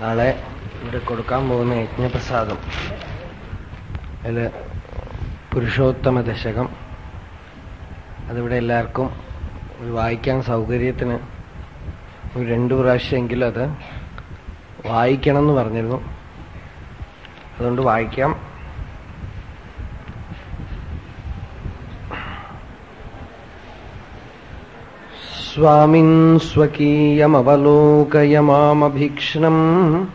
നാളെ ഇവിടെ കൊടുക്കാൻ പോകുന്ന യജ്ഞപ്രസാദം. അതിൽ പുരുഷോത്തമ ദശകം. അതിവിടെ എല്ലാവർക്കും ഒരു വായിക്കാൻ സൗകര്യത്തിന് ഒരു രണ്ടു പ്രാവശ്യമെങ്കിലും അത് വായിക്കണം എന്ന് പറഞ്ഞിരുന്നു. അതുകൊണ്ട് വായിക്കാം. स्वामिन् स्वकीयमवलोकय मामभीक्ष्णम्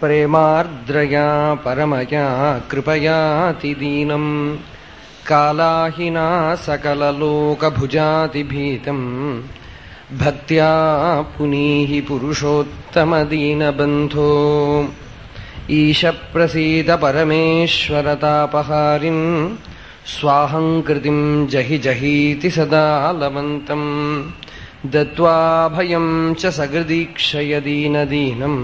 प्रेमार्द्रया, परमया कृपयातिदीनम् कालाहिना सकललोकभुजातिभीतम्। भक्त्या पुनीहि पुरुषोत्तमदीनबन्धो। ईशप्रसीद परमेश्वरतापहारिन्। स्वाहङ्कृतिम् जहि जहीति सदा लवन्तम् दत्त्वाभयम् च सकृदीक्षयदीनदीनम्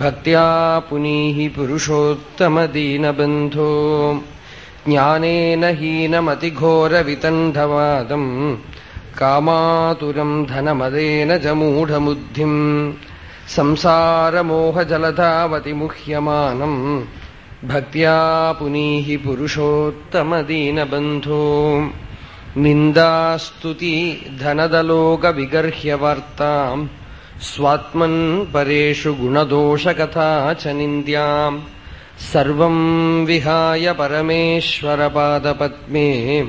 भक्त्या पुनीहि पुरुषोत्तमदीनबन्धो ज्ञानेन हीनमतिघोरवितण्डवादम् कामातुरम् धनमदेन च मूढबुद्धिम् संसारमोहजलधावतिमुह्यमानम् भक्त्या पुनीहि पुरुषोत्तमदीनबन्धो നിന്ദാസ്തുതി ധനദലോകവിഗർഹ്യവാർത്താം സ്വാത്മൻ പരേഷു ഗുണദോഷകഥാ ച നിന്ദ്യാം സർവം വിഹായ പരമേശ്വരപാദപത്മേ.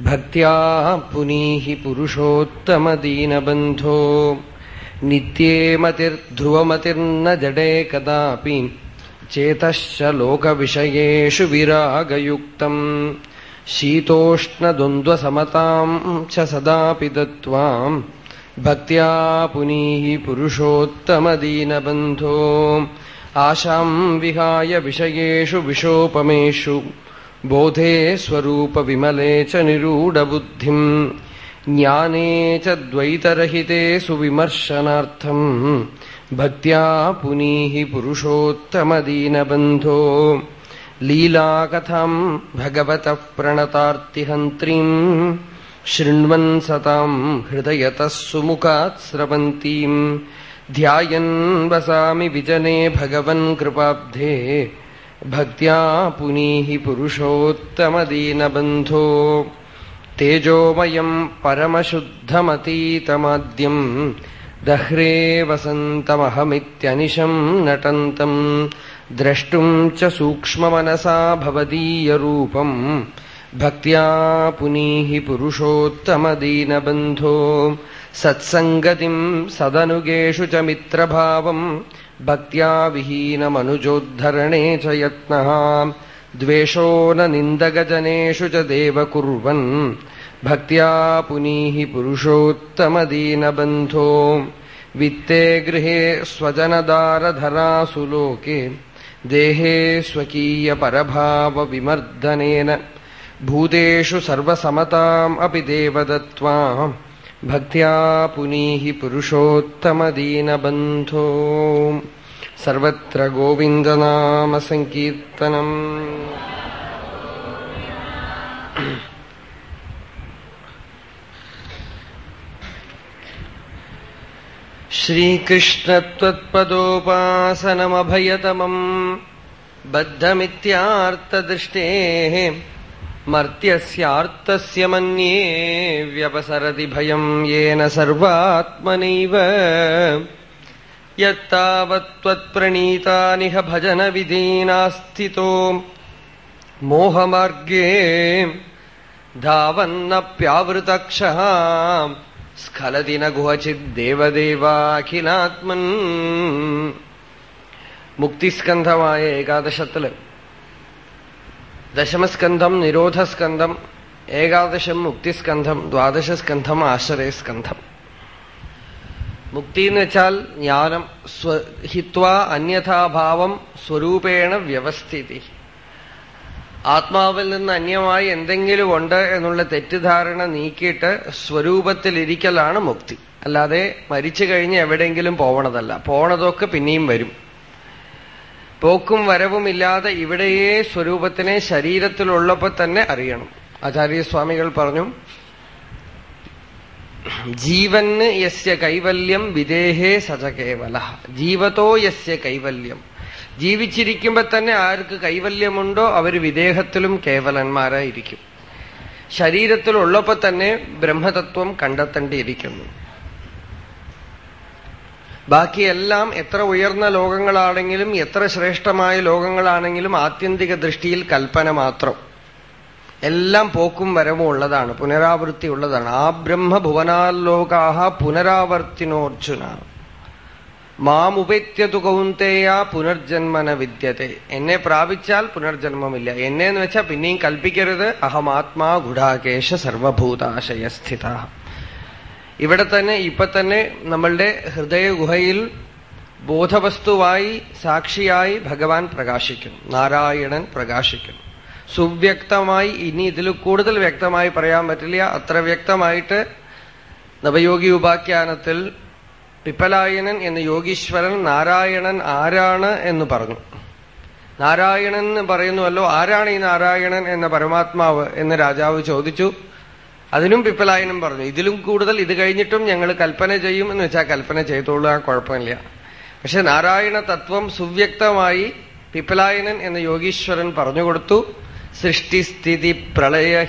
ഭക്യാ പുനീഹി പുരുഷോത്തമദീനബന്ധോ. നിത്യേ മതിർധ്രുവമതിർന്ന ജഡേ കദാപി ചേതശ്ച ലോകവിഷയേഷു വിരാഗയുക്തം. ശീതോഷ്ണദ്വന്ദ്വസമതാം ച സദാ പിതത്വാം ഭക്യാ പുനീഹി പുരുഷോത്തമദീനബന്ധോ ആശാം വിഹായ വിഷയേഷു വിഷോപമേഷു ബോധേ സ്വരൂപവിമലേ ച നിരൂഢബുദ്ധിം ജ്ഞാനേ ച ദ്വൈതരഹിതേ സുവിമർശനാർത്ഥം ഭക്യാ പുനീഹി പുരുഷോത്തമദീനബന്ധോ लीलाकथाम् भगवतः प्रणतार्तिहन्त्रीम् शृण्वन् सताम् हृदयतः सुमुखात् स्रवन्तीम् ध्यायन् वसामि विजने भगवन् कृपाब्धे भक्त्या पुनीहि पुरुषोत्तमदीनबन्धो तेजोमयम् परमशुद्धमतीतमाद्यम् दह्रे वसन्तमहमित्यनिशम् नटन्तम् द्रष्टुम् च सूक्ष्ममनसा भवदीयरूपम् भक्त्या पुनीहि पुरुषोत्तमदीनबन्धो सत्सङ्गतिम् सदनुगेषु च मित्रभावम् भक्त्या विहीनमनुजोद्धरणे च यत्नः द्वेषो न निन्दगजनेषु च देव कुर्वन् भक्त्या पुनीहि पुरुषोत्तमदीनबन्धो वित्ते गृहे स्वजनदारधरासु लोके ദേഹേ സ്വകീയപരഭാവവിമർദ്ദനേന. ഭൂതേഷു സർവസമതാം അപി ദേവദത്വാ ഭക്യാ പുനീഹി പുരുഷോത്തമദീനബന്ധോ. സർവത്ര ഗോവിന്ദനാമസങ്കീർത്തനം. श्रीकृष्णत्वत्पदोपासनमभयतमम् बद्धमित्यार्तदृष्टेः मर्त्यस्यार्तस्य मन्ये व्यपसरति भयम् येन सर्वात्मनैव। यत्तावत्त्वत्प्रणीतानिह भजनविधीनास्थितो मोहमार्गे धावन्नप्यावृतक्षः സ്ഖലതി ന ഗുഹചിദ്ദേവദേവാഖിലാത്മൻ മുക്തിസ്കന്ധമായ ഏകാദശത്തിൽ. ദശമസ്കന്ധം നിരോധസ്കന്ധം ഏകാദശം മുക്തിസ്കന്ധം ദ്വാദശസ്കന്ധം ആശ്രയസ്കന്ധം. മുക്തി എന്ന് വെച്ചാൽ ജ്ഞാനം സ്വഹിത്വ അന്യഥാഭാവം സ്വരൂപേണ വ്യവസ്ഥിതി. ആത്മാവിൽ നിന്ന് അന്യമായി എന്തെങ്കിലും ഉണ്ട് എന്നുള്ള തെറ്റിദ്ധാരണ നീക്കിയിട്ട് സ്വരൂപത്തിലിരിക്കലാണ് മുക്തി. അല്ലാതെ മരിച്ചു കഴിഞ്ഞ് എവിടെയെങ്കിലും പോവണതല്ല. പോണതൊക്കെ പിന്നെയും വരും. പോക്കും വരവും ഇല്ലാതെ ഇവിടെയേ സ്വരൂപത്തിനെ ശരീരത്തിലുള്ളപ്പോൾ തന്നെ അറിയണം. ആചാര്യസ്വാമികൾ പറഞ്ഞു ജീവന് യസ്യ കൈവല്യം വിദേഹേ സജകേവല ജീവതോ യസ്യ കൈവല്യം. ജീവിച്ചിരിക്കുമ്പോ തന്നെ ആർക്ക് കൈവല്യമുണ്ടോ അവർ വിദേഹത്തിലും കേവലന്മാരായിരിക്കും. ശരീരത്തിലുള്ളപ്പോ തന്നെ ബ്രഹ്മതത്വം കണ്ടെത്തേണ്ടിയിരിക്കുന്നു. ബാക്കിയെല്ലാം എത്ര ഉയർന്ന ലോകങ്ങളാണെങ്കിലും എത്ര ശ്രേഷ്ഠമായ ലോകങ്ങളാണെങ്കിലും ആത്യന്തിക ദൃഷ്ടിയിൽ കൽപ്പന മാത്രം. എല്ലാം പോക്കും വരവും ഉള്ളതാണ് പുനരാവൃത്തി ഉള്ളതാണ് ആ ബ്രഹ്മഭുവനാലോകാഹ പുനരാവർത്തിനോർജുന. മാമുപേത്യതു കൗന്തേയ പുനർജന്മന വിദ്യത്തെ. എന്നെ പ്രാപിച്ചാൽ പുനർജന്മമില്ല. എന്നെ എന്ന് വെച്ചാൽ പിന്നെയും കൽപ്പിക്കരുത്. അഹമാത്മാ ഗുഡാകേശ സർവഭൂതാശയസ്ഥിത. ഇവിടെ തന്നെ ഇപ്പൊ തന്നെ നമ്മളുടെ ഹൃദയഗുഹയിൽ ബോധവസ്തുവായി സാക്ഷിയായി ഭഗവാൻ പ്രകാശിക്കും നാരായണൻ പ്രകാശിക്കും സുവ്യക്തമായി ഇനി ഇതിൽ കൂടുതൽ വ്യക്തമായി പറയാൻ പറ്റില്ല. അത്ര വ്യക്തമായിട്ട് നവയോഗി ഉപാഖ്യാനത്തിൽ പിപ്പലായനൻ എന്ന യോഗീശ്വരൻ നാരായണൻ ആരാണ് എന്ന് പറഞ്ഞു. നാരായണൻ എന്ന് പറയുന്നുവല്ലോ ആരാണ് ഈ നാരായണൻ എന്ന പരമാത്മാവ് എന്ന് രാജാവ് ചോദിച്ചു. അതിനും പിപ്പലായനം പറഞ്ഞു. ഇതിലും കൂടുതൽ ഇത് കഴിഞ്ഞിട്ടും ഞങ്ങൾ കൽപ്പന ചെയ്യും എന്ന് വെച്ചാൽ കൽപ്പന ചെയ്തോളുക കുഴപ്പമില്ല. പക്ഷെ നാരായണ തത്വം സുവ്യക്തമായി പിപ്പലായനൻ എന്ന യോഗീശ്വരൻ പറഞ്ഞുകൊടുത്തു സൃഷ്ടിസ്ഥിതി പ്രളയ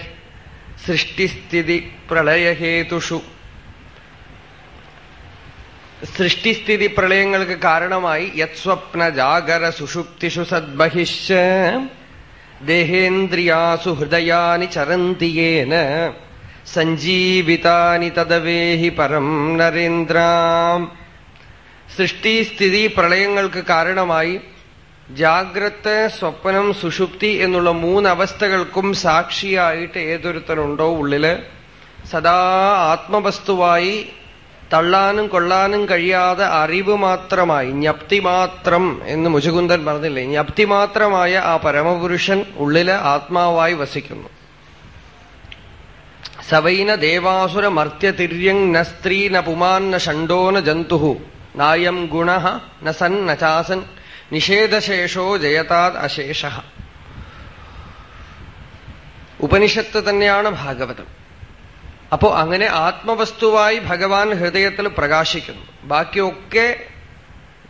സൃഷ്ടിസ്ഥിതി പ്രളയഹേതുഷു സൃഷ്ടിസ്ഥിതി പ്രളയങ്ങൾക്ക് കാരണമായി യത്സ്വപ്ന ജാഗര സുഷുപ്തിഷു സദ്ബഹിഷ് ദേഹേന്ദ്രിയാസു ഹൃദയാനി ചരന്തിയേന സഞ്ജീവിതാനി തദവേഹി പരം നരേന്ദ്ര. സൃഷ്ടിസ്ഥിതി പ്രളയങ്ങൾക്ക് കാരണമായി ജാഗ്രത് സ്വപ്നം സുഷുപ്തി എന്നുള്ള മൂന്നവസ്ഥകൾക്കും സാക്ഷിയായിട്ട് ഏതൊരുത്തനുണ്ടോ ഉള്ളിൽ സദാ ആത്മവസ്തുവായി തള്ളാനും കൊള്ളാനും കഴിയാതെ അറിവ് മാത്രമായി ജ്ഞപ്തി മാത്രം എന്ന് മുജുകുന്ദൻ പറഞ്ഞില്ലേ ജ്ഞപ്തി മാത്രമായ ആ പരമപുരുഷൻ ഉള്ളിൽ ആത്മാവായി വസിക്കുന്നു. സവൈന ദേവാസുര മർത്യതിര്യങ് ന സ്ത്രീ ന പുമാൻ ന ഷണ്ടോ ന ജന്തു നായം ഗുണ ന സൻ ന ചാസൻ നിഷേധശേഷോ ജയതാത് അശേഷ. ഉപനിഷത്ത് തന്നെയാണ് ഭാഗവതം. അപ്പോ അങ്ങനെ ആത്മവസ്തുവായി ഭഗവാൻ ഹൃദയത്തിൽ പ്രകാശിക്കുന്നു. ബാക്കിയൊക്കെ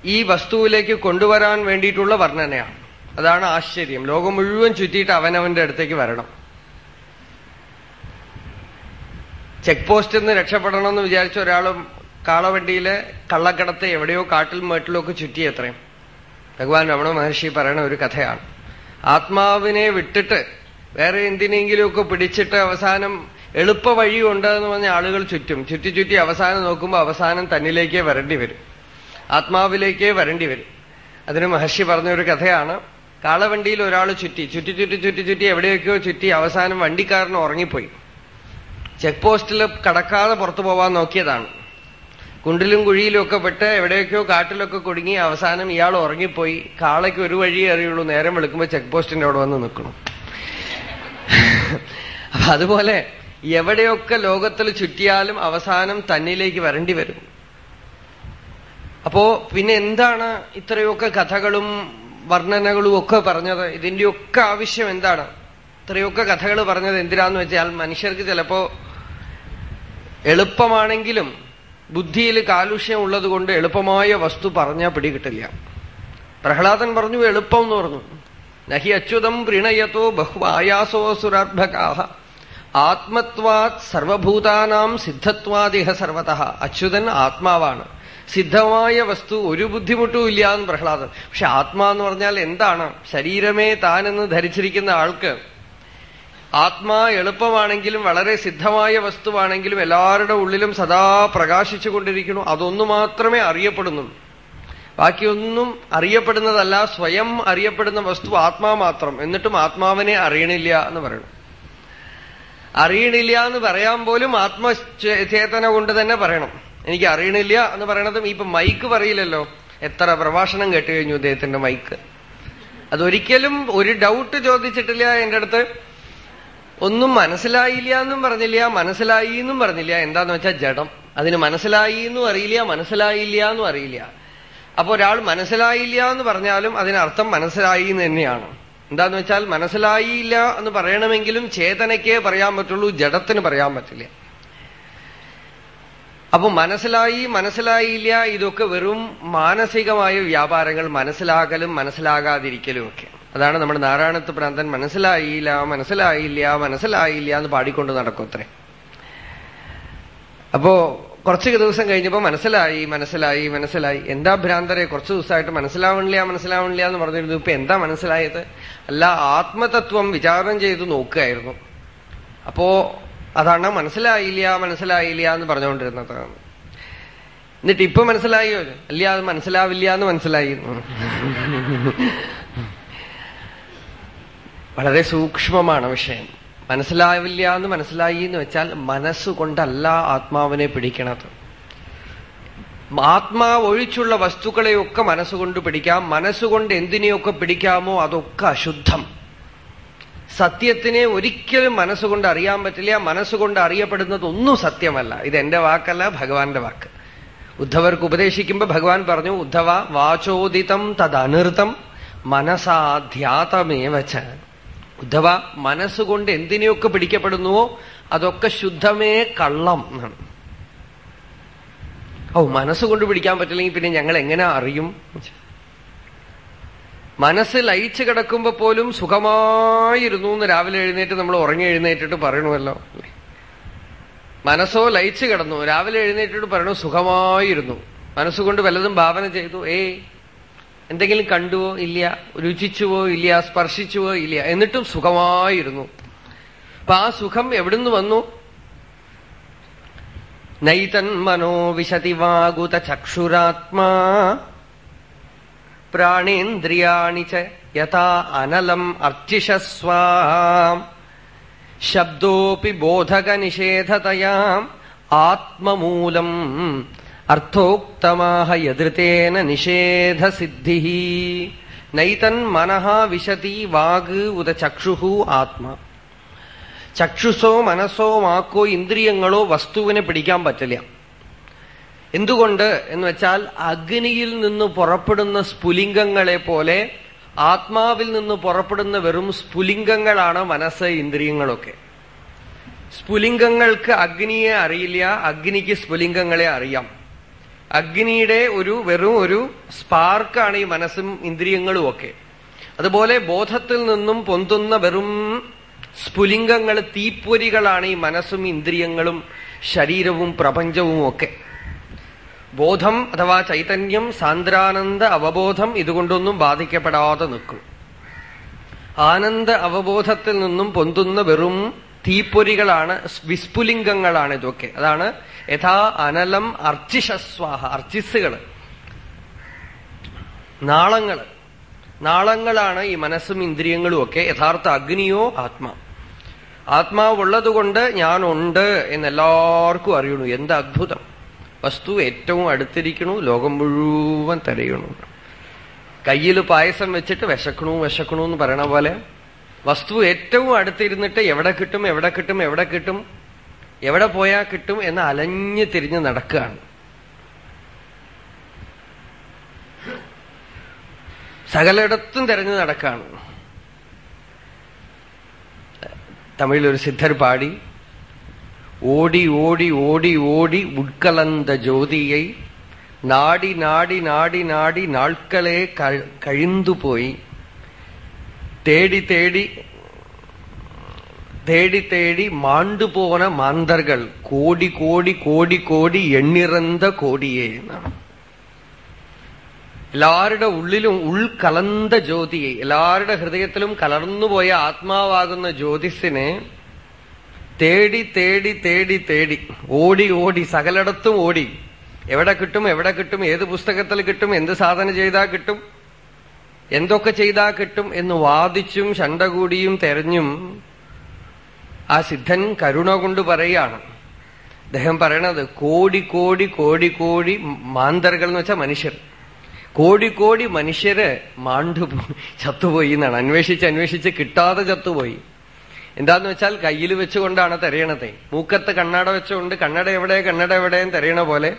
ഈ വസ്തുവിലേക്ക് കൊണ്ടുവരാൻ വേണ്ടിയിട്ടുള്ള വർണനയാണ്. അതാണ് ആശ്ചര്യം. ലോകം മുഴുവൻ ചുറ്റിയിട്ട് അവനവന്റെ അടുത്തേക്ക് വരണം. ചെക്ക് പോസ്റ്റിൽ നിന്ന് രക്ഷപ്പെടണം എന്ന് വിചാരിച്ച ഒരാൾ കാളവണ്ടിയിലെ കള്ളക്കടത്തെ എവിടെയോ കാട്ടിൽ മേട്ടിലോ ഒക്കെ ചുറ്റിയത്രയും ഭഗവാൻ രമണ മഹർഷി പറയണ ഒരു കഥയാണ്. ആത്മാവിനെ വിട്ടിട്ട് വേറെ എന്തിനെങ്കിലുമൊക്കെ പിടിച്ചിട്ട് അവസാനം എളുപ്പ വഴിയുണ്ട് എന്ന് പറഞ്ഞ ആളുകൾ ചുറ്റും. ചുറ്റി ചുറ്റി അവസാനം നോക്കുമ്പോൾ അവസാനം തന്നിലേക്കേ വരേണ്ടി വരും. ആത്മാവിലേക്കേ വരേണ്ടി വരും. അതിന് മഹർഷി പറഞ്ഞൊരു കഥയാണ്. കാളവണ്ടിയിൽ ഒരാൾ ചുറ്റി. ചുറ്റി ചുറ്റി ചുറ്റി ചുറ്റി എവിടെയൊക്കെയോ ചുറ്റി അവസാനം വണ്ടിക്കാരൻ ഉറങ്ങിപ്പോയി. ചെക്ക് പോസ്റ്റിൽ കടക്കാതെ പുറത്തു പോവാൻ നോക്കിയതാണ്. കുണ്ടിലും കുഴിയിലും ഒക്കെ പെട്ട് എവിടെയൊക്കെയോ കാട്ടിലൊക്കെ കുടുങ്ങി അവസാനം ഇയാൾ ഉറങ്ങിപ്പോയി. കാളയ്ക്ക് ഒരു വഴിയേ അറിയുള്ളൂ. നേരം വെളുക്കുമ്പോൾ ചെക്ക് പോസ്റ്റിന്റെ അവിടെ വന്ന് നിൽക്കണം. അപ്പൊ അതുപോലെ എവിടെയൊക്കെ ലോകത്തിൽ ചുറ്റിയാലും അവസാനം തന്നിലേക്ക് വരേണ്ടി വരും. അപ്പോ പിന്നെ എന്താണ് ഇത്രയൊക്കെ കഥകളും വർണനകളും ഒക്കെ പറഞ്ഞത്? ഇതിന്റെയൊക്കെ ആവശ്യം എന്താണ്? ഇത്രയൊക്കെ കഥകൾ പറഞ്ഞത് എന്തിനാന്ന് വെച്ചാൽ മനുഷ്യർക്ക് ചിലപ്പോ എളുപ്പമാണെങ്കിലും ബുദ്ധിയിൽ കാലുഷ്യം ഉള്ളത് കൊണ്ട് എളുപ്പമായ വസ്തു പറഞ്ഞാൽ പിടികിട്ടില്ല പ്രഹ്ലാദൻ പറഞ്ഞു എളുപ്പം എന്ന് പറഞ്ഞു. നഹി അച്യുതം പ്രീണയത്തോ ബഹു ആയാസോ സുരാർഭകാഹ. ആത്മത്വാത് സർവഭൂതാനാം സിദ്ധത്വാദിഹ സർവത. അച്യുതൻ ആത്മാവാണ്. സിദ്ധമായ വസ്തു ഒരു ബുദ്ധിമുട്ടും ഇല്ല എന്ന് പ്രഹ്ലാദൻ. പക്ഷെ ആത്മാ എന്ന് പറഞ്ഞാൽ എന്താണ്? ശരീരമേ താനെന്ന് ധരിച്ചിരിക്കുന്ന ആൾക്ക് ആത്മാ എളുപ്പമാണെങ്കിലും വളരെ സിദ്ധമായ വസ്തുവാണെങ്കിലും എല്ലാവരുടെ ഉള്ളിലും സദാ പ്രകാശിച്ചു കൊണ്ടിരിക്കുന്നു. അതൊന്നു മാത്രമേ അറിയപ്പെടുന്നുള്ളൂ. ബാക്കിയൊന്നും അറിയപ്പെടുന്നതല്ല സ്വയം അറിയപ്പെടുന്ന വസ്തു ആത്മാ മാത്രം. എന്നിട്ടും ആത്മാവിനെ അറിയണില്ല എന്ന് പറയണം. അറിയണില്ല എന്ന് പറയാൻ പോലും ആത്മചേതന കൊണ്ട് തന്നെ പറയണം. എനിക്ക് അറിയണില്ല എന്ന് പറയണതും ഇപ്പൊ മൈക്ക് പറയില്ലല്ലോ. എത്ര പ്രഭാഷണം കേട്ടു കഴിഞ്ഞു അദ്ദേഹത്തിന്റെ മൈക്ക് അതൊരിക്കലും ഒരു ഡൗട്ട് ചോദിച്ചിട്ടില്ല എന്റെ അടുത്ത്. ഒന്നും മനസ്സിലായില്ല എന്നും പറഞ്ഞില്ല മനസ്സിലായി എന്നും പറഞ്ഞില്ല. എന്താന്ന് വെച്ചാൽ ജഡം. അതിന് മനസ്സിലായി എന്നും അറിയില്ല മനസ്സിലായില്ല എന്നും അറിയില്ല. അപ്പൊ ഒരാൾ മനസ്സിലായില്ല എന്ന് പറഞ്ഞാലും അതിനർത്ഥം മനസ്സിലായി എന്ന് തന്നെയാണ്. എന്താന്ന് വെച്ചാൽ മനസ്സിലായില്ല എന്ന് പറയണമെങ്കിലും ചേതനയ്ക്കേ പറയാൻ പറ്റുള്ളൂ ജഡത്തിന് പറയാൻ പറ്റില്ല. അപ്പൊ മനസ്സിലായി മനസ്സിലായില്ല ഇതൊക്കെ വെറും മാനസികമായ വ്യാപാരങ്ങൾ മനസ്സിലാകലും മനസ്സിലാകാതിരിക്കലും ഒക്കെ. അതാണ് നമ്മുടെ നാരായണത്ത് പ്രാന്തൻ മനസ്സിലായില്ല മനസ്സിലായില്ല മനസ്സിലായില്ല എന്ന് പാടിക്കൊണ്ട് നടക്കും അത്രേ. അപ്പോ കുറച്ച് ദിവസം കഴിഞ്ഞപ്പോ മനസ്സിലായി മനസ്സിലായി മനസ്സിലായി. എന്താ ഭ്രാന്തരെ? കുറച്ച് ദിവസമായിട്ട് മനസ്സിലാവണില്ല മനസ്സിലാവണില്ല എന്ന് പറഞ്ഞിരുന്നു. ഇപ്പൊ എന്താ മനസ്സിലായത്? അല്ല ആത്മതത്വം വിചാരം ചെയ്ത് നോക്കുകയായിരുന്നു. അപ്പോ അതാണ് മനസ്സിലായില്ല മനസ്സിലായില്ല എന്ന് പറഞ്ഞുകൊണ്ടിരുന്നത്. എന്നിട്ട് ഇപ്പൊ മനസ്സിലായോ? അല്ല അത് മനസ്സിലാവില്ല എന്ന് മനസ്സിലായി. വളരെ സൂക്ഷ്മമാണ് വിഷയം. മനസ്സിലാവില്ല എന്ന് മനസ്സിലായി എന്ന് വെച്ചാൽ മനസ്സുകൊണ്ടല്ല ആത്മാവിനെ പിടിക്കണത്. ആത്മാവ് ഒഴിച്ചുള്ള വസ്തുക്കളെയൊക്കെ മനസ്സുകൊണ്ട് പിടിക്കാം. മനസ്സുകൊണ്ട് എന്തിനെയൊക്കെ പിടിക്കാമോ അതൊക്കെ അശുദ്ധം. സത്യത്തിനെ ഒരിക്കലും മനസ്സുകൊണ്ട് അറിയാൻ പറ്റില്ല. മനസ്സുകൊണ്ട് അറിയപ്പെടുന്നത് ഒന്നും സത്യമല്ല. ഇത് എന്റെ വാക്കല്ല ഭഗവാന്റെ വാക്ക്. ഉദ്ധവർക്ക് ഉപദേശിക്കുമ്പോ ഭഗവാൻ പറഞ്ഞു ഉദ്ധവ വാചോദിതം തദനൃതം മനസാധ്യാതമേവച്ച ഉദ്ധവ മനസ്സുകൊണ്ട് എന്തിനെയൊക്കെ പിടിക്കപ്പെടുന്നുവോ അതൊക്കെ ശുദ്ധമേ കള്ളം എന്നാണ്. ഓ മനസ്സുകൊണ്ട് പിടിക്കാൻ പറ്റില്ലെങ്കിൽ പിന്നെ ഞങ്ങൾ എങ്ങനെ അറിയും? മനസ്സ് ലയിച്ചു കിടക്കുമ്പോ പോലും സുഖമായിരുന്നു എന്ന് രാവിലെ എഴുന്നേറ്റ് നമ്മൾ ഉറങ്ങി എഴുന്നേറ്റിട്ട് പറയണമല്ലോ. മനസ്സോ ലയിച്ചു കിടന്നു. രാവിലെ എഴുന്നേറ്റിട്ട് പറയണു സുഖമായിരുന്നു. മനസ്സുകൊണ്ട് വല്ലതും ഭാവന ചെയ്തു. ഏ എന്തെങ്കിലും കണ്ടുവോ ഇല്ല രുചിച്ചുവോ ഇല്ല സ്പർശിച്ചുവോ ഇല്ല എന്നിട്ടും സുഖമായിരുന്നു. അപ്പൊ ആ സുഖം എവിടുന്ന് വന്നു? നൈതന്മനോ വിശതി വാഗുത ചക്ഷുരാത്മാ. പ്രാണേന്ദ്രിയാണി ച യഥാ അനലം അർച്ചിഷസ്വാം. ശബ്ദോപി ബോധകനിഷേധതയാം. ആത്മമൂലം അർത്ഥോക്തമാഹ യദൃതേന നിഷേധസിദ്ധി നൈതൻ മനഃ വിശതി വാഗ് ഉദ ചക്ഷുഹു ആത്മ ചക്ഷുസോ മനസ്സോ വാക്കോ ഇന്ദ്രിയങ്ങളോ വസ്തുവിനെ പിടിക്കാൻ പറ്റില്ല। എന്തുകൊണ്ട് എന്ന് വെച്ചാൽ അഗ്നിയിൽ നിന്ന് പുറപ്പെടുന്ന സ്ഫുലിംഗങ്ങളെ പോലെ ആത്മാവിൽ നിന്ന് പുറപ്പെടുന്ന വെറും സ്ഫുലിംഗങ്ങളാണ് മനസ്സ് ഇന്ദ്രിയങ്ങളൊക്കെ. സ്ഫുലിംഗങ്ങൾക്ക് അഗ്നിയെ അറിയില്ല അഗ്നിക്ക് സ്ഫുലിംഗങ്ങളെ അറിയാം. അഗ്നിയുടെ ഒരു വെറും ഒരു സ്പാർക്കാണ് ഈ മനസ്സും ഇന്ദ്രിയങ്ങളും ഒക്കെ. അതുപോലെ ബോധത്തിൽ നിന്നും പൊന്തുന്ന വെറും സ്ഫുലിംഗങ്ങൾ തീപ്പൊരികളാണ് ഈ മനസ്സും ഇന്ദ്രിയങ്ങളും ശരീരവും പ്രപഞ്ചവും ഒക്കെ. ബോധം അഥവാ ചൈതന്യം സാന്ദ്രാനന്ദ അവബോധം ഇതുകൊണ്ടൊന്നും ബാധിക്കപ്പെടാതെ നിൽക്കും. ആനന്ദ അവബോധത്തിൽ നിന്നും പൊന്തുന്ന വെറും തീപ്പൊരികളാണ് വിസ്ഫുലിംഗങ്ങളാണ് ഇതൊക്കെ. അതാണ് യഥാ അനലം അർച്ചിഷസ്വാഹ അർച്ചിസുകൾ നാളങ്ങൾ നാളങ്ങളാണ് ഈ മനസ്സും ഇന്ദ്രിയങ്ങളും ഒക്കെ. യഥാർത്ഥ അഗ്നിയോ ആത്മാ. ആത്മാവുള്ളതുകൊണ്ട് ഞാനുണ്ട് എന്നെല്ലാവർക്കും അറിയണു എന്ത് അത്ഭുതം. വസ്തു ഏറ്റവും അടുത്തിരിക്കണു ലോകം മുഴുവൻ തിരയണു കയ്യിൽ പായസം വെച്ചിട്ട് വിശക്കണു വിശക്കണു എന്ന് പറയണ പോലെ വസ്തു ഏറ്റവും അടുത്തിരുന്നിട്ട് എവിടെ കിട്ടും എവിടെ കിട്ടും എവിടെ കിട്ടും എവിടെ പോയാൽ കിട്ടും എന്ന് അലഞ്ഞു തിരിഞ്ഞ് നടക്കുകയാണ്. സകലയിടത്തും തിരഞ്ഞു നടക്കുകയാണ്. ഒരു സിദ്ധർ പാടി ഓടി ഓടി ഓടി ഓടി ഉட்கலந்த ജ്യോതിയെ നാടി നാടി നാടി നാടി നാൾക്കളെ കഴിന്തുപോയി തേടി തേടി തേടി തേടി மாண்டு போன കോടി കോടി കോടി കോടി എണ്ണിറന്ത കോടിയേ എന്നാണ്. എല്ലാവരുടെ ഉള്ളിലും ഉൾക്കലന്ത ജ്യോതിയെ എല്ലാവരുടെ ഹൃദയത്തിലും കലർന്നുപോയ ആത്മാവാകുന്ന ജ്യോതിസിനെ തേടി തേടി തേടി തേടി ഓടി ഓടി സകലടത്തും ഓടി. എവിടെ കിട്ടും എവിടെ കിട്ടും ഏത് പുസ്തകത്തിൽ കിട്ടും എന്ത് സാധന ചെയ്താൽ കിട്ടും എന്തൊക്കെ ചെയ്താൽ കിട്ടും എന്ന് വാദിച്ചും ശണ്ടകൂടിയും തെരഞ്ഞും ആ സിദ്ധൻ കരുണ കൊണ്ട് പറയാണ് അദ്ദേഹം പറയണത് കോടി കോടി കോടി കോടി മാന്തറുകൾ എന്ന് വെച്ചാൽ മനുഷ്യർ. കോടി കോടി മനുഷ്യര് മാണ്ടു ചത്തുപോയി എന്നാണ്. അന്വേഷിച്ച് അന്വേഷിച്ച് കിട്ടാതെ ചത്തുപോയി. എന്താന്ന് വെച്ചാൽ കയ്യിൽ വെച്ചുകൊണ്ടാണ് തെരയണത്. മൂക്കത്ത് കണ്ണട വെച്ചുകൊണ്ട് കണ്ണട എവിടെ കണ്ണട എവിടെയും തെരയണ പോലെ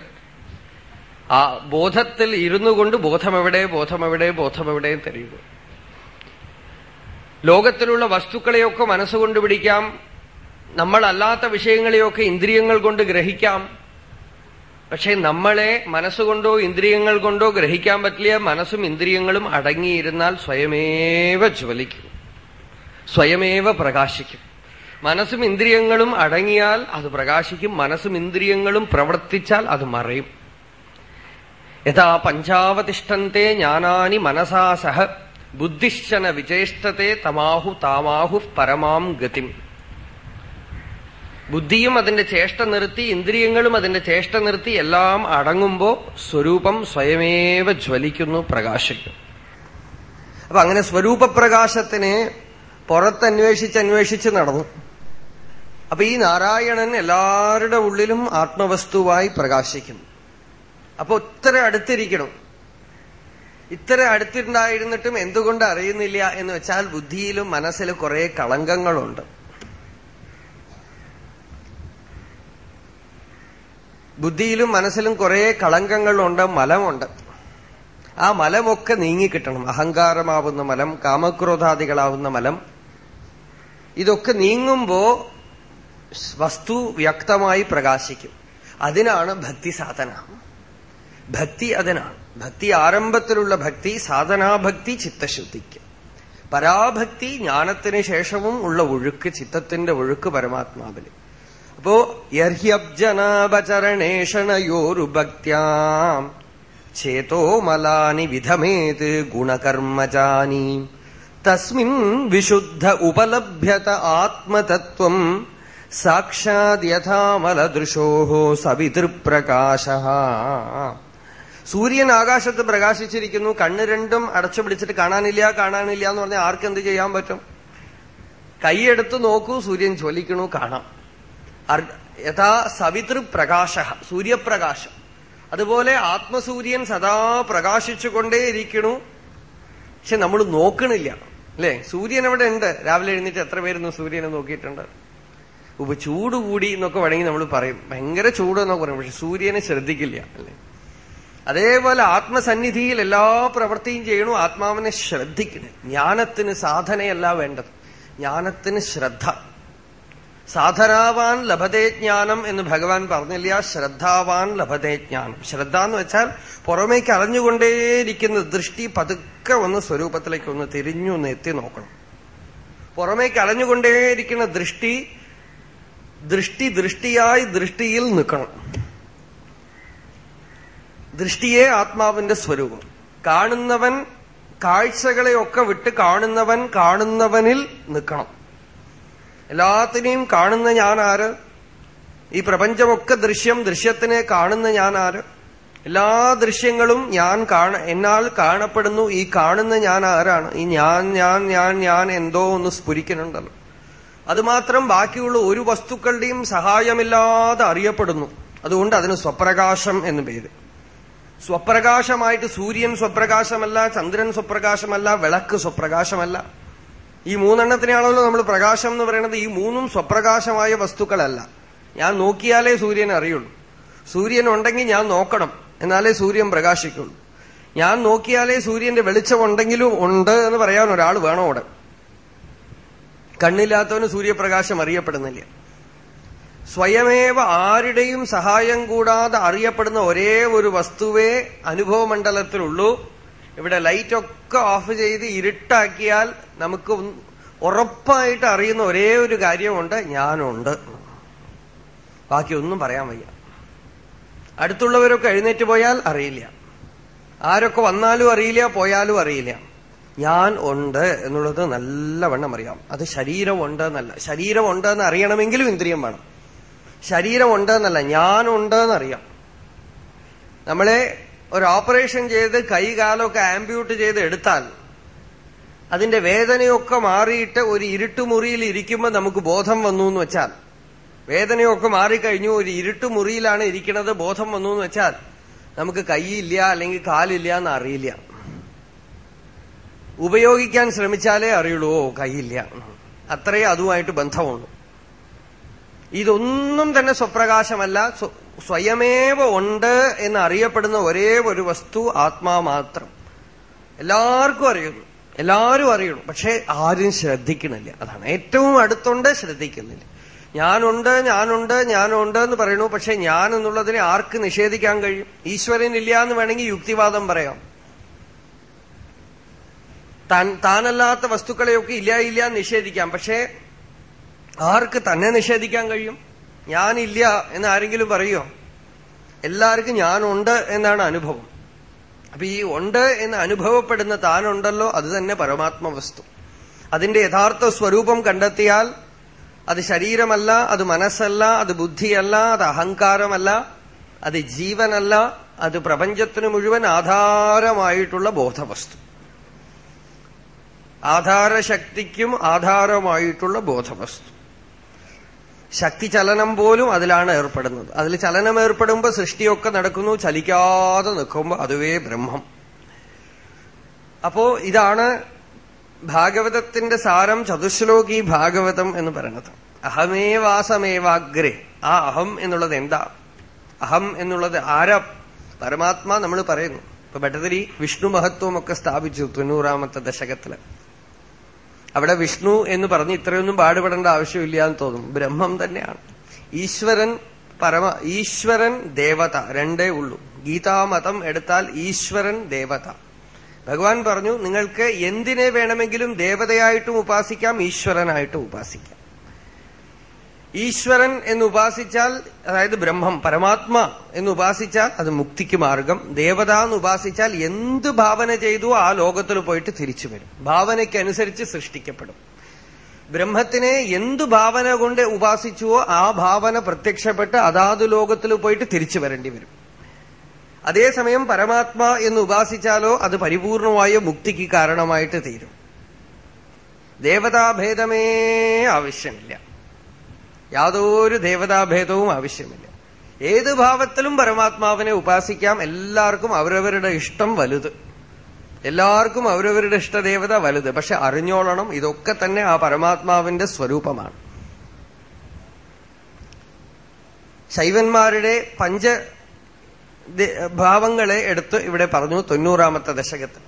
ആ ബോധത്തിൽ ഇരുന്നു കൊണ്ട് ബോധമെവിടെ ബോധമെവിടെ ബോധമെവിടെ തെരയുന്നു ലോകത്തിലുള്ള വസ്തുക്കളെയൊക്കെ മനസ്സുകൊണ്ട് പിടിക്കാം. നമ്മളല്ലാത്ത വിഷയങ്ങളെയൊക്കെ ഇന്ദ്രിയങ്ങൾ കൊണ്ട് ഗ്രഹിക്കാം. പക്ഷെ നമ്മളെ മനസ്സുകൊണ്ടോ ഇന്ദ്രിയങ്ങൾ കൊണ്ടോ ഗ്രഹിക്കാൻ പറ്റില്ല. മനസ്സും ഇന്ദ്രിയങ്ങളും അടങ്ങിയിരുന്നാൽ സ്വയമേവ ജ്വലിക്കും. സ്വയമേവ പ്രകാശിക്കും. മനസ്സും ഇന്ദ്രിയങ്ങളും അടങ്ങിയാൽ അത് പ്രകാശിക്കും. മനസ്സും ഇന്ദ്രിയങ്ങളും പ്രവർത്തിച്ചാൽ അത് മറയും. യഥാ പഞ്ചാവതിഷ്ഠന്തെ ജ്ഞാനാനി മനസാ സഹ ബുദ്ധിശ്ചന വിചേഷ്ടത്തെ തമാഹു താമാഹു പരമാം ഗതിം ബുദ്ധിയും അതിന്റെ ചേഷ്ട നിർത്തി ഇന്ദ്രിയങ്ങളും അതിന്റെ ചേഷ്ട നിർത്തി എല്ലാം അടങ്ങുമ്പോ സ്വരൂപം സ്വയമേവ ജ്വലിക്കുന്നു പ്രകാശിക്കും. അപ്പൊ അങ്ങനെ സ്വരൂപപ്രകാശത്തിന് പുറത്തന്വേഷിച്ച് അന്വേഷിച്ച് നടന്നു. അപ്പൊ ഈ നാരായണൻ എല്ലാവരുടെ ഉള്ളിലും ആത്മവസ്തുവായി പ്രകാശിക്കുന്നു. അപ്പൊ ഇത്ര അടുത്തിരിക്കണം. ഇത്ര അടുത്തുണ്ടായിരുന്നിട്ടും എന്തുകൊണ്ട് അറിയുന്നില്ല എന്ന് വെച്ചാൽ ബുദ്ധിയിലും മനസ്സിലും കുറെ കളങ്കങ്ങളുണ്ട്. ബുദ്ധിയിലും മനസ്സിലും കുറെ കളങ്കങ്ങളുണ്ട് മലമുണ്ട്. ആ മലമൊക്കെ നീങ്ങിക്കിട്ടണം. അഹങ്കാരമാവുന്ന മലം കാമക്രോധാദികളാവുന്ന മലം. ഇതൊക്കെ നീങ്ങുമ്പോ വസ്തു വ്യക്തമായി പ്രകാശിക്കും. അതിനാണ് ഭക്തി സാധന ഭക്തി അതിനാണ് ഭക്തി ആരംഭത്തിലുള്ള ഭക്തി സാധനാഭക്തി ചിത്തശുദ്ധിക്ക് പരാഭക്തി ജ്ഞാനത്തിന് ശേഷവും ഉള്ള ഒഴുക്ക് ചിത്തത്തിന്റെ ഒഴുക്ക് പരമാത്മാവിൽ അപ്പോ യർഹ്യബ്ജനാപചരണേഷണയോരുഭക്ത്യാം ചേതോമലാനി വിധമേത് ഗുണകർമ്മജാനി. തസ്മിൻ വിശുദ്ധ ഉപലഭ്യത ആത്മതത്വം സാക്ഷാത് യഥാമലദൃശോ സവിതൃപ്രകാശ. സൂര്യൻ ആകാശത്ത് പ്രകാശിച്ചിരിക്കുന്നു. കണ്ണ് രണ്ടും അടച്ചു പിടിച്ചിട്ട് കാണാനില്ല കാണാനില്ല എന്ന് പറഞ്ഞാൽ ആർക്കെന്ത് ചെയ്യാൻ പറ്റും? കൈയെടുത്ത് നോക്കൂ സൂര്യൻ ജ്വലിക്കണു കാണാം. യഥാ സവിതൃപ്രകാശ സൂര്യപ്രകാശം. അതുപോലെ ആത്മസൂര്യൻ സദാ പ്രകാശിച്ചുകൊണ്ടേയിരിക്കണു. പക്ഷെ നമ്മൾ നോക്കണില്ല അല്ലെ? സൂര്യൻ അവിടെ ഉണ്ട്. രാവിലെ എഴുന്നേറ്റ് എത്ര പേരൊന്നും സൂര്യനെ നോക്കിയിട്ടുണ്ട്? ഇപ്പൊ ചൂട് കൂടി എന്നൊക്കെ വേണമെങ്കിൽ നമ്മൾ പറയും. ഭയങ്കര ചൂട് എന്നൊക്കെ പറയും പക്ഷെ സൂര്യനെ ശ്രദ്ധിക്കില്ല അല്ലെ? അതേപോലെ ആത്മസന്നിധിയിൽ എല്ലാ പ്രവൃത്തിയും ചെയ്യണു ആത്മാവിനെ ശ്രദ്ധിക്കണം. ജ്ഞാനത്തിന് സാധനയല്ല വേണ്ടത്. ജ്ഞാനത്തിന് ശ്രദ്ധ. സാധനാവാൻ ലഭതേ ജ്ഞാനം എന്ന് ഭഗവാൻ പറഞ്ഞില്ല. ശ്രദ്ധാവാൻ ലഭതേ ജ്ഞാനം. ശ്രദ്ധ എന്ന് വെച്ചാൽ പുറമേക്ക് അറിഞ്ഞുകൊണ്ടേയിരിക്കുന്ന ദൃഷ്ടി പതുക്കെ ഒന്ന് സ്വരൂപത്തിലേക്ക് ഒന്ന് തിരിഞ്ഞു ഒന്ന് എത്തി നോക്കണം. പുറമേക്ക് അറിഞ്ഞുകൊണ്ടേയിരിക്കുന്ന ദൃഷ്ടി ദൃഷ്ടി ദൃഷ്ടിയായി ദൃഷ്ടിയിൽ നിൽക്കണം. ദൃഷ്ടിയെ ആത്മാവിന്റെ സ്വരൂപം. കാണുന്നവൻ കാഴ്ചകളെയൊക്കെ വിട്ട് കാണുന്നവൻ കാണുന്നവനിൽ നിൽക്കണം. എല്ലാത്തിനെയും കാണുന്ന ഞാൻ ആര്? ഈ പ്രപഞ്ചമൊക്കെ ദൃശ്യം ദൃശ്യത്തിനെ കാണുന്ന ഞാൻ ആര്? എല്ലാ ദൃശ്യങ്ങളും ഞാൻ കാണ എന്നാൽ കാണപ്പെടുന്നു ഈ കാണുന്ന ഞാൻ ആരാണ്? ഈ ഞാൻ ഞാൻ ഞാൻ ഞാൻ എന്തോ ഒന്ന് സ്ഫുരിക്കുന്നുണ്ടല്ലോ. അതുമാത്രം ബാക്കിയുള്ള ഒരു വസ്തുക്കളുടെയും സഹായമില്ലാതെ അറിയപ്പെടുന്നു. അതുകൊണ്ട് അതിന് സ്വപ്രകാശം എന്ന് പേര്. സ്വപ്രകാശമായിട്ട് സൂര്യൻ സ്വപ്രകാശമല്ല ചന്ദ്രൻ സ്വപ്രകാശമല്ല വിളക്ക് സ്വപ്രകാശമല്ല. ഈ മൂന്നെണ്ണത്തിനാണല്ലോ നമ്മൾ പ്രകാശം എന്ന് പറയുന്നത്. ഈ മൂന്നും സ്വപ്രകാശമായ വസ്തുക്കളല്ല. ഞാൻ നോക്കിയാലേ സൂര്യൻ അറിയുള്ളൂ. സൂര്യൻ ഉണ്ടെങ്കിൽ ഞാൻ നോക്കണം എന്നാലേ സൂര്യൻ പ്രകാശിക്കുള്ളൂ. ഞാൻ നോക്കിയാലേ സൂര്യന്റെ വെളിച്ചം ഉണ്ടെങ്കിലും ഉണ്ട് എന്ന് പറയാൻ ഒരാൾ വേണം അവിടെ. കണ്ണില്ലാത്തവന് സൂര്യപ്രകാശം അറിയപ്പെടുന്നില്ല. സ്വയമേവ ആരുടെയും സഹായം കൂടാതെ അറിയപ്പെടുന്ന ഒരേ ഒരു വസ്തുവേ അനുഭവമണ്ഡലത്തിലുള്ളൂ. ഇവിടെ ലൈറ്റ് ഒക്കെ ഓഫ് ചെയ്ത് ഇരുട്ടാക്കിയാൽ നമുക്ക് ഉറപ്പായിട്ട് അറിയുന്ന ഒരേ ഒരു കാര്യമുണ്ട് ഞാനുണ്ട്. ബാക്കിയൊന്നും പറയാൻ വയ്യ. അടുത്തുള്ളവരൊക്കെ എഴുന്നേറ്റ് പോയാൽ അറിയില്ല. ആരൊക്കെ വന്നാലും അറിയില്ല പോയാലും അറിയില്ല. ഞാൻ ഉണ്ട് എന്നുള്ളത് നല്ലവണ്ണം അറിയാം. അത് ശരീരമുണ്ട് എന്നല്ല ശരീരമുണ്ട് എന്ന് അറിയണമെങ്കിലും ഇന്ദ്രിയം വേണം. ശരീരമുണ്ട് എന്നല്ല ഞാനുണ്ട് എന്നറിയാം നമ്മളെ ഒരു ഓപ്പറേഷൻ ചെയ്ത് കൈ കാലമൊക്കെ ആംബ്യൂട്ട് ചെയ്ത് എടുത്താൽ അതിന്റെ വേദനയൊക്കെ മാറിയിട്ട് ഒരു ഇരുട്ടുമുറിയിൽ ഇരിക്കുമ്പോൾ നമുക്ക് ബോധം വന്നു എന്ന് വെച്ചാൽ വേദനയൊക്കെ മാറിക്കഴിഞ്ഞു ഒരു ഇരുട്ടുമുറിയിലാണ് ഇരിക്കുന്നത് ബോധം വന്നു എന്ന് വെച്ചാൽ നമുക്ക് കൈയില്ല അല്ലെങ്കിൽ കാലില്ല എന്ന് അറിയില്ല. ഉപയോഗിക്കാൻ ശ്രമിച്ചാലേ അറിയുള്ളൂ കൈയില്ല. അത്രേ അതുമായിട്ട് ബന്ധമുള്ളൂ. ഇതൊന്നും തന്നെ സ്വപ്രകാശമല്ല. സ്വയമേവ ഉണ്ട് എന്ന് അറിയപ്പെടുന്ന ഒരേ ഒരു വസ്തു ആത്മാ മാത്രം. എല്ലാവർക്കും അറിയുന്നു. എല്ലാവരും അറിയണം. പക്ഷെ ആരും ശ്രദ്ധിക്കണില്ല. അതാണ് ഏറ്റവും അടുത്തുണ്ട് ശ്രദ്ധിക്കുന്നില്ല. ഞാനുണ്ട് ഞാനുണ്ട് ഞാനുണ്ട് എന്ന് പറയുന്നു. പക്ഷെ ഞാൻ എന്നുള്ളതിനെ ആർക്ക് നിഷേധിക്കാൻ കഴിയും? ഈശ്വരൻ ഇല്ല എന്ന് വേണമെങ്കിൽ യുക്തിവാദം പറയാം. താൻ താനല്ലാത്ത വസ്തുക്കളെയൊക്കെ ഇല്ല ഇല്ല നിഷേധിക്കാം. പക്ഷേ ആർക്ക് തന്നെ നിഷേധിക്കാൻ കഴിയും? ഞാനില്ല എന്ന് ആരെങ്കിലും പറയോ? എല്ലാവർക്കും ഞാനുണ്ട് എന്നാണ് അനുഭവം. അപ്പൊ ഈ ഉണ്ട് എന്ന് അനുഭവപ്പെടുന്ന താനുണ്ടല്ലോ അത് തന്നെ പരമാത്മ വസ്തു. അതിന്റെ യഥാർത്ഥ സ്വരൂപം കണ്ടെത്തിയാൽ അത് ശരീരമല്ല അത് മനസ്സല്ല അത് ബുദ്ധിയല്ല അത് അഹങ്കാരമല്ല അത് ജീവനല്ല അത് പ്രപഞ്ചത്തിന് മുഴുവൻ ആധാരമായിട്ടുള്ള ബോധവസ്തു. ആധാരശക്തിക്കും ആധാരമായിട്ടുള്ള ബോധവസ്തു. ശക്തി ചലനം പോലും അതിലാണ് ഏർപ്പെടുന്നത്. അതിൽ ചലനം ഏർപ്പെടുമ്പോൾ സൃഷ്ടിയൊക്കെ നടക്കുന്നു ചലിക്കാതെ നിൽക്കുമ്പോൾ അതുവേ ബ്രഹ്മം. അപ്പോ ഇതാണ് ഭാഗവതത്തിന്റെ സാരം ചതുശ്ലോകി ഭാഗവതം എന്ന് പറയുന്നത്. അഹമേവാസമേവാഗ്രേ. ആ അഹം എന്നുള്ളത് എന്താ? അഹം എന്നുള്ളത് ആരാ? പരമാത്മാ നമ്മൾ പറയുന്നു. ഇപ്പൊ ഭട്ടതിരി വിഷ്ണു മഹത്വമൊക്കെ സ്ഥാപിച്ചു തൊണ്ണൂറാമത്തെ ദശകത്തിൽ. അവിടെ വിഷ്ണു എന്ന് പറഞ്ഞ് ഇത്രയൊന്നും പാടുപെടേണ്ട ആവശ്യമില്ല എന്ന് തോന്നും ബ്രഹ്മം തന്നെയാണ്. ഈശ്വരൻ പരമ ഈശ്വരൻ ദേവത രണ്ടേ ഉള്ളൂ. ഗീതാമതം എടുത്താൽ ഈശ്വരൻ ദേവത. ഭഗവാൻ പറഞ്ഞു നിങ്ങൾക്ക് എന്തിനെ വേണമെങ്കിലും ദേവതയായിട്ടും ഉപാസിക്കാം ഈശ്വരനായിട്ടും ഉപാസിക്കാം. ഈശ്വരൻ എന്ന് ഉപാസിച്ചാൽ അതായത് ബ്രഹ്മം പരമാത്മ എന്ന് ഉപാസിച്ചാൽ അത് മുക്തിക്ക് മാർഗം. ദേവത എന്ന് ഉപാസിച്ചാൽ എന്ത് ഭാവന ചെയ്തു ആ ലോകത്തിൽ പോയിട്ട് തിരിച്ചു വരും. ഭാവനയ്ക്കനുസരിച്ച് സൃഷ്ടിക്കപ്പെടും. ബ്രഹ്മത്തിനെ എന്തു ഭാവന കൊണ്ട് ഉപാസിച്ചുവോ ആ ഭാവന പ്രത്യക്ഷപ്പെട്ട് അതാത് ലോകത്തിൽ പോയിട്ട് തിരിച്ചു വരേണ്ടി വരും. അതേസമയം പരമാത്മ എന്ന് ഉപാസിച്ചാലോ അത് പരിപൂർണമായ മുക്തിക്ക് കാരണമായിട്ട് തീരും. ദേവതാഭേദമേ ആവശ്യമില്ല. യാതൊരു ദേവതാഭേദവും ആവശ്യമില്ല. ഏത് ഭാവത്തിലും പരമാത്മാവിനെ ഉപാസിക്കാം. എല്ലാവർക്കും അവരവരുടെ ഇഷ്ടം വലുത്. എല്ലാവർക്കും അവരവരുടെ ഇഷ്ടദേവത വലുത്. പക്ഷെ അറിഞ്ഞോളണം ഇതൊക്കെ തന്നെ ആ പരമാത്മാവിന്റെ സ്വരൂപമാണ്. ശൈവന്മാരുടെ പഞ്ച ഭാവങ്ങളെ എടുത്ത് ഇവിടെ പറഞ്ഞു തൊണ്ണൂറാമത്തെ ദശകത്തിൽ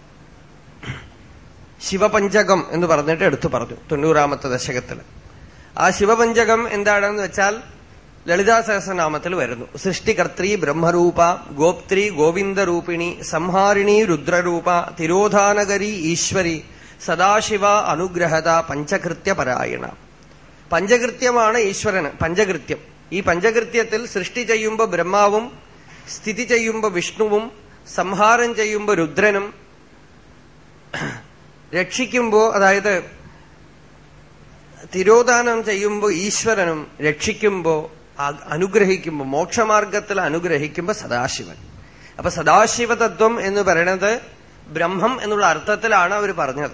ശിവപഞ്ചകം എന്ന് പറഞ്ഞിട്ട് എടുത്തു പറഞ്ഞു തൊണ്ണൂറാമത്തെ ദശകത്തിൽ ആ ശിവപഞ്ചകം എന്താണെന്ന് വെച്ചാൽ ലളിതാ സഹസ്രനാമത്തിൽ വരുന്നു. സൃഷ്ടികർത്തി ബ്രഹ്മരൂപ ഗോപ്ത്രി ഗോവിന്ദരൂപിണി സംഹാരിണി രുദ്രരൂപ തിരോധാനകരി ഈശ്വരി സദാശിവ അനുഗ്രഹത പഞ്ചകൃത്യ പരായണ പഞ്ചകൃത്യമാണ് ഈശ്വരന് പഞ്ചകൃത്യം. ഈ പഞ്ചകൃത്യത്തിൽ സൃഷ്ടി ചെയ്യുമ്പോൾ ബ്രഹ്മാവും സ്ഥിതി ചെയ്യുമ്പോൾ വിഷ്ണുവും സംഹാരം ചെയ്യുമ്പോൾ രുദ്രനും രക്ഷിക്കുമ്പോ അതായത് തിരോധാനം ചെയ്യുമ്പോൾ ഈശ്വരനും രക്ഷിക്കുമ്പോ അനുഗ്രഹിക്കുമ്പോ മോക്ഷമാർഗത്തിൽ അനുഗ്രഹിക്കുമ്പോ സദാശിവൻ. അപ്പൊ സദാശിവതത്വം എന്ന് പറയണത് ബ്രഹ്മം എന്നുള്ള അർത്ഥത്തിലാണ് അവർ പറഞ്ഞത്.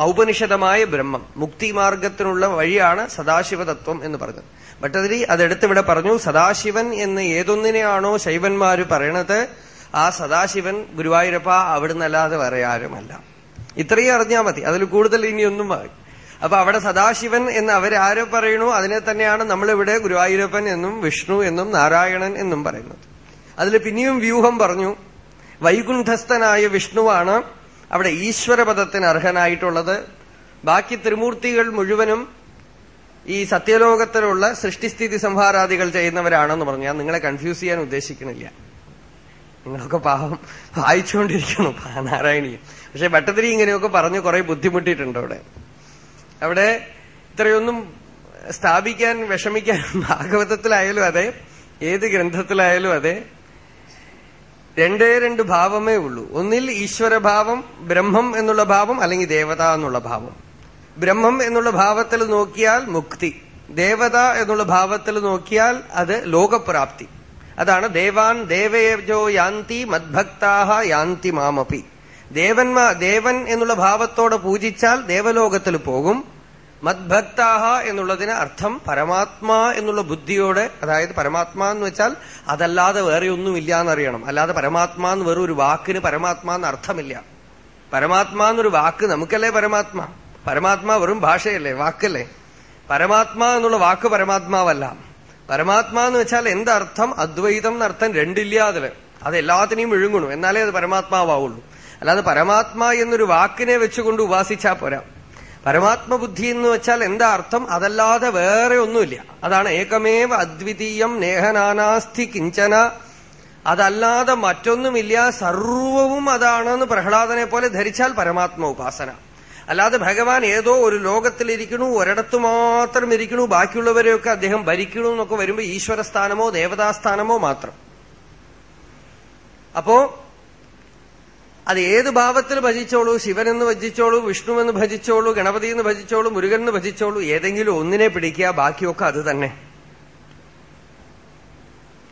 ഔപനിഷദമായ ബ്രഹ്മം മുക്തിമാർഗത്തിനുള്ള വഴിയാണ് സദാശിവ തത്വം എന്ന് പറഞ്ഞത്. ഭട്ടതിരി അതെടുത്തിവിടെ പറഞ്ഞു സദാശിവൻ എന്ന് ഏതൊന്നിനെയാണോ ശൈവന്മാര് പറയണത് ആ സദാശിവൻ ഗുരുവായൂരപ്പ അവിടുന്നല്ലാതെ വേറെ ആരുമല്ല. ഇത്രയും അറിഞ്ഞാൽ മതി. അതിൽ കൂടുതൽ ഇനിയൊന്നും അപ്പൊ അവിടെ സദാശിവൻ എന്ന് അവരാരോ പറയണു അതിനെ തന്നെയാണ് നമ്മളിവിടെ ഗുരുവായൂരപ്പൻ എന്നും വിഷ്ണു എന്നും നാരായണൻ എന്നും പറയുന്നത്. അതിൽ പിന്നെയും വ്യൂഹം പറഞ്ഞു. വൈകുണ്ഠസ്ഥനായ വിഷ്ണുവാണ് അവിടെ ഈശ്വരപദത്തിന് അർഹനായിട്ടുള്ളത്. ബാക്കി ത്രിമൂർത്തികൾ മുഴുവനും ഈ സത്യലോകത്തിലുള്ള സൃഷ്ടിസ്ഥിതി സംഹാരാദികൾ ചെയ്യുന്നവരാണെന്ന് പറഞ്ഞു. ഞാൻ നിങ്ങളെ കൺഫ്യൂസ് ചെയ്യാൻ ഉദ്ദേശിക്കണില്ല. നിങ്ങളൊക്കെ പാവം വായിച്ചുകൊണ്ടിരിക്കണം നാരായണീയം പക്ഷെ ഭട്ടതിരി ഇങ്ങനെയൊക്കെ പറഞ്ഞു കുറെ ബുദ്ധിമുട്ടിയിട്ടുണ്ട് അവിടെ. അവിടെ ഇത്രയൊന്നും സ്ഥാപിക്കാൻ വിഷമിക്കാൻ ഭാഗവതത്തിലായാലും അതെ. ഏത് ഗ്രന്ഥത്തിലായാലും അതെ. രണ്ടേ രണ്ട് ഭാവമേ ഉള്ളൂ. ഒന്നിൽ ഈശ്വരഭാവം ബ്രഹ്മം എന്നുള്ള ഭാവം അല്ലെങ്കിൽ ദേവത എന്നുള്ള ഭാവം. ബ്രഹ്മം എന്നുള്ള ഭാവത്തിൽ നോക്കിയാൽ മുക്തി. ദേവത എന്നുള്ള ഭാവത്തിൽ നോക്കിയാൽ അത് ലോകപ്രാപ്തി. അതാണ് ദേവാൻ ദേവേജോ യാന്തി മദ്ഭക്താഹ യാന്തി മാമപി. ദേവന്മാ ദേവൻ എന്നുള്ള ഭാവത്തോടെ പൂജിച്ചാൽ ദേവലോകത്തിൽ പോകും. മദ്ഭക്താഹ എന്നുള്ളതിന് അർത്ഥം പരമാത്മാ എന്നുള്ള ബുദ്ധിയോടെ അതായത് പരമാത്മാ എന്ന് വെച്ചാൽ അതല്ലാതെ വേറെ ഒന്നുമില്ല എന്നറിയണം അല്ലാതെ പരമാത്മാ എന്ന് വെറും ഒരു വാക്കിന് പരമാത്മാ എന്ന് അർത്ഥമില്ല. പരമാത്മാ എന്നൊരു വാക്ക് നമുക്കല്ലേ പരമാത്മാ? പരമാത്മാ വെറും ഭാഷയല്ലേ വാക്കല്ലേ? പരമാത്മാ എന്നുള്ള വാക്ക് പരമാത്മാവല്ല. പരമാത്മാ എന്ന് വെച്ചാൽ എന്തർത്ഥം? അദ്വൈതം എന്നർത്ഥം രണ്ടില്ല അതിൽ അത് എല്ലാത്തിനെയും വിഴുങ്ങണു എന്നാലേ അത് പരമാത്മാവുള്ളൂ അല്ലാതെ പരമാത്മാ എന്നൊരു വാക്കിനെ വെച്ചുകൊണ്ട് ഉപാസിച്ചാ പോരാ. പരമാത്മബുദ്ധി എന്ന് വെച്ചാൽ എന്താ അർത്ഥം? അതല്ലാതെ വേറെ ഒന്നുമില്ല. അതാണ് ഏകമേവ അദ്വിതീയം നേഹനാനാസ്ഥി കിഞ്ചന. അതല്ലാതെ മറ്റൊന്നുമില്ല. സർവവും അതാണെന്ന് പ്രഹ്ലാദനെ പോലെ ധരിച്ചാൽ പരമാത്മ ഉപാസന. അല്ലാതെ ഭഗവാൻ ഏതോ ഒരു ലോകത്തിലിരിക്കണു ഒരിടത്ത് മാത്രം ഇരിക്കണു ബാക്കിയുള്ളവരെയൊക്കെ അദ്ദേഹം ഭരിക്കണു എന്നൊക്കെ വരുമ്പോൾ ഈശ്വരസ്ഥാനമോ ദേവതാസ്ഥാനമോ മാത്രം. അപ്പോ അത് ഏത് ഭാവത്തിൽ ഭജിച്ചോളൂ ശിവനെന്ന് ഭജിച്ചോളൂ വിഷ്ണുവെന്ന് ഭജിച്ചോളൂ ഗണപതി എന്ന് ഭജിച്ചോളൂ മുരുകൻ എന്ന് ഭജിച്ചോളൂ ഏതെങ്കിലും ഒന്നിനെ പിടിക്കുക ബാക്കിയൊക്കെ അത് തന്നെ.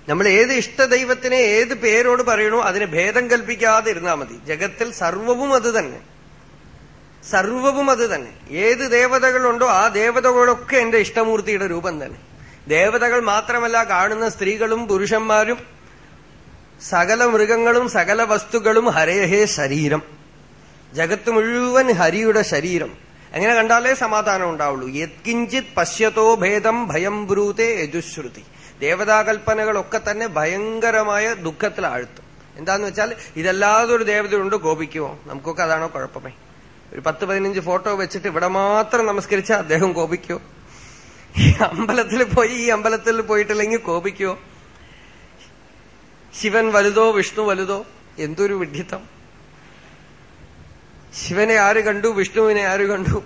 നമ്മൾ ഏത് ഇഷ്ടദൈവത്തിനെ ഏത് പേരോട് പറയണോ അതിനെ ഭേദം കൽപ്പിക്കാതെ ഇരുന്നാൽ മതി. ജഗത്തിൽ സർവവും അത് തന്നെ. സർവവും അത് തന്നെ. ഏത് ദേവതകളുണ്ടോ ആ ദേവതകളൊക്കെ എന്റെ ഇഷ്ടമൂർത്തിയുടെ രൂപം തന്നെ. ദേവതകൾ മാത്രമല്ല കാണുന്ന സ്ത്രീകളും പുരുഷന്മാരും സകല മൃഗങ്ങളും സകല വസ്തുക്കളും ഹരേഹേ ശരീരം. ജഗത്ത് മുഴുവൻ ഹരിയുടെ ശരീരം. എങ്ങനെ കണ്ടാലേ സമാധാനം ഉണ്ടാവുള്ളൂ. യത്കിഞ്ചിത് പശ്യത്തോ ഭേദം ഭയം ബ്രൂതേ യജുശ്രുതി. ദേവതാകൽപ്പനകളൊക്കെ തന്നെ ഭയങ്കരമായ ദുഃഖത്തിൽ ആഴ്ത്തും എന്താന്ന് വെച്ചാൽ ഇതല്ലാതെ ഒരു ദേവതയുണ്ട് കോപിക്കുമോ നമുക്കൊക്കെ അതാണോ കുഴപ്പമേ. ഒരു പത്ത് പതിനഞ്ച് ഫോട്ടോ വെച്ചിട്ട് ഇവിടെ മാത്രം നമസ്കരിച്ചാൽ അദ്ദേഹം കോപിക്കോ ഈ അമ്പലത്തിൽ പോയി ഈ അമ്പലത്തിൽ പോയിട്ടില്ലെങ്കിൽ കോപിക്കോ ശിവൻ വലുതോ വിഷ്ണു വലുതോ? എന്തൊരു വിഡ്ഢിത്തം. ശിവനെ ആര് കണ്ടു വിഷ്ണുവിനെ ആര് കണ്ടു?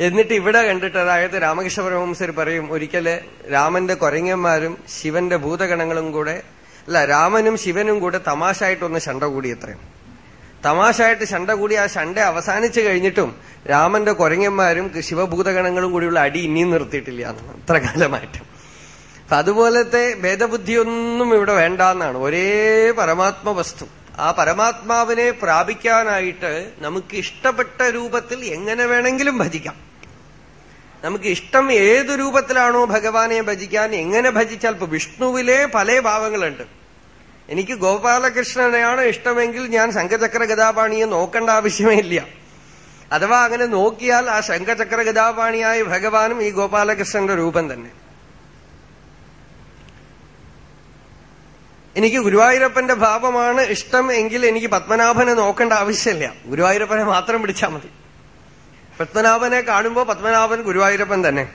എന്നിട്ട് ഇവിടെ കണ്ടിട്ട് അതായത് രാമകൃഷ്ണ പറയും ഒരിക്കൽ രാമന്റെ കൊരങ്ങന്മാരും ശിവന്റെ ഭൂതഗണങ്ങളും കൂടെ അല്ല രാമനും ശിവനും കൂടെ തമാശായിട്ടൊന്ന് ശണ്ട കൂടി അത്രയും. തമാശായിട്ട് ശണ്ട കൂടി ആ ശണ്ട അവസാനിച്ചു കഴിഞ്ഞിട്ടും രാമന്റെ കൊരങ്ങന്മാരും ശിവഭൂതഗണങ്ങളും കൂടിയുള്ള അടി ഇനിയും നിർത്തിയിട്ടില്ല അത്ര കാലമായിട്ട്. അപ്പൊ അതുപോലത്തെ ഭേദബുദ്ധിയൊന്നും ഇവിടെ വേണ്ടെന്നാണ്. ഒരേ പരമാത്മ വസ്തു ആ പരമാത്മാവിനെ പ്രാപിക്കാനായിട്ട് നമുക്ക് ഇഷ്ടപ്പെട്ട രൂപത്തിൽ എങ്ങനെ വേണമെങ്കിലും ഭജിക്കാം. നമുക്ക് ഇഷ്ടം ഏത് രൂപത്തിലാണോ ഭഗവാനെ ഭജിക്കാൻ എങ്ങനെ ഭജിച്ചാൽ ഇപ്പൊ വിഷ്ണുവിലെ പല ഭാവങ്ങളുണ്ട്. എനിക്ക് ഗോപാലകൃഷ്ണനെയാണ് ഇഷ്ടമെങ്കിൽ ഞാൻ ശംഖചക്ര ഗതാപാണിയെ നോക്കേണ്ട ആവശ്യമേ ഇല്ല. അഥവാ അങ്ങനെ നോക്കിയാൽ ആ ശംഖചക്ര ഗതാപാണിയായ ഭഗവാനും ഈ ഗോപാലകൃഷ്ണന്റെ രൂപം തന്നെ. എനിക്ക് ഗുരുവായൂരപ്പന്റെ ഭാവമാണ് ഇഷ്ടം എങ്കിൽ എനിക്ക് പത്മനാഭനെ നോക്കേണ്ട ആവശ്യമില്ല. ഗുരുവായൂരപ്പനെ മാത്രം പിടിച്ചാൽ മതി. പത്മനാഭനെ കാണുമ്പോൾ പത്മനാഭൻ ഗുരുവായൂരപ്പൻ തന്നെ.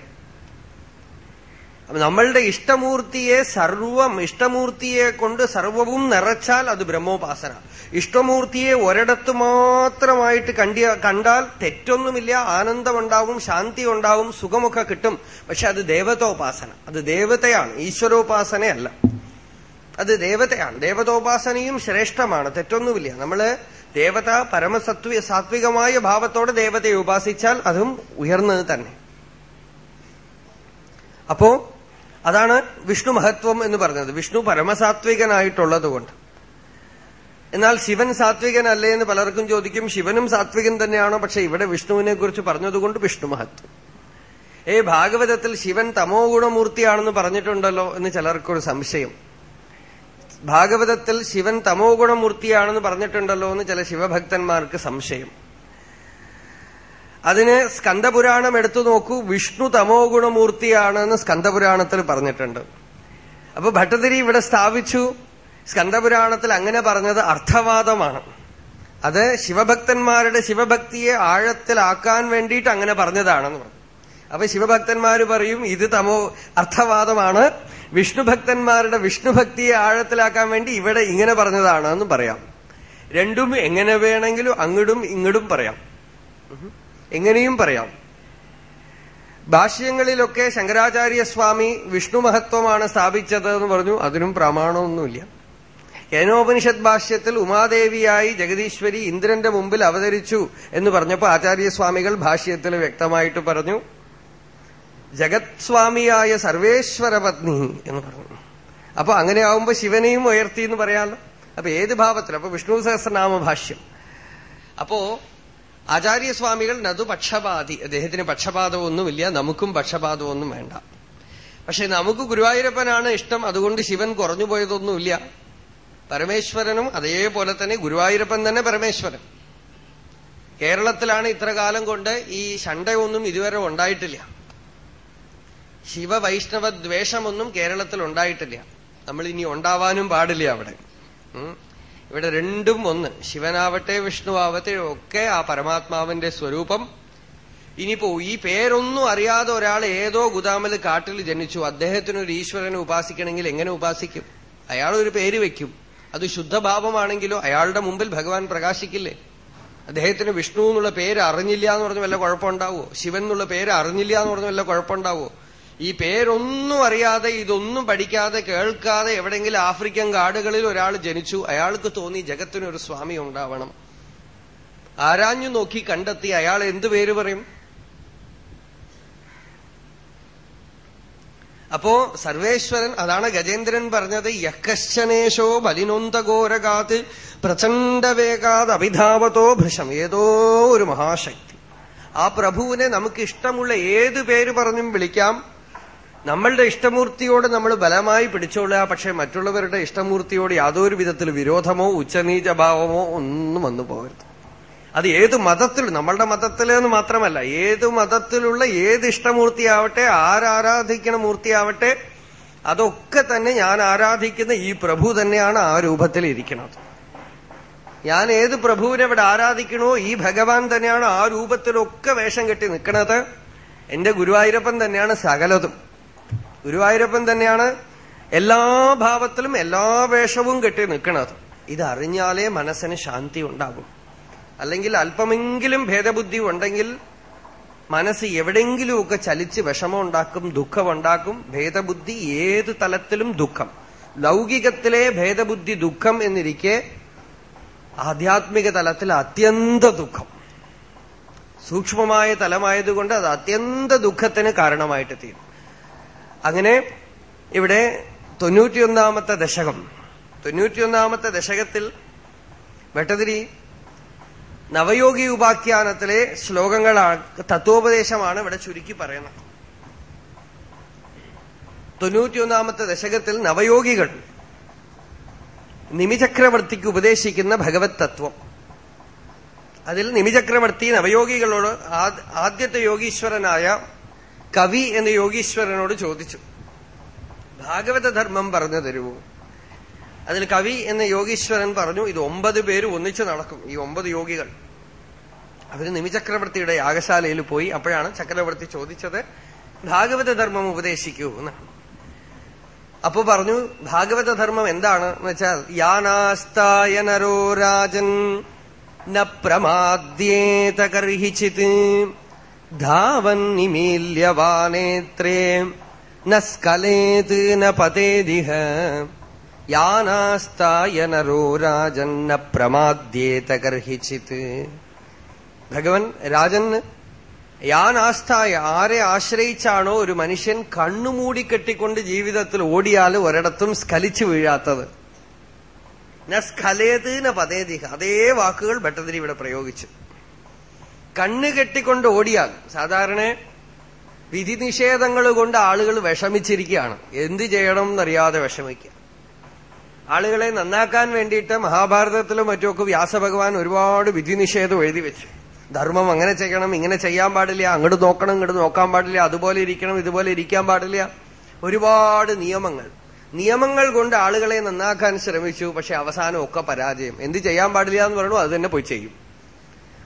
നമ്മളുടെ ഇഷ്ടമൂർത്തിയെ സർവം ഇഷ്ടമൂർത്തിയെ കൊണ്ട് സർവവും നിറച്ചാൽ അത് ബ്രഹ്മോപാസന. ഇഷ്ടമൂർത്തിയെ ഒരിടത്ത് മാത്രമായിട്ട് കണ്ടിയ കണ്ടാൽ തെറ്റൊന്നുമില്ല ആനന്ദമുണ്ടാവും ശാന്തി ഉണ്ടാവും സുഖമൊക്കെ കിട്ടും. പക്ഷെ അത് ദേവതോപാസന. അത് ദേവതയാണ് ഈശ്വരോപാസനയല്ല. അത് ദേവതയാണ് ദേവതോപാസനയും ശ്രേഷ്ഠമാണ് തെറ്റൊന്നുമില്ല. നമ്മൾ ദേവത പരമസത്വ സാത്വികമായ ഭാവത്തോടെ ദേവതയെ ഉപാസിച്ചാൽ അതും ഉയർന്നത് തന്നെ. അപ്പോ അതാണ് വിഷ്ണു മഹത്വം എന്ന് പറഞ്ഞത്. വിഷ്ണു പരമസാത്വികനായിട്ടുള്ളതുകൊണ്ട്. എന്നാൽ ശിവൻ സാത്വികനല്ലേ എന്ന് പലർക്കും ചോദിക്കും. ശിവനും സാത്വികൻ തന്നെയാണോ? പക്ഷെ ഇവിടെ വിഷ്ണുവിനെ കുറിച്ച് പറഞ്ഞതുകൊണ്ട് വിഷ്ണു മഹത്വം. ഏ ഭാഗവതത്തിൽ ശിവൻ തമോ ഗുണമൂർത്തിയാണെന്ന് പറഞ്ഞിട്ടുണ്ടല്ലോ എന്ന് ചിലർക്കൊരു സംശയം. ഭാഗവതത്തിൽ ശിവൻ തമോ ഗുണമൂർത്തിയാണെന്ന് പറഞ്ഞിട്ടുണ്ടല്ലോ എന്ന് ചില ശിവഭക്തന്മാർക്ക് സംശയം. അതിന് സ്കന്ദപുരാണം എടുത്തു നോക്കൂ. വിഷ്ണു തമോ ഗുണമൂർത്തിയാണെന്ന് സ്കന്ദപുരാണത്തിൽ പറഞ്ഞിട്ടുണ്ട്. അപ്പൊ ഭട്ടതിരി ഇവിടെ സ്ഥാപിച്ചു. സ്കന്ദപുരാണത്തിൽ അങ്ങനെ പറഞ്ഞത് അർത്ഥവാദമാണ്. അത് ശിവഭക്തന്മാരുടെ ശിവഭക്തിയെ ആഴത്തിലാക്കാൻ വേണ്ടിയിട്ട് അങ്ങനെ പറഞ്ഞതാണെന്ന് പറഞ്ഞു. അപ്പൊ ശിവഭക്തന്മാര് പറയും ഇത് തമോ അർത്ഥവാദമാണ്. വിഷ്ണുഭക്തന്മാരുടെ വിഷ്ണുഭക്തിയെ ആഴത്തിലാക്കാൻ വേണ്ടി ഇവിടെ ഇങ്ങനെ പറഞ്ഞതാണ് എന്ന് പറയാം. രണ്ടും എങ്ങനെ വേണമെങ്കിലും അങ്ങടും ഇങ്ങടും പറയാം. എങ്ങനെയും പറയാം. ഭാഷ്യങ്ങളിലൊക്കെ ശങ്കരാചാര്യസ്വാമി വിഷ്ണു മഹത്വമാണ് സ്ഥാപിച്ചത് എന്ന് പറഞ്ഞു അതിനും പ്രമാണമൊന്നുമില്ല. ഏനോപനിഷത് ഭാഷ്യത്തിൽ ഉമാദേവിയായി ജഗദീശ്വരി ഇന്ദ്രന്റെ മുമ്പിൽ അവതരിച്ചു എന്ന് പറഞ്ഞപ്പോൾ ആചാര്യസ്വാമികൾ ഭാഷ്യത്തിൽ വ്യക്തമായിട്ട് പറഞ്ഞു ജഗത്സ്വാമിയായ സർവേശ്വര പത്നി എന്ന് പറഞ്ഞു. അപ്പൊ അങ്ങനെ ആവുമ്പോ ശിവനെയും ഉയർത്തി എന്ന് പറയാമല്ലോ അപ്പൊ ഏത് ഭാവത്തിൽ അപ്പൊ വിഷ്ണു സഹസ്രനാമ ഭാഷ്യം. അപ്പോ ആചാര്യസ്വാമികൾ നതു പക്ഷപാതി അദ്ദേഹത്തിന് പക്ഷപാതമൊന്നുമില്ല നമുക്കും പക്ഷപാതമൊന്നും വേണ്ട. പക്ഷെ നമുക്ക് ഗുരുവായൂരപ്പനാണ് ഇഷ്ടം അതുകൊണ്ട് ശിവൻ കുറഞ്ഞു പോയതൊന്നുമില്ല. പരമേശ്വരനും അതേപോലെ തന്നെ ഗുരുവായൂരപ്പൻ തന്നെ പരമേശ്വരൻ. കേരളത്തിലാണ് ഇത്രകാലം കൊണ്ട് ഈ ശണ്ടയൊന്നും ഇതുവരെ ഉണ്ടായിട്ടില്ല. ശിവവൈഷ്ണവ ദ്വേഷമൊന്നും കേരളത്തിൽ ഉണ്ടായിട്ടില്ല നമ്മൾ ഇനി ഉണ്ടാവാനും പാടില്ല അവിടെ. ഇവിടെ രണ്ടും ഒന്ന്. ശിവനാവട്ടെ വിഷ്ണുവാവട്ടെ ഒക്കെ ആ പരമാത്മാവിന്റെ സ്വരൂപം. ഇനിയിപ്പോ ഈ പേരൊന്നും അറിയാതെ ഒരാൾ ഏതോ ഗുദാമിൽ കാട്ടിൽ ജനിച്ചു. അദ്ദേഹത്തിന് ഒരു ഈശ്വരനെ ഉപാസിക്കണമെങ്കിൽ എങ്ങനെ ഉപാസിക്കും? അയാൾ ഒരു പേര് വെക്കും. അത് ശുദ്ധഭാവമാണെങ്കിലോ അയാളുടെ മുമ്പിൽ ഭഗവാൻ പ്രകാശിക്കില്ലേ? അദ്ദേഹത്തിന് വിഷ്ണു എന്നുള്ള പേര് അറിഞ്ഞില്ല എന്ന് പറഞ്ഞ വല്ല കുഴപ്പമുണ്ടാവോ ശിവൻ എന്നുള്ള പേര് അറിഞ്ഞില്ല എന്ന് പറഞ്ഞ വല്ല കുഴപ്പമുണ്ടാവോ ഈ പേരൊന്നും അറിയാതെ ഇതൊന്നും പഠിക്കാതെ കേൾക്കാതെ എവിടെയെങ്കിലും ആഫ്രിക്കൻ കാടുകളിൽ ഒരാൾ ജനിച്ചു. അയാൾക്ക് തോന്നി ജഗത്തിനൊരു സ്വാമി ഉണ്ടാവണം. ആരാഞ്ഞു നോക്കി കണ്ടെത്തി അയാൾ എന്ത് പേര് പറയും? അപ്പോ സർവേശ്വരൻ അതാണ് ഗജേന്ദ്രൻ പറഞ്ഞത് യക്കശ്ചനേശോ ബലിനൊന്തഘോരകാത് പ്രചണ്ഡവേഗാത് അഭിധാവതോ ഭൃശം. ഏതോ ഒരു മഹാശക്തി. ആ പ്രഭുവിനെ നമുക്ക് ഇഷ്ടമുള്ള ഏത് പേര് പറഞ്ഞും വിളിക്കാം. നമ്മളുടെ ഇഷ്ടമൂർത്തിയോട് നമ്മൾ ബലമായി പിടിച്ചോളുക പക്ഷെ മറ്റുള്ളവരുടെ ഇഷ്ടമൂർത്തിയോട് യാതൊരു വിധത്തിൽ വിരോധമോ ഉച്ചനീചഭാവമോ ഒന്നും വന്നു പോകരുത്. അത് ഏത് മതത്തിൽ നമ്മളുടെ മതത്തിലെന്ന് മാത്രമല്ല ഏത് മതത്തിലുള്ള ഏത് ഇഷ്ടമൂർത്തിയാവട്ടെ ആരാരാധിക്കണ മൂർത്തിയാവട്ടെ അതൊക്കെ തന്നെ ഞാൻ ആരാധിക്കുന്ന ഈ പ്രഭു തന്നെയാണ് ആ രൂപത്തിൽ ഇരിക്കുന്നത്. ഞാൻ ഏത് പ്രഭുവിനെ ഇവിടെ ആരാധിക്കണോ ഈ ഭഗവാൻ തന്നെയാണ് ആ രൂപത്തിലൊക്കെ വേഷം കെട്ടി നിൽക്കുന്നത് എന്റെ ഗുരുവായൂരപ്പൻ തന്നെയാണ് സകലതും. ഗുരുവായൂരപ്പൻ തന്നെയാണ് എല്ലാ ഭാവത്തിലും എല്ലാ വേഷവും കെട്ടി നിൽക്കുന്നത്. ഇതറിഞ്ഞാലേ മനസ്സിന് ശാന്തി ഉണ്ടാകും. അല്ലെങ്കിൽ അല്പമെങ്കിലും ഭേദബുദ്ധി ഉണ്ടെങ്കിൽ മനസ്സ് എവിടെയെങ്കിലുമൊക്കെ ചലിച്ച് വിഷമമുണ്ടാക്കും ദുഃഖമുണ്ടാക്കും. ഭേദബുദ്ധി ഏത് തലത്തിലും ദുഃഖം. ലൗകികത്തിലെ ഭേദബുദ്ധി ദുഃഖം എന്നിരിക്കെ ആധ്യാത്മിക തലത്തിൽ അത്യന്ത ദുഃഖം. സൂക്ഷ്മമായ തലമായതുകൊണ്ട് അത് അത്യന്ത ദുഃഖത്തിന് കാരണമായിട്ട് തീരും. അങ്ങനെ ഇവിടെ തൊണ്ണൂറ്റിയൊന്നാമത്തെ ദശകം. തൊണ്ണൂറ്റിയൊന്നാമത്തെ ദശകത്തിൽ വെട്ടതിരി നവയോഗി ഉപാഖ്യാനത്തിലെ ശ്ലോകങ്ങളാണ് തത്വോപദേശമാണ് ഇവിടെ ചുരുക്കി പറയുന്നത്. തൊണ്ണൂറ്റിയൊന്നാമത്തെ ദശകത്തിൽ നവയോഗികൾ നിമിചക്രവർത്തിക്ക് ഉപദേശിക്കുന്ന ഭഗവത് തത്വം. അതിൽ നിമിചക്രവർത്തി നവയോഗികളോട് ആദ്യത്തെ യോഗീശ്വരനായ കവി എന്ന യോഗീശ്വരനോട് ചോദിച്ചു. ഭാഗവത ധർമ്മം പറഞ്ഞു തരുമോ? അതിൽ കവി എന്ന യോഗീശ്വരൻ പറഞ്ഞു ഇത് ഒമ്പത് പേര് ഒന്നിച്ചു നടക്കും ഈ ഒമ്പത് യോഗികൾ. അവർ നിമിചക്രവർത്തിയുടെ യാഗശാലയിൽ പോയി അപ്പോഴാണ് ചക്രവർത്തി ചോദിച്ചത് ഭാഗവത ധർമ്മം ഉപദേശിക്കൂ എന്ന് അപ്പോ പറഞ്ഞു ഭാഗവത ധർമ്മം എന്താണ്? എന്ന് വെച്ചാൽ യാനാസ്തായ നരോ രാജൻ ന പ്രമാദ്യേത കർഹിച്ചിത് ധാവൻ നിമീല്യവാനേത്രേ നസ്കലേത് സ്കലേത് ന പതേതിഹ യാനാസ്തായ നരോ രാജൻ ന പ്രമാദ്യേത ഗർഹിച്ചിത്. ഭഗവൻ രാജൻ യാനാസ്തായ ആരെ ആശ്രയിച്ചാണോ ഒരു മനുഷ്യൻ കണ്ണുമൂടി കെട്ടിക്കൊണ്ട് ജീവിതത്തിൽ ഓടിയാൽ ഒരിടത്തും സ്കലിച്ചു വീഴാത്തത്? ന സ്ഖലേത് ന പതേതിഹ. അതേ വാക്കുകൾ ഭട്ടതിരി ഇവിടെ പ്രയോഗിച്ചു. കണ്ണ് കെട്ടിക്കൊണ്ട് ഓടിയാൽ സാധാരണ വിധി നിഷേധങ്ങൾ കൊണ്ട് ആളുകൾ വിഷമിച്ചിരിക്കുകയാണ്. എന്ത് ചെയ്യണം എന്നറിയാതെ വിഷമിക്കുക. ആളുകളെ നന്നാക്കാൻ വേണ്ടിയിട്ട് മഹാഭാരതത്തിലും മറ്റുമൊക്കെ വ്യാസഭഗവാൻ ഒരുപാട് വിധി നിഷേധം എഴുതി വെച്ചു. ധർമ്മം അങ്ങനെ ചെയ്യണം ഇങ്ങനെ ചെയ്യാൻ പാടില്ല അങ്ങോട്ട് നോക്കണം ഇങ്ങോട്ട് നോക്കാൻ പാടില്ല അതുപോലെ ഇരിക്കണം ഇതുപോലെ ഇരിക്കാൻ പാടില്ല. ഒരുപാട് നിയമങ്ങൾ. നിയമങ്ങൾ കൊണ്ട് ആളുകളെ നന്നാക്കാൻ ശ്രമിച്ചു പക്ഷെ അവസാനം ഒക്കെ പരാജയം. എന്ത് ചെയ്യാൻ പാടില്ല എന്ന് പറഞ്ഞു അത് തന്നെ പോയി ചെയ്യും.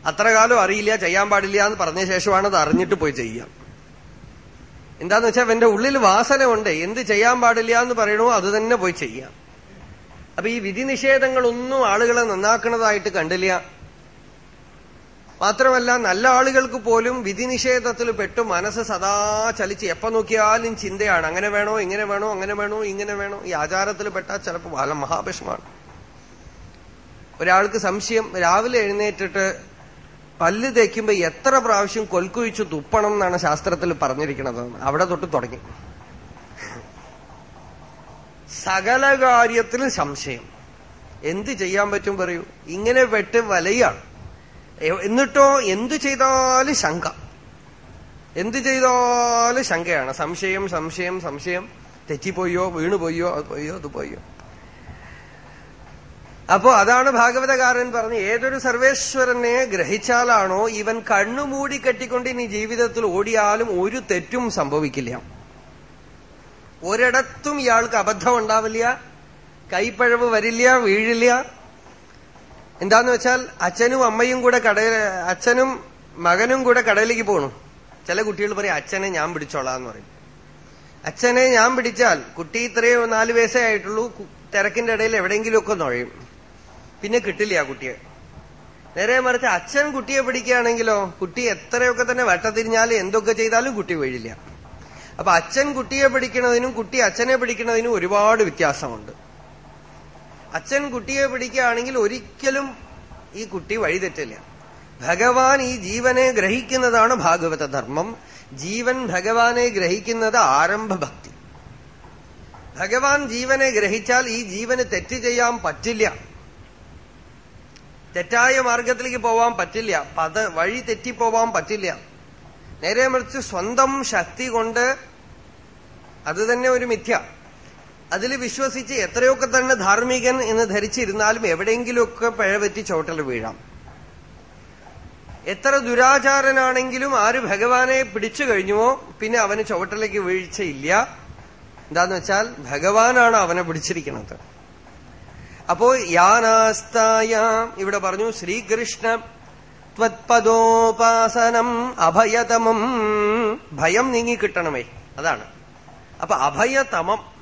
അത്ര കാലം അറിയില്ല ചെയ്യാൻ പാടില്ല എന്ന് പറഞ്ഞ ശേഷമാണ് അത് അറിഞ്ഞിട്ട് പോയി ചെയ്യാം. എന്താന്ന് വെച്ചാൽ എന്റെ ഉള്ളിൽ വാസന ഉണ്ട് എന്ത് ചെയ്യാൻ പാടില്ല എന്ന് പറയണോ അത് തന്നെ പോയി ചെയ്യാം. അപ്പൊ ഈ വിധി നിഷേധങ്ങളൊന്നും ആളുകളെ നന്നാക്കുന്നതായിട്ട് കണ്ടില്ല. മാത്രമല്ല നല്ല ആളുകൾക്ക് പോലും വിധി നിഷേധത്തിൽ പെട്ടു മനസ്സ് സദാ ചലിച്ച് എപ്പോ നോക്കിയാലും ചിന്തയാണ്. അങ്ങനെ വേണോ ഇങ്ങനെ വേണോ അങ്ങനെ വേണോ ഇങ്ങനെ വേണോ. ഈ ആചാരത്തിൽ പെട്ടാൽ ചിലപ്പോൾ മഹാഭിഷമാണ് ഒരാൾക്ക് സംശയം രാവിലെ എഴുന്നേറ്റിട്ട് പല്ല് തേക്കുമ്പോ എത്ര പ്രാവശ്യം കൊൽക്കുഴിച്ച് തുപ്പണം എന്നാണ് ശാസ്ത്രത്തിൽ പറഞ്ഞിരിക്കുന്നത്. അവിടെ തൊട്ട് തുടങ്ങി. സകല കാര്യത്തിലും സംശയം. എന്ത് ചെയ്യാൻ പറ്റും പറയൂ? ഇങ്ങനെ പെട്ട് വലയാണ്. എന്നിട്ടോ എന്തു ചെയ്താലും ശങ്ക. എന്തു ചെയ്താലും ശങ്കയാണ്. സംശയം സംശയം സംശയം. തെറ്റിപ്പോയോ വീണുപോയോ അത് പോയോ അത് പോയോ. അപ്പോ അതാണ് ഭാഗവതകാരൻ പറഞ്ഞ് ഏതൊരു സർവേശ്വരനെ ഗ്രഹിച്ചാലാണോ ഇവൻ കണ്ണുമൂടി കെട്ടിക്കൊണ്ട് ഇനി ജീവിതത്തിൽ ഓടിയാലും ഒരു തെറ്റും സംഭവിക്കില്ല. ഒരിടത്തും ഇയാൾക്ക് അബദ്ധം ഉണ്ടാവില്ല കൈപ്പഴവ് വരില്ല വീഴില്ല. എന്താന്ന് വെച്ചാൽ അച്ഛനും അമ്മയും കൂടെ കടയിൽ അച്ഛനും മകനും കൂടെ കടയിലേക്ക് പോകണം ചില കുട്ടികൾ പറയും അച്ഛനെ ഞാൻ പിടിച്ചോളാം എന്ന് പറയും. അച്ഛനെ ഞാൻ പിടിച്ചാൽ കുട്ടി ഇത്രയോ നാല് വയസ്സേ ആയിട്ടുള്ളൂ തിരക്കിന്റെ ഇടയിൽ എവിടെയെങ്കിലുമൊക്കെ നുഴയും. പിന്നെ കിട്ടില്ല ആ കുട്ടിയെ. നേരെ മറിച്ച് അച്ഛൻ കുട്ടിയെ പിടിക്കുകയാണെങ്കിലോ കുട്ടി എത്രയൊക്കെ തന്നെ വട്ടത്തിരിഞ്ഞാലും എന്തൊക്കെ ചെയ്താലും കുട്ടി വീഴില്ല. അപ്പൊ അച്ഛൻ കുട്ടിയെ പിടിക്കുന്നതിനും കുട്ടി അച്ഛനെ പിടിക്കുന്നതിനും ഒരുപാട് വ്യത്യാസമുണ്ട്. അച്ഛൻ കുട്ടിയെ പിടിക്കുകയാണെങ്കിൽ ഒരിക്കലും ഈ കുട്ടി വഴിതെറ്റില്ല ഭഗവാൻ ഈ ജീവനെ ഗ്രഹിക്കുന്നതാണ് ഭാഗവത ധർമ്മം. ജീവൻ ഭഗവാനെ ഗ്രഹിക്കുന്നത് ആരംഭ ഭക്തി. ഭഗവാൻ ജീവനെ ഗ്രഹിച്ചാൽ ഈ ജീവന് തെറ്റ് ചെയ്യാൻ പറ്റില്ല. തെറ്റായ മാർഗത്തിലേക്ക് പോവാൻ പറ്റില്ല. പത വഴി തെറ്റിപ്പോവാൻ പറ്റില്ല. നേരെ മറിച്ച് സ്വന്തം ശക്തി കൊണ്ട് അത് തന്നെ ഒരു മിഥ്യ. അതിൽ വിശ്വസിച്ച് എത്രയൊക്കെ തന്നെ ധാർമ്മികൻ എന്ന് ധരിച്ചിരുന്നാലും എവിടെയെങ്കിലുമൊക്കെ പിഴവറ്റി ചോട്ടൽ വീഴാം. എത്ര ദുരാചാരനാണെങ്കിലും ആര് ഭഗവാനെ പിടിച്ചു കഴിഞ്ഞുവോ പിന്നെ അവന് ചുവട്ടിലേക്ക് വീഴ്ചയില്ല. എന്താന്ന് വെച്ചാൽ ഭഗവാനാണ് അവനെ പിടിച്ചിരിക്കുന്നത്. അപ്പോ യാനാസ്തായ ഇവിടെ പറഞ്ഞു ശ്രീകൃഷ്ണ ത്വത്പദോപാസനം അഭയതമം ഭയം നീങ്ങി കിട്ടണമേ. അതാണ്. അപ്പൊ അഭയതമം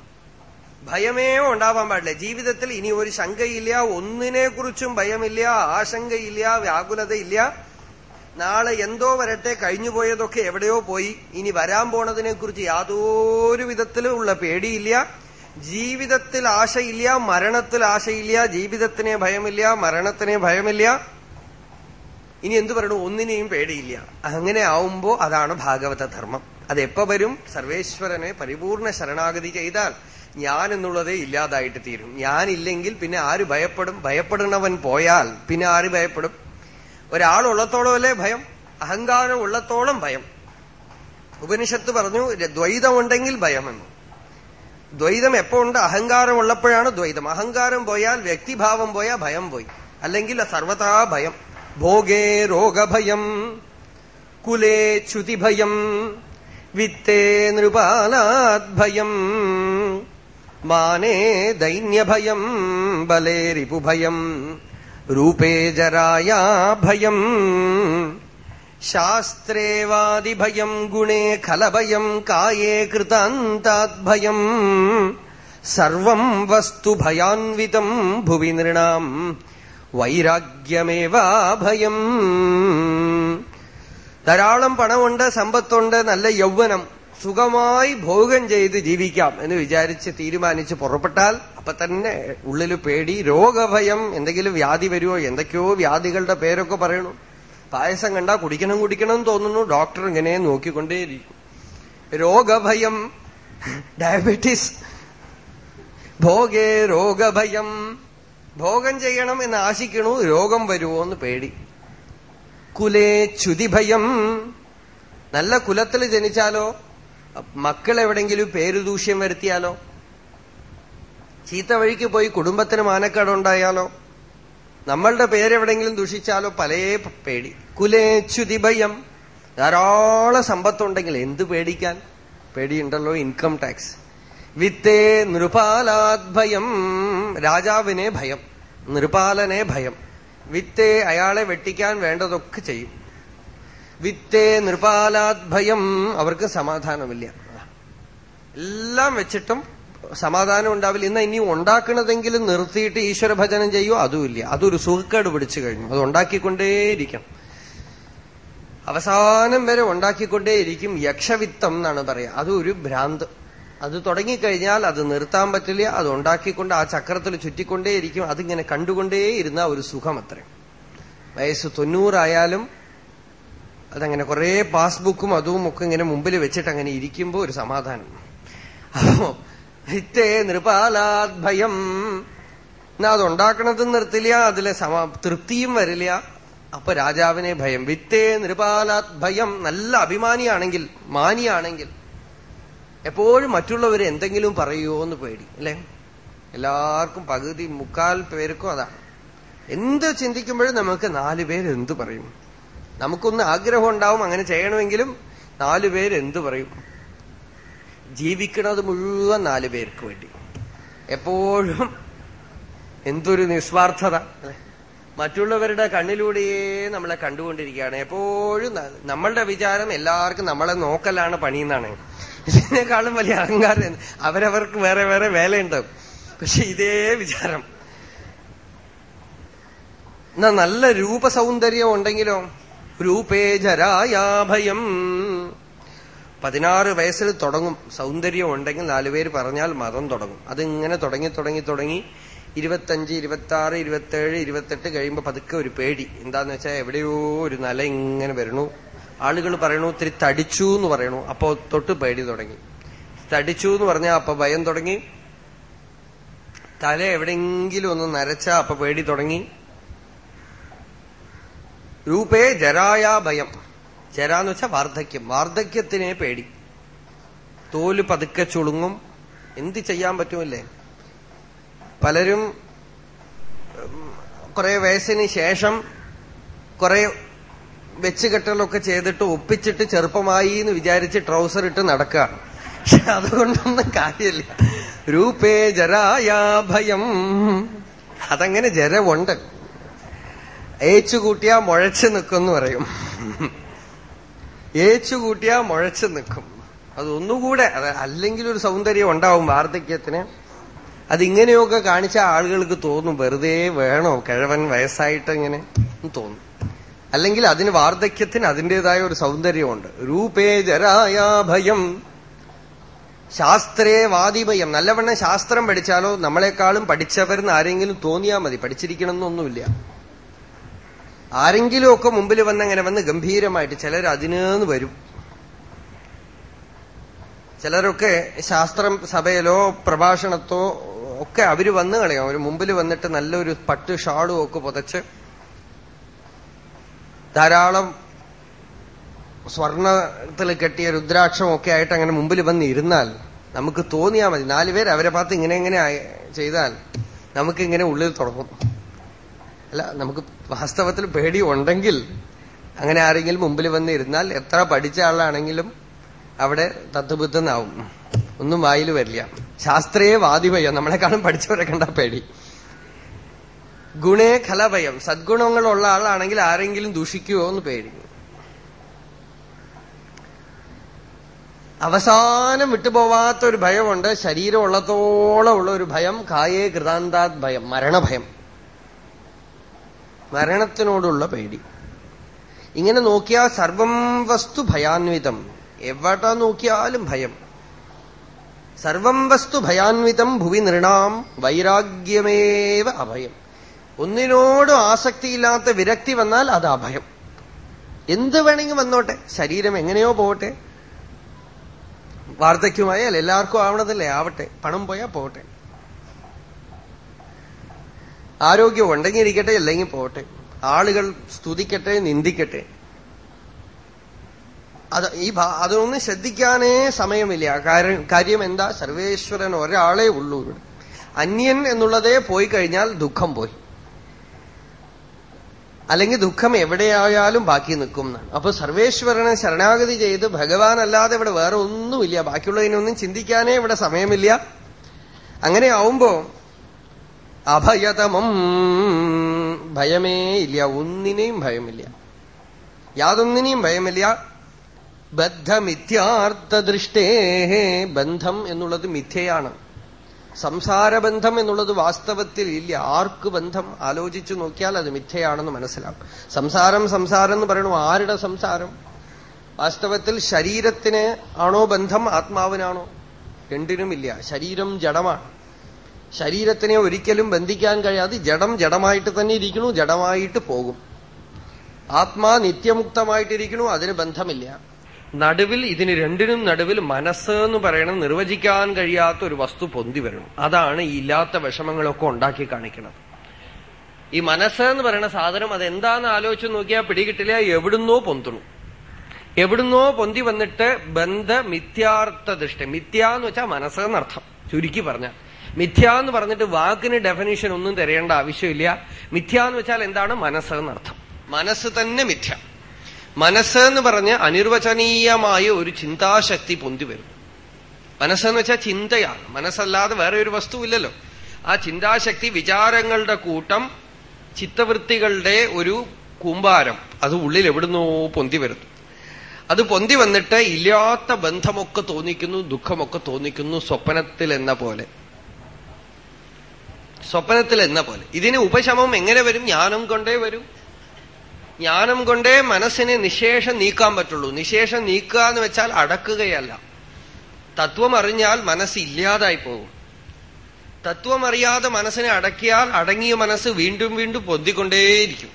ഭയമേ ഉണ്ടാവാൻ പാടില്ല. ജീവിതത്തിൽ ഇനി ഒരു ശങ്കയില്ല ഒന്നിനെ കുറിച്ചും ഭയമില്ല ആശങ്കയില്ല വ്യാകുലതയില്ല. നാളെ എന്തോ വരട്ടെ കഴിഞ്ഞുപോയതൊക്കെ എവിടെയോ പോയി. ഇനി വരാൻ പോണതിനെ കുറിച്ച് യാതൊരു വിധത്തിലും ഉള്ള പേടിയില്ല. ജീവിതത്തിൽ ആശയില്ല മരണത്തിൽ ആശയില്ല ജീവിതത്തിനെ ഭയമില്ല മരണത്തിനെ ഭയമില്ല. ഇനി എന്തു പറയണു? ഒന്നിനെയും പേടിയില്ല. അങ്ങനെ ആവുമ്പോ അതാണ് ഭാഗവത ധർമ്മം. അതെപ്പോ വരും? സർവേശ്വരനെ പരിപൂർണ ശരണാഗതി ചെയ്താൽ ഞാൻ എന്നുള്ളതേ ഇല്ലാതായിട്ട് തീരും. ഞാനില്ലെങ്കിൽ പിന്നെ ആര് ഭയപ്പെടും? ഭയപ്പെടുന്നവൻ പോയാൽ പിന്നെ ആര് ഭയപ്പെടും? ഒരാളുള്ളത്തോളം അല്ലേ ഭയം? അഹങ്കാരം ഉള്ളത്തോളം ഭയം. ഉപനിഷത്ത് പറഞ്ഞു ദ്വൈതമുണ്ടെങ്കിൽ ഭയമെന്നു. ദ്വൈതം എപ്പോ ഉണ്ട്? അഹങ്കാരം ഉള്ളപ്പോഴാണ് ദ്വൈതം. അഹങ്കാരം പോയാൽ വ്യക്തിഭാവം പോയാൽ ഭയം പോയി. അല്ലെങ്കിൽ സർവതാ ഭയം. ഭോഗേ രോഗഭയം കുലേ ച്യുതിഭയം വിത്തേ നൃപാലാദ്ഭയം മാനേ ദൈന്യഭയം ബലേ റിപുഭയം രൂപേ ജരായാ ഭയം. ശാസ്ത്രേവാദിഭയം ഗുണേ ഖലഭയം കായേ കൃതാന്താദ്ഭയം. സർവം വസ്തു ഭയാൻവിതം ഭുവി നൃണാം. വൈരാഗ്യമേവാഭയം ധാരാളം പണമുണ്ട് സമ്പത്തുണ്ട് നല്ല യൗവനം. സുഖമായി ഭോഗം ചെയ്ത് ജീവിക്കാം എന്ന് വിചാരിച്ച് തീരുമാനിച്ച് പുറപ്പെട്ടാൽ അപ്പൊ തന്നെ ഉള്ളിൽ പേടി രോഗഭയം എന്തെങ്കിലും വ്യാധി വരുമോ എന്തൊക്കെയോ വ്യാധികളുടെ പേരൊക്കെ പറയണു. പായസം കണ്ടാ കുടിക്കണം കുടിക്കണം എന്ന് തോന്നുന്നു. ഡോക്ടർ ഇങ്ങനെ നോക്കിക്കൊണ്ടേയിരിക്കും. രോഗഭയം ഡയബറ്റീസ്. ഭോഗേ രോഗഭയം. ഭോഗം ചെയ്യണം എന്ന് ആശിക്കണു രോഗം വരുമോ എന്ന് പേടി. കുലേ ചുതിഭയം നല്ല കുലത്തിൽ ജനിച്ചാലോ? മക്കൾ എവിടെങ്കിലും പേരുദൂഷ്യം വരുത്തിയാലോ? ചീത്ത വഴിക്ക് പോയി കുടുംബത്തിന് മാനക്കേടുണ്ടായാലോ? നമ്മളുടെ പേരെവിടെങ്കിലും ദുഷിച്ചാലോ? പല പേടി. കുലേച്യുതി ഭയം ധാരാളം സമ്പത്തുണ്ടെങ്കിൽ എന്ത് പേടിക്കാൻ? പേടിയുണ്ടല്ലോ ഇൻകം ടാക്സ് വിത്തേ നൃപാലാത് ഭയം രാജാവിനെ ഭയം. നൃപാലനെ ഭയം. വിത്തേ അയാളെ വെട്ടിക്കാൻ വേണ്ടതൊക്കെ ചെയ്യും. വിത്തേ നൃപാലാത് ഭയം അവർക്ക് സമാധാനമില്ല. എല്ലാം വെച്ചിട്ടും സമാധാനം ഉണ്ടാവില്ല. ഇന്ന് ഇനി ഉണ്ടാക്കണതെങ്കിലും നിർത്തിയിട്ട് ഈശ്വര ഭജനം ചെയ്യോ അതുമില്ല. അതൊരു സുഖക്കേട് പിടിച്ചു കഴിഞ്ഞു. അത് ഉണ്ടാക്കിക്കൊണ്ടേയിരിക്കണം. അവസാനം വരെ ഉണ്ടാക്കിക്കൊണ്ടേയിരിക്കും യക്ഷവിത്തം എന്നാണ് പറയുക. ഒരു ഭ്രാന്ത്. അത് തുടങ്ങിക്കഴിഞ്ഞാൽ അത് നിർത്താൻ പറ്റില്ല. അത് ഉണ്ടാക്കിക്കൊണ്ട് ആ ചക്രത്തിൽ ചുറ്റിക്കൊണ്ടേയിരിക്കും. അതിങ്ങനെ കണ്ടുകൊണ്ടേയിരുന്ന ഒരു സുഖം അത്രയും വയസ്സ് തൊണ്ണൂറായാലും അതങ്ങനെ കുറെ പാസ്ബുക്കും അതും ഒക്കെ ഇങ്ങനെ മുമ്പിൽ വെച്ചിട്ട് അങ്ങനെ ഇരിക്കുമ്പോ ഒരു സമാധാനം. ഹിത്തേ നൃപാലാത് ഭയം എന്നാ അതുണ്ടാക്കണത് നിർത്തില്ല. അതിലെ തൃപ്തിയും വരില്ല. അപ്പൊ രാജാവിനെ ഭയം. വിത്തേ നൃപാലാത് ഭയം. നല്ല അഭിമാനിയാണെങ്കിൽ മാനിയാണെങ്കിൽ എപ്പോഴും മറ്റുള്ളവർ എന്തെങ്കിലും പറയുമോ എന്ന് പേടി അല്ലെ? എല്ലാവർക്കും പകുതി മുക്കാൽ പേർക്കും അതാണ്. എന്ത് ചിന്തിക്കുമ്പോഴും നമുക്ക് നാല് പേര് എന്ത് പറയും? നമുക്കൊന്ന് ആഗ്രഹം ഉണ്ടാവും അങ്ങനെ ചെയ്യണമെങ്കിലും നാലു പേര് എന്ത് പറയും? ജീവിക്കുന്നത് മുഴുവൻ നാലു പേർക്ക് വേണ്ടി. എപ്പോഴും എന്തൊരു നിസ്വാർത്ഥത മറ്റുള്ളവരുടെ കണ്ണിലൂടെയേ നമ്മളെ കണ്ടുകൊണ്ടിരിക്കുകയാണ്. എപ്പോഴും നമ്മളുടെ വിചാരം എല്ലാവർക്കും നമ്മളെ നോക്കലാണ് പണിയെന്നാണ് ഇതിനേക്കാളും വലിയ അഹങ്കാരം അവരവർക്ക് വേറെ വേറെ വേലയുണ്ടാവും പക്ഷെ ഇതേ വിചാരം. എന്നാ നല്ല രൂപസൗന്ദര്യം ഉണ്ടെങ്കിലോ? രൂപേ ജരായാഭയം. പതിനാറ് വയസ്സിൽ തുടങ്ങും. സൗന്ദര്യം ഉണ്ടെങ്കിൽ നാലുപേര് പറഞ്ഞാൽ മതം തുടങ്ങും. അതിങ്ങനെ തുടങ്ങി തുടങ്ങി തുടങ്ങി ഇരുപത്തഞ്ച് ഇരുപത്തി ആറ് ഇരുപത്തേഴ് ഇരുപത്തെട്ട് കഴിയുമ്പോ പതുക്കെ ഒരു പേടി. എന്താന്ന് വെച്ചാൽ എവിടെയോ ഒരു നില ഇങ്ങനെ വരണു. ആളുകൾ പറയണു ഇത്തിരി തടിച്ചു എന്ന് പറയണു. അപ്പോ തൊട്ട് പേടി തുടങ്ങി. തടിച്ചു എന്ന് പറഞ്ഞാൽ അപ്പൊ ഭയം തുടങ്ങി. തല എവിടെയെങ്കിലും ഒന്ന് നരച്ചാ അപ്പൊ പേടി തുടങ്ങി. രൂപേ ജരായ ഭയം. ജര എന്ന് വെച്ചാൽ വാർദ്ധക്യം. വാർദ്ധക്യത്തിനെ പേടി. തോൽ പതുക്കെ ചുളുങ്ങും. എന്ത് ചെയ്യാൻ പറ്റുമല്ലേ? പലരും കുറെ വയസ്സിന് ശേഷം കുറെ വെച്ചുകെട്ടലൊക്കെ ചെയ്തിട്ട് ഒപ്പിച്ചിട്ട് ചെറുപ്പമായി എന്ന് വിചാരിച്ച് ട്രൗസർ ഇട്ട് നടക്കുക. പക്ഷെ അതുകൊണ്ടൊന്നും കാര്യമില്ല. രൂപേ ജരായാഭയം അതങ്ങനെ ജരമുണ്ട് ഏച്ചു കൂട്ടിയാ മുഴച്ചു നിൽക്കും എന്ന് പറയും. ഏച്ചു കൂട്ടിയാ മുഴച്ചു നിൽക്കും. അതൊന്നുകൂടെ അത് അല്ലെങ്കിൽ ഒരു സൗന്ദര്യം ഉണ്ടാവും വാർദ്ധക്യത്തിന്. അതിങ്ങനെയൊക്കെ കാണിച്ച ആളുകൾക്ക് തോന്നും വെറുതെ വേണോ കിഴവൻ വയസ്സായിട്ട് ഇങ്ങനെ തോന്നും. അല്ലെങ്കിൽ അതിന് വാർദ്ധക്യത്തിന് അതിന്റെതായ ഒരു സൗന്ദര്യമുണ്ട്. രൂപേ ജരായാഭയം ശാസ്ത്രേ വാദിഭയം. നല്ലവണ്ണം ശാസ്ത്രം പഠിച്ചാലോ നമ്മളെക്കാളും പഠിച്ചവരെന്ന് ആരെങ്കിലും തോന്നിയാൽ മതി. പഠിച്ചിരിക്കണം എന്നൊന്നുമില്ല ആരെങ്കിലുമൊക്കെ മുമ്പിൽ വന്നങ്ങനെ വന്ന് ഗംഭീരമായിട്ട് ചിലർ അതിനേന്ന് വരും. ചിലരൊക്കെ ശാസ്ത്രം സഭയിലോ പ്രഭാഷണത്തോ ഒക്കെ അവർ വന്ന് കളയാം. അവർ മുമ്പിൽ വന്നിട്ട് നല്ലൊരു പട്ട് ഷാളും ഒക്കെ പുതച്ച് ധാരാളം സ്വർണത്തിൽ കെട്ടിയ രുദ്രാക്ഷം ഒക്കെ ആയിട്ട് അങ്ങനെ മുമ്പിൽ വന്ന് ഇരുന്നാൽ നമുക്ക് തോന്നിയാൽ മതി. നാലുപേർ അവരെ ഭാഗത്ത് ഇങ്ങനെ ഇങ്ങനെ ചെയ്താൽ നമുക്കിങ്ങനെ ഉള്ളിൽ തുടങ്ങും അല്ല നമുക്ക് വാസ്തവത്തിൽ പേടി ഉണ്ടെങ്കിൽ അങ്ങനെ ആരെങ്കിലും മുമ്പിൽ വന്ന് ഇരുന്നാൽ എത്ര പഠിച്ച ആളാണെങ്കിലും അവിടെ തത്വബുദ്ധനാവും ഒന്നും വായിൽ വരില്ല. ശാസ്ത്രേ വാദിഭയം നമ്മളെക്കാളും പഠിച്ചവരെ കണ്ട പേടി. ഗുണേ ഖലഭയം. സദ്ഗുണങ്ങളുള്ള ആളാണെങ്കിൽ ആരെങ്കിലും ദൂഷിക്കുമോ എന്ന് പേടി. അവസാനം വിട്ടുപോവാത്ത ഒരു ഭയമുണ്ട്. ശരീരമുള്ളതോളം ഉള്ള ഒരു ഭയം. കായേ കൃതാന്താത് ഭയം. മരണഭയം. മരണത്തിനോടുള്ള പേടി. ഇങ്ങനെ നോക്കിയാൽ സർവം വസ്തു ഭയാന്വിതം. എവിടെ നോക്കിയാലും ഭയം. സർവം വസ്തു ഭയാൻവിതം ഭുവി നൃണാം വൈരാഗ്യമേവ അഭയം. ഒന്നിനോടും ആസക്തിയില്ലാത്ത വിരക്തി വന്നാൽ അത് അഭയം. എന്ത് വേണമെങ്കിൽ വന്നോട്ടെ ശരീരം എങ്ങനെയോ പോകട്ടെ വാർദ്ധക്യമായാൽ എല്ലാവർക്കും ആവണതല്ലേ ആവട്ടെ. പണം പോയാൽ പോകട്ടെ ആരോഗ്യം ഉണ്ടെങ്കിൽ ഇരിക്കട്ടെ അല്ലെങ്കിൽ പോകട്ടെ ആളുകൾ സ്തുതിക്കട്ടെ നിന്ദിക്കട്ടെ. അത് ഈ അതൊന്നും ശ്രദ്ധിക്കാനേ സമയമില്ല. കാര്യം എന്താ സർവേശ്വരൻ ഒരാളെ ഉള്ളൂ ഇവിടെ. അന്യൻ എന്നുള്ളതേ പോയി കഴിഞ്ഞാൽ ദുഃഖം പോയി. അല്ലെങ്കിൽ ദുഃഖം എവിടെയായാലും ബാക്കി നിൽക്കും എന്നാണ്. അപ്പൊ സർവേശ്വരനെ ശരണാഗതി ചെയ്ത് ഭഗവാൻ അല്ലാതെ ഇവിടെ വേറെ ഒന്നുമില്ല. ബാക്കിയുള്ളതിനൊന്നും ചിന്തിക്കാനേ ഇവിടെ സമയമില്ല. അങ്ങനെ ആവുമ്പോ അഭയതമം ഭയമേ ഇല്ല. ഒന്നിനെയും ഭയമില്ല. യാതൊന്നിനെയും ഭയമില്ല. ബദ്ധമിഥ്യാർത്ഥദൃഷ്ടേ ബന്ധം എന്നുള്ളത് മിഥ്യയാണ്. സംസാരബന്ധം എന്നുള്ളത് വാസ്തവത്തിൽ ഇല്ല. ആർക്ക് ബന്ധം? ആലോചിച്ചു നോക്കിയാൽ അത് മിഥ്യയാണെന്ന് മനസ്സിലാവും സംസാരം സംസാരം എന്ന് പറയണു ആരുടെ സംസാരം? വാസ്തവത്തിൽ ശരീരത്തിന് ആണോ ബന്ധം? ആത്മാവിനാണോ? രണ്ടിനുമില്ല ശരീരം ജഡമാണ്. ശരീരത്തിനെ ഒരിക്കലും ബന്ധിക്കാൻ കഴിയാതെ ജഡം ജഡമായിട്ട് തന്നെ ഇരിക്കണു ജഡമായിട്ട് പോകും. ആത്മാ നിത്യമുക്തമായിട്ടിരിക്കണു അതിന് ബന്ധമില്ല. നടുവിൽ ഇതിന് രണ്ടിനും നടുവിൽ മനസ്സ് എന്ന് പറയണം നിർവചിക്കാൻ കഴിയാത്ത ഒരു വസ്തു പൊന്തി വരണം. അതാണ് ഈ ഇല്ലാത്ത വിഷമങ്ങളൊക്കെ ഉണ്ടാക്കി കാണിക്കുന്നത്. ഈ മനസ്സ് എന്ന് പറയുന്ന സാധനം അതെന്താന്ന് ആലോചിച്ച് നോക്കിയാൽ പിടികിട്ടില്ല എവിടുന്നോ പൊന്തുണു. എവിടുന്നോ പൊന്തി വന്നിട്ട് ബന്ധ മിഥ്യാർത്ഥ ദൃഷ്ടി. മിഥ്യ എന്ന് വെച്ചാൽ മനസ്സ് എന്നർത്ഥം. ചുരുക്കി പറഞ്ഞാൽ. മിഥ്യ എന്ന് പറഞ്ഞിട്ട് വാക്കിന് ഡെഫിനിഷൻ ഒന്നും തരേണ്ട ആവശ്യമില്ല. മിഥ്യ എന്ന് വെച്ചാൽ എന്താണ്? മനസ്സ് എന്നർത്ഥം. മനസ്സ് തന്നെ മിഥ്യ. മനസ്സ് എന്ന് പറഞ്ഞ് അനിർവചനീയമായ ഒരു ചിന്താശക്തി പൊന്തി വരും. മനസ്സെന്ന് വെച്ചാൽ ചിന്തയാണ്. മനസ്സല്ലാതെ വേറെ ഒരു വസ്തുവില്ലല്ലോ. ആ ചിന്താശക്തി വിചാരങ്ങളുടെ കൂട്ടം ചിത്തവൃത്തികളുടെ ഒരു കൂമ്പാരം. അത് ഉള്ളിൽ എവിടുന്നോ പൊന്തി വരുന്നു അത് പൊന്തി വന്നിട്ട് ഇല്ലാത്ത ബന്ധമൊക്കെ തോന്നിക്കുന്നു ദുഃഖമൊക്കെ തോന്നിക്കുന്നു സ്വപ്നത്തിൽ എന്ന പോലെ. സ്വപ്നത്തിൽ എന്ന പോലെ. ഇതിന് ഉപശമം എങ്ങനെ വരും? ജ്ഞാനം കൊണ്ടേ വരും. ജ്ഞാനം കൊണ്ടേ മനസ്സിനെ നിശേഷം നീക്കാൻ പറ്റുള്ളൂ. നിശേഷം നീക്കുക എന്ന് വെച്ചാൽ അടക്കുകയല്ല. തത്വം അറിഞ്ഞാൽ മനസ്സ് ഇല്ലാതായി പോകും. തത്വം അറിയാതെ മനസ്സിനെ അടക്കിയാൽ അടങ്ങിയ മനസ്സ് വീണ്ടും വീണ്ടും പൊന്തിക്കൊണ്ടേയിരിക്കും.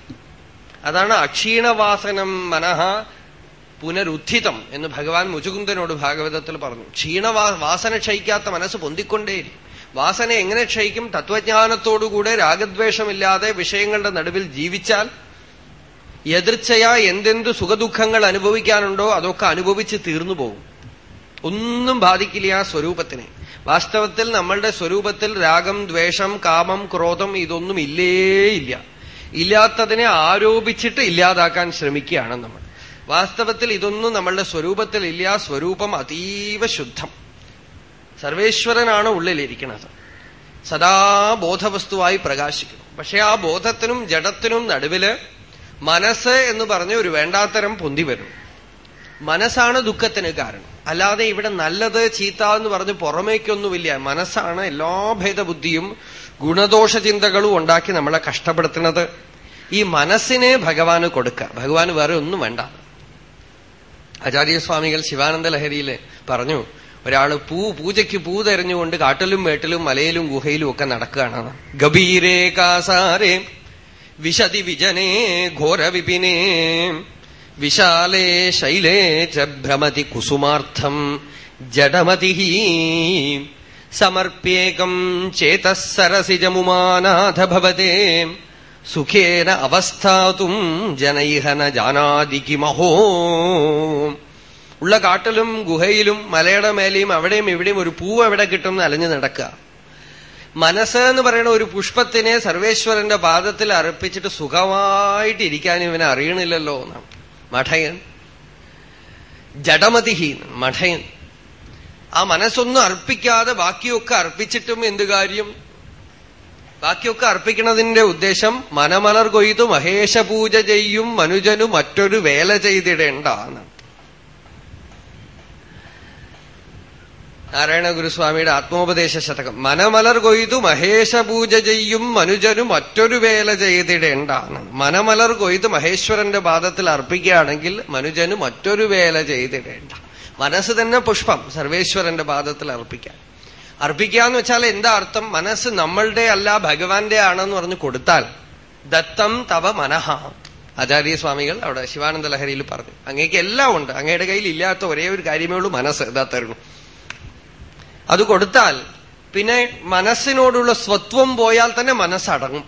അതാണ് അക്ഷീണവാസനം മനഃ പുനരുദ്ധിതം എന്ന് ഭഗവാൻ മുചുകുന്ദനോട് ഭാഗവതത്തിൽ പറഞ്ഞു. ക്ഷീണവാ വാസന ക്ഷയിക്കാത്ത മനസ്സ് പൊന്തിക്കൊണ്ടേയിരിക്കും. വാസന എങ്ങനെ ക്ഷയിക്കും? തത്വജ്ഞാനത്തോടുകൂടെ രാഗദ്വേഷമില്ലാതെ വിഷയങ്ങളുടെ നടുവിൽ ജീവിച്ചാൽ എതിർച്ചയാ എന്തെന്ത് സുഖദുഃഖങ്ങൾ അനുഭവിക്കാനുണ്ടോ അതൊക്കെ അനുഭവിച്ച് തീർന്നു പോകും. ഒന്നും ബാധിക്കില്ല ആ സ്വരൂപത്തിനെ. വാസ്തവത്തിൽ നമ്മളുടെ സ്വരൂപത്തിൽ രാഗം ദ്വേഷം കാമം ക്രോധം ഇതൊന്നും ഇല്ലേ ഇല്ല ഇല്ലാത്തതിനെ ആരോപിച്ചിട്ട് ഇല്ലാതാക്കാൻ ശ്രമിക്കുകയാണ് നമ്മൾ. വാസ്തവത്തിൽ ഇതൊന്നും നമ്മളുടെ സ്വരൂപത്തിൽ ഇല്ല. സ്വരൂപം അതീവ ശുദ്ധം. സർവേശ്വരനാണ് ഉള്ളിലിരിക്കുന്നത്. സദാ ബോധവസ്തുവായി പ്രകാശിക്കുന്നു. പക്ഷെ ആ ബോധത്തിനും ജഡത്തിനും നടുവിൽ മനസ്സ് എന്ന് പറഞ്ഞ ഒരു വേണ്ടാത്തരം പൊന്തി വരും. മനസ്സാണ് ദുഃഖത്തിന് കാരണം. അല്ലാതെ ഇവിടെ നല്ലത് ചീത്ത എന്ന് പറഞ്ഞ് പുറമേക്കൊന്നുമില്ല. മനസ്സാണ് എല്ലാ ഭേദബുദ്ധിയും ഗുണദോഷ ചിന്തകളും ഉണ്ടാക്കി നമ്മളെ കഷ്ടപ്പെടുത്തുന്നത്. ഈ മനസ്സിനെ ഭഗവാന് കൊടുക്കുക. ഭഗവാന് വേറെ ഒന്നും വേണ്ട. ആചാര്യസ്വാമികൾ ശിവാനന്ദ ലഹരിയിൽ പറഞ്ഞു ഒരാൾ പൂ പൂജയ്ക്ക് പൂ തെരഞ്ഞുകൊണ്ട് കാട്ടിലും മേട്ടിലും മലയിലും ഗുഹയിലും ഒക്കെ നടക്കുകയാണ്. ഗഭീരേ കാസാരേ വിശതി വിജനേ ഘോരവിപിനേ വിശാലേ ശൈലേ ച ഭ്രമതി കുസുമാർത്ഥം ജഡമതി സമർപ്യേകം ചേതസരസിജമുമാനാഥ ഭവതേ. സുഖേന അവസ്ഥാതും ജനൈഹന ജാനാതി കിമഹോ ഉള്ള കാട്ടിലും ഗുഹയിലും മലയുടെ മേലെയും അവിടെയും ഇവിടെയും ഒരു പൂവ് എവിടെ കിട്ടും അലഞ്ഞു നടക്കുക. മനസ്സ് എന്ന് പറയുന്ന ഒരു പുഷ്പത്തിനെ സർവേശ്വരന്റെ പാദത്തിൽ അർപ്പിച്ചിട്ട് സുഖമായിട്ട് ഇരിക്കാൻ ഇവനെ അറിയണില്ലല്ലോ എന്നാണ്. മഠയൻ. ജഡമതിഹി മഠയൻ. ആ മനസ്സൊന്നും അർപ്പിക്കാതെ ബാക്കിയൊക്കെ അർപ്പിച്ചിട്ടും എന്ത് കാര്യം? ബാക്കിയൊക്കെ അർപ്പിക്കുന്നതിന്റെ ഉദ്ദേശം മനമലർ കൊയ്തു മഹേശ പൂജ ചെയ്യും മനുജനു മറ്റൊരു വേല ചെയ്തിടേണ്ട എന്നാണ്. നാരായണ ഗുരുസ്വാമിയുടെ ആത്മോപദേശ ശതകം. മനമലർ കൊയ്തു മഹേശ പൂജ ചെയ്യും മനുജനു മറ്റൊരു വേല ചെയ്തിടേണ്ടാണ് മനമലർ കൊയ്ത് മഹേശ്വരന്റെ പാദത്തിൽ അർപ്പിക്കുകയാണെങ്കിൽ മനുജനു മറ്റൊരു വേല ചെയ്തിടേണ്ട. മനസ്സ് തന്നെ പുഷ്പം സർവേശ്വരന്റെ പാദത്തിൽ അർപ്പിക്കാൻ. എന്ന് വെച്ചാൽ എന്താ അർത്ഥം? മനസ്സ് നമ്മളുടെ അല്ല ഭഗവാന്റെ ആണെന്ന് പറഞ്ഞ് കൊടുത്താൽ ദത്തം തവ മനഃ. ആചാര്യസ്വാമികൾ അവിടെ ശിവാനന്ദ ലഹരിയിൽ പറഞ്ഞു. അങ്ങേക്ക് എല്ലാം ഉണ്ട്. അങ്ങയുടെ കയ്യിൽ ഇല്ലാത്ത ഒരേ ഒരു കാര്യമേ ഉള്ളൂ മനസ്സ് ഇതാ തരുന്നു അത് കൊടുത്താൽ പിന്നെ മനസ്സിനോടുള്ള സ്വത്വം പോയാൽ തന്നെ മനസ്സടങ്ങും.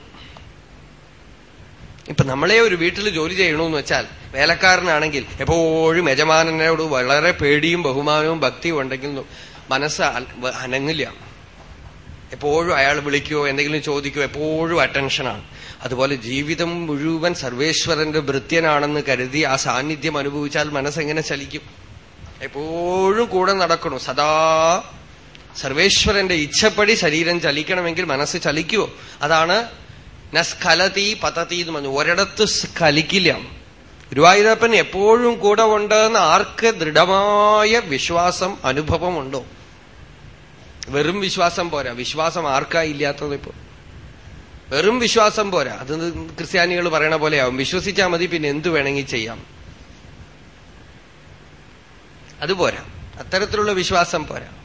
ഇപ്പൊ നമ്മളെ ഒരു വീട്ടിൽ ജോലി ചെയ്യണമെന്ന് വെച്ചാൽ വേലക്കാരനാണെങ്കിൽ എപ്പോഴും യജമാനനോട് വളരെ പേടിയും ബഹുമാനവും ഭക്തിയും ഉണ്ടെങ്കിൽ മനസ്സ് അനങ്ങില്ല. എപ്പോഴും അയാൾ വിളിക്കുകയോ എന്തെങ്കിലും ചോദിക്കുകയോ എപ്പോഴും അറ്റൻഷനാണ് അതുപോലെ ജീവിതം മുഴുവൻ സർവേശ്വരന്റെ ഭൃത്യനാണെന്ന് കരുതി ആ സാന്നിധ്യം അനുഭവിച്ചാൽ മനസ്സെങ്ങനെ ചലിക്കും? എപ്പോഴും കൂടെ നടക്കണു? സദാ സർവേശ്വരന്റെ ഇച്ഛപ്പടി ശരീരം ചലിക്കണമെങ്കിൽ മനസ്സ് ചലിക്കുവോ? അതാണ് നസ്ഖലതി പതതി എന്ന് പറഞ്ഞു. ഒരിടത്ത് സ്ഖലിക്കില്ല ഗുരുവായൂരപ്പൻ എപ്പോഴും കൂടെ ഉണ്ടെന്ന് ആർക്ക് ദൃഢമായ വിശ്വാസം അനുഭവമുണ്ടോ? വെറും വിശ്വാസം പോരാ. വിശ്വാസം ആർക്കാ ഇല്ലാത്തത് ഇപ്പോ? വെറും വിശ്വാസം പോരാ. അത് ക്രിസ്ത്യാനികൾ പറയണ പോലെയാവും വിശ്വസിച്ചാൽ മതി പിന്നെ എന്തു വേണമെങ്കിൽ ചെയ്യാം? അതുപോരാ അത്തരത്തിലുള്ള വിശ്വാസം പോരാ.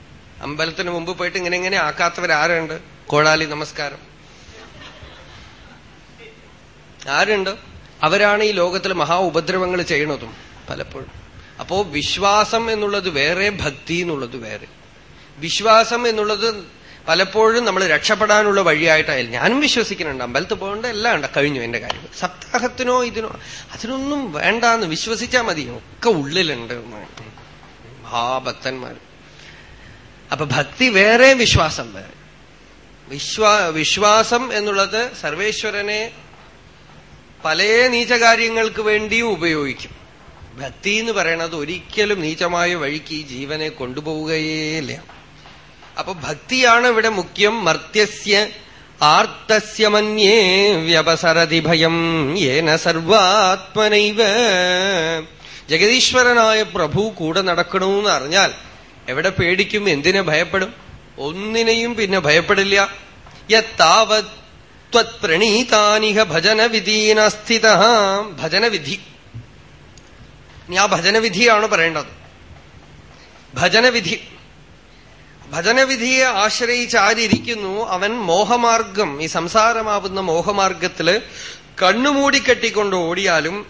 അമ്പലത്തിന് മുമ്പ് പോയിട്ട് ഇങ്ങനെ ഇങ്ങനെ ആക്കാത്തവരാരുണ്ട്? കോടാലി നമസ്കാരം. ആരുണ്ട്? അവരാണ് ഈ ലോകത്തിൽ മഹാ ഉപദ്രവങ്ങൾ ചെയ്യണതും പലപ്പോഴും. അപ്പോ വിശ്വാസം എന്നുള്ളത് വേറെ ഭക്തി എന്നുള്ളത് വേറെ. വിശ്വാസം എന്നുള്ളത് പലപ്പോഴും നമ്മൾ രക്ഷപ്പെടാനുള്ള വഴിയായിട്ടായാലും ഞാനും വിശ്വസിക്കുന്നുണ്ട്. അമ്പലത്തിൽ പോകേണ്ട എല്ലാം ഉണ്ട്. കഴിഞ്ഞു എന്റെ കാര്യം. സപ്താഹത്തിനോ ഇതിനോ അതിനൊന്നും വേണ്ടാന്ന് വിശ്വസിച്ചാൽ മതി. ഒക്കെ ഉള്ളിലുണ്ട് മഹാഭക്തന്മാർ അപ്പൊ ഭക്തി വേറെ വിശ്വാസം വേറെ. വിശ്വാ വിശ്വാസം എന്നുള്ളത് സർവേശ്വരനെ പല നീചകാര്യങ്ങൾക്ക് വേണ്ടിയും ഉപയോഗിക്കും. ഭക്തി എന്ന് പറയണത് ഒരിക്കലും നീചമായ വഴിക്ക് ഈ ജീവനെ കൊണ്ടുപോവുകയേയില്ല അപ്പൊ ഭക്തിയാണ് ഇവിടെ മുഖ്യം. മർത്യസ്യ ആർത്തസ്യ മന്യേ വ്യവസരതി ഭയം ഏന സർവാത്മനൈവ. ജഗതീശ്വരനായ പ്രഭു കൂടെ നടക്കണമെന്ന് അറിഞ്ഞാൽ എവിടെ പേടിക്കും എന്തിനെ ഭയപ്പെടും? ഒന്നിനെയും പിന്നെ ഭയപ്പെടില്ല. യത്താവത് ത്വത്പ്രണീതാനിഹ ഭജനവിധീനസ്ഥിത. ഭജനവിധി. ഇനി ആ ഭജനവിധിയാണ് പറയേണ്ടത്. ഭജനവിധി. ഭജനവിധിയെ ആശ്രയിച്ച് ആരിയ്ക്കുന്നു? അവൻ മോഹമാർഗം ഈ സംസാരമാവുന്ന മോഹമാർഗത്തിൽ കണ്ണുമൂടിക്കെട്ടിക്കൊണ്ട് ഓടിയാലും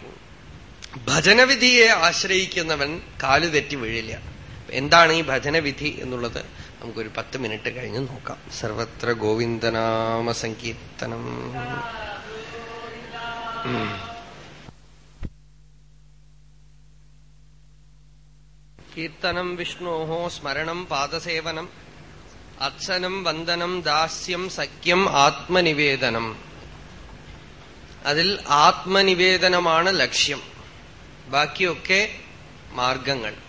ഭജനവിധിയെ ആശ്രയിക്കുന്നവൻ കാലു തെറ്റി വീഴില്ല. എന്താണ് ഈ ഭജനവിധി എന്നുള്ളത് നമുക്കൊരു പത്ത് മിനിറ്റ് കഴിഞ്ഞ് നോക്കാം. സർവത്ര ഗോവിന്ദനാമ സങ്കീർത്തനം. കീർത്തനം വിഷ്ണോ സ്മരണം പാദസേവനം. അർച്ചനം വന്ദനം ദാസ്യം സഖ്യം ആത്മനിവേദനം. അതിൽ ആത്മനിവേദനമാണ് ലക്ഷ്യം. ബാക്കിയൊക്കെ മാർഗങ്ങൾ.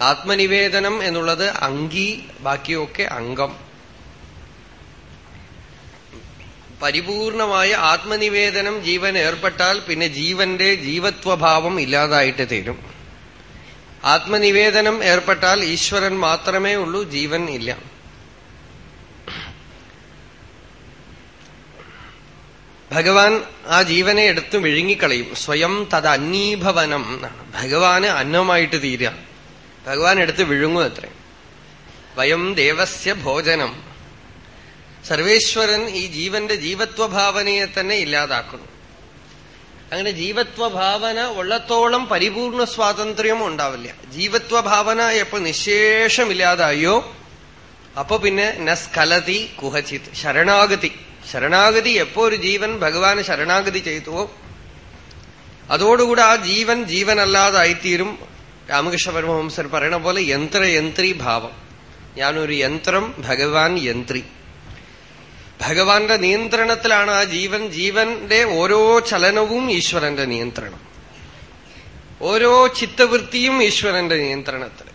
ആത്മനിവേദനം എന്നുള്ളത് അങ്കി ബാക്കിയൊക്കെ അംഗം. പരിപൂർണമായ ആത്മനിവേദനം ജീവൻ ഏർപ്പെട്ടാൽ പിന്നെ ജീവന്റെ ജീവത്വഭാവം ഇല്ലാതായിട്ട് തീരും. ആത്മനിവേദനം ഏർപ്പെട്ടാൽ ഈശ്വരൻ മാത്രമേ ഉള്ളൂ ജീവൻ ഇല്ല. ഭഗവാൻ ആ ജീവനെ എടുത്ത് വിഴുങ്ങിക്കളയും. സ്വയം തത് അന്നീഭവനം ഭഗവാന് അന്നമായിട്ട് തീരുക. ഭഗവാൻ എടുത്ത് വിഴുങ്ങും അത്രേ. വയം ദേവസ്യ ഭോജനം. സർവേശ്വരൻ ഈ ജീവന്റെ ജീവത്വഭാവനയെ തന്നെ ഇല്ലാതാക്കുന്നു. അങ്ങനെ ജീവത്വഭാവന ഉള്ളത്തോളം പരിപൂർണ സ്വാതന്ത്ര്യം ഉണ്ടാവില്ല. ജീവത്വഭാവന എപ്പോ നിശേഷമില്ലാതായോ അപ്പൊ പിന്നെ നസ്കലതി കുഹചിത് ശരണാഗതി. ശരണാഗതി എപ്പോ ഒരു ജീവൻ ഭഗവാന് ശരണാഗതി ചെയ്തുവോ അതോടുകൂടെ ആ ജീവൻ ജീവനല്ലാതായിത്തീരും. രാമകൃഷ്ണ പരമഹംസർ പറയണ പോലെ യന്ത്രയന്ത്രി ഭാവം. ഞാനൊരു യന്ത്രം ഭഗവാൻ യന്ത്രി. ഭഗവാന്റെ നിയന്ത്രണത്തിലാണ് ആ ജീവൻ. ജീവന്റെ ഓരോ ചലനവും ഈശ്വരന്റെ നിയന്ത്രണം. ഓരോ ചിത്തവൃത്തിയും ഈശ്വരന്റെ നിയന്ത്രണത്തിൽ.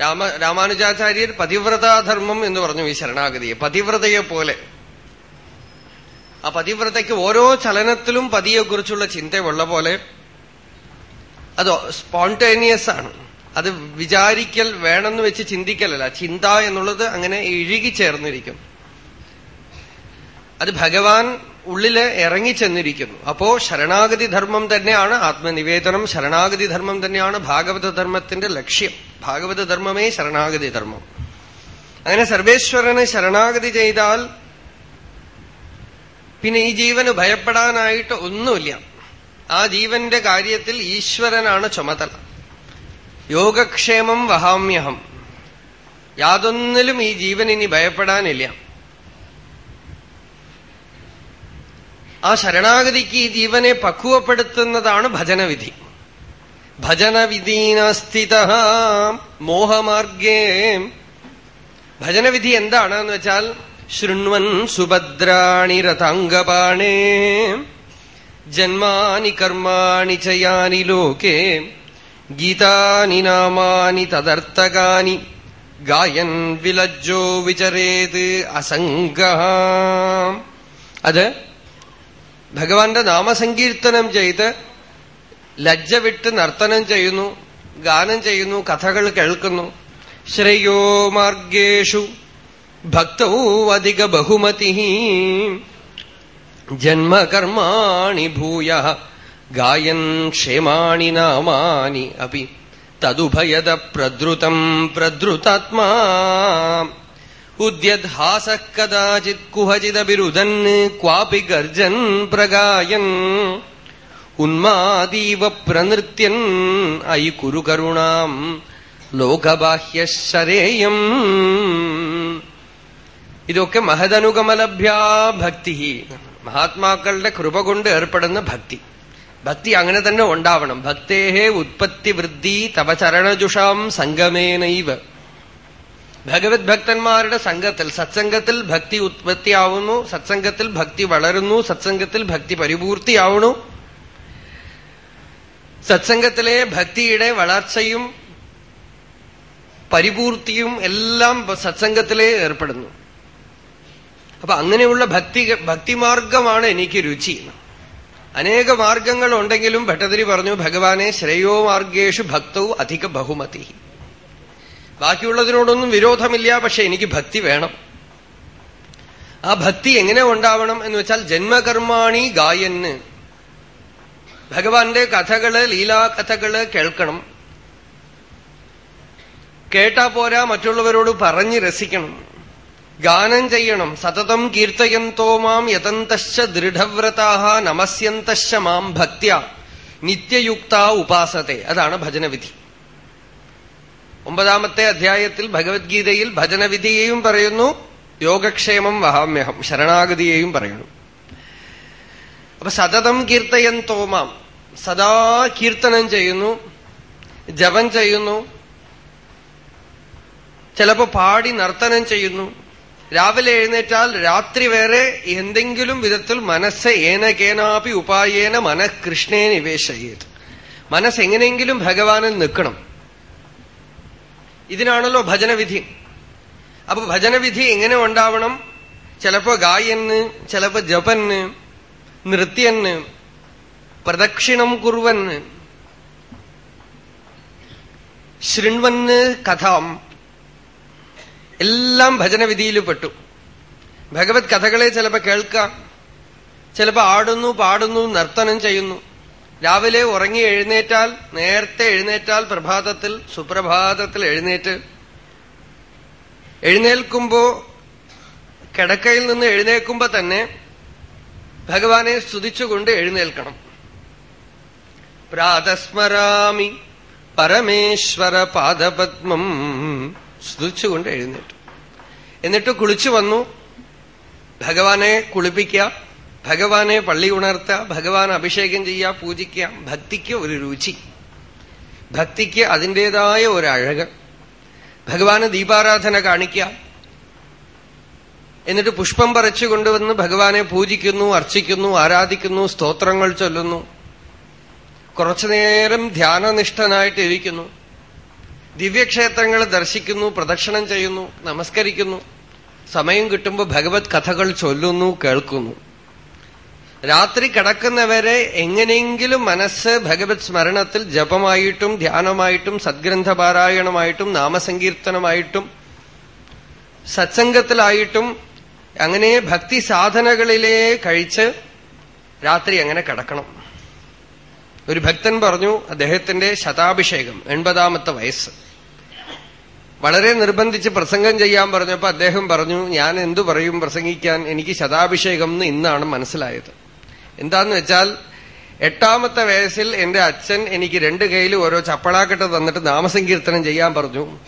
രാമ രാമാനുജാചാര്യർ പതിവ്രതാധർമ്മം എന്ന് പറഞ്ഞു ഈ ശരണാഗതിയെ. പതിവ്രതയെ പോലെ. ആ പതിവ്രതയ്ക്ക് ഓരോ ചലനത്തിലും പതിയെക്കുറിച്ചുള്ള ചിന്തയുള്ള പോലെ അത് സ്പോണ്ടേനിയസ് ആണ്. അത് വിചാരിക്കൽ വേണമെന്ന് വെച്ച് ചിന്തിക്കലല്ല. ചിന്ത എന്നുള്ളത് അങ്ങനെ ഇഴുകിച്ചേർന്നിരിക്കും അത് ഭഗവാൻ ഉള്ളിൽ ഇറങ്ങിച്ചെന്നിരിക്കുന്നു. അപ്പോ ശരണാഗതി ധർമ്മം തന്നെയാണ് ആത്മനിവേദനം. ശരണാഗതി ധർമ്മം തന്നെയാണ് ഭാഗവത ധർമ്മത്തിന്റെ ലക്ഷ്യം. ഭാഗവത ധർമ്മമേ ശരണാഗതി ധർമ്മം. അങ്ങനെ സർവേശ്വരന് ശരണാഗതി ചെയ്താൽ പിന്നെ ഈ ജീവന് ഭയപ്പെടാനായിട്ട് ഒന്നുമില്ല. ആ ജീവന്റെ കാര്യത്തിൽ ഈശ്വരനാണ് ചുമതല. യോഗക്ഷേമം വഹാമ്യഹം. യാതൊന്നിലും ഈ ജീവൻ ഇനി ഭയപ്പെടാനില്ല. ആ ശരണാഗതിക്ക് ഈ ജീവനെ പക്വപ്പെടുത്തുന്നതാണ് ഭജനവിധി. ഭജനവിധീനസ്ഥിത മോഹമാർഗേ. ഭജനവിധി എന്താണെന്ന് വെച്ചാൽ ശൃണ്വൻ സുഭദ്രാണി രഥാംഗപാണേ. ജന്മാനി കർമാണി ചയാനി ലോകേ ഗീതാനി നാമാനി തദർത്ഥകാനി ഗായൻ വിലജ്ജോ വിചരേത് അസംഗ അത് ഭഗവാന്റെ നാമസങ്കീർത്തനം ചെയ്ത് ലജ്ജ വിട്ട് നർത്തനം ചെയ്യുന്നു ഗാനം ചെയ്യുന്നു കഥകൾ കേൾക്കുന്നു. ശ്രേയോ മാർഗേഷു ഭക്തവും അധിക ബഹുമതി ജന്മകർമാണി ഭൂയ ഗായൻ ക്ഷേമാണി നാമാനി അപ്പി തദുഭയത പ്രദ്രുതം പ്രദ്രുതാത്മാ. ഉദ്യദ്ഹാസ കദാചിത് കുഹചിദപിരുദൻ ക്വാപി ഗർജൻ പ്രഗായൻ. ഉന്മാദീവ പ്രനൃത്യൻ ഐ കുരു കരുണാം ലോകബാഹ്യശരേയം. ഇതൊക്കെ മഹദനുഗമലഭ്യാ ഭക്തി മഹാത്മാക്കളുടെ കൃപ കൊണ്ട് ഏർപ്പെടുന്ന ഭക്തി. ഭക്തി അങ്ങനെ തന്നെ ഉണ്ടാവണം. ഭക്തേഹേ ഉത്പത്തി വൃദ്ധി തവ ചരണജുഷാം സംഗമേനൈവ. ഭഗവത് ഭക്തന്മാരുടെ സംഘത്തിൽ സത്സംഗത്തിൽ ഭക്തി ഉത്പത്തിയാവുന്നു സത്സംഗത്തിൽ ഭക്തി വളരുന്നു സത്സംഗത്തിൽ ഭക്തി പരിപൂർത്തിയാവുന്നു. സത്സംഗത്തിലെ ഭക്തിയുടെ വളർച്ചയും പരിപൂർത്തിയും എല്ലാം സത്സംഗത്തിലേ ഏർപ്പെടുന്നു. അപ്പൊ അങ്ങനെയുള്ള ഭക്തി ഭക്തിമാർഗമാണ് എനിക്ക് രുചി. അനേക മാർഗങ്ങൾ ഉണ്ടെങ്കിലും ഭട്ടതിരി പറഞ്ഞു ഭഗവാനെ ശ്രേയോ മാർഗേഷു ഭക്തവും അധിക ബഹുമതി. ബാക്കിയുള്ളതിനോടൊന്നും വിരോധമില്ല പക്ഷെ എനിക്ക് ഭക്തി വേണം. ആ ഭക്തി എങ്ങനെ ഉണ്ടാവണം എന്ന് വെച്ചാൽ ജന്മകർമാണി ഗായന്. ഭഗവാന്റെ കഥകൾ ലീലാകഥകൾ കേൾക്കണം. കേട്ടാ പോരാ മറ്റുള്ളവരോട് പറഞ്ഞ് രസിക്കണം. ഗാനം ചെയ്യണം. സതതം കീർത്തയന്തോ മാം യതന്തശ്ച ദൃഢവ്രതാഹ നമസ്യന്തശ്ച മാം ഭക്ത്യ. നിത്യയുക്ത ഉപാസത്തെ. അതാണ് ഭജനവിധി. ഒമ്പതാമത്തെ അധ്യായത്തിൽ ഭഗവത്ഗീതയിൽ ഭജനവിധിയെയും പറയുന്നു. യോഗക്ഷേമം വഹാമ്യഹം. ശരണാഗതിയെയും പറയുന്നു. അപ്പൊ സതതം കീർത്തയന്തോ മാം. സദാ കീർത്തനം ചെയ്യുന്നു. ജപം ചെയ്യുന്നു. ചിലപ്പോ പാടി നർത്തനം ചെയ്യുന്നു. രാവിലെ എഴുന്നേറ്റാൽ രാത്രി വരെ എന്തെങ്കിലും വിധത്തിൽ മനസ്സ് ഏനകേനാപി ഉപായേന മനഃകൃഷ്ണേ നിവേശയത്. മനസ്സ് എങ്ങനെയെങ്കിലും ഭഗവാനിൽ നിൽക്കണം. ഇതിനാണല്ലോ ഭജനവിധി. അപ്പൊ ഭജനവിധി എങ്ങനെ ഉണ്ടാവണം? ചിലപ്പോ ഗായന് ചിലപ്പോ ജപന് നൃത്യന് പ്രദക്ഷിണം കുറുവന് ശൃൺവന് കഥാം. എല്ലാം ഭജനവിധിയിൽ പെട്ടു ഭഗവത് കഥകളെ ചിലപ്പോ കേൾക്കാം. ചിലപ്പോ ആടുന്നു പാടുന്നു നർത്തനം ചെയ്യുന്നു. രാവിലെ ഉറങ്ങി എഴുന്നേറ്റാൽ നേരത്തെ എഴുന്നേറ്റാൽ പ്രഭാതത്തിൽ സുപ്രഭാതത്തിൽ എഴുന്നേറ്റ്. എഴുന്നേൽക്കുമ്പോ കിടക്കയിൽ നിന്ന് എഴുന്നേൽക്കുമ്പോ തന്നെ ഭഗവാനെ സ്തുതിച്ചുകൊണ്ട് എഴുന്നേൽക്കണം. പ്രാതസ്മരാമി പരമേശ്വര പാദപത്മം. സ്തുതിച്ചുകൊണ്ട് എഴുന്നേറ്റു. എന്നിട്ട് കുളിച്ചു വന്നു. ഭഗവാനെ കുളിപ്പിക്കുക ഭഗവാനെ പള്ളി ഉണർത്തുക ഭഗവാൻ അഭിഷേകം ചെയ്യുക പൂജിക്കുക ഭക്തിക്ക് ഒരു രുചി. ഭക്തിക്ക് അതിന്റെതായ ഒരു അഴക്. ഭഗവാന് ദീപാരാധന കാണിക്കുക. എന്നിട്ട് പുഷ്പം പറിച്ചു കൊണ്ടുവന്ന് ഭഗവാനെ പൂജിക്കുന്നു അർച്ചിക്കുന്നു ആരാധിക്കുന്നു സ്തോത്രങ്ങൾ ചൊല്ലുന്നു. കുറച്ചുനേരം ധ്യാനനിഷ്ഠനായിട്ടിരിക്കുന്നു. ദിവ്യക്ഷേത്രങ്ങൾ ദർശിക്കുന്നു പ്രദക്ഷിണം ചെയ്യുന്നു നമസ്കരിക്കുന്നു. സമയം കിട്ടുമ്പോൾ ഭഗവത് കഥകൾ ചൊല്ലുന്നു കേൾക്കുന്നു. രാത്രി കിടക്കുന്നവരെ എങ്ങനെയെങ്കിലും മനസ്സ് ഭഗവത് സ്മരണത്തിൽ ജപമായിട്ടും ധ്യാനമായിട്ടും സദ്ഗ്രന്ഥപാരായണമായിട്ടും നാമസങ്കീർത്തനമായിട്ടും സത്സംഗത്തിലായിട്ടും അങ്ങനെ ഭക്തി സാധനകളിലേ കഴിച്ച് രാത്രി അങ്ങനെ കിടക്കണം. ഒരു ഭക്തൻ പറഞ്ഞു അദ്ദേഹത്തിന്റെ ശതാഭിഷേകം എൺപതാമത്തെ വയസ്സ്. വളരെ നിർബന്ധിച്ച് പ്രസംഗം ചെയ്യാൻ പറഞ്ഞപ്പോ അദ്ദേഹം പറഞ്ഞു ഞാൻ എന്തു പറയും പ്രസംഗിക്കാൻ? എനിക്ക് ശതാഭിഷേകം എന്ന് ഇന്നാണ് മനസ്സിലായത്. എന്താന്ന് വെച്ചാൽ എട്ടാമത്തെ വയസ്സിൽ എന്റെ അച്ഛൻ എനിക്ക് രണ്ട് കയ്യിൽ ഓരോ ചപ്പളാക്കെട്ട് തന്നിട്ട് നാമസങ്കീർത്തനം ചെയ്യാൻ പറഞ്ഞു.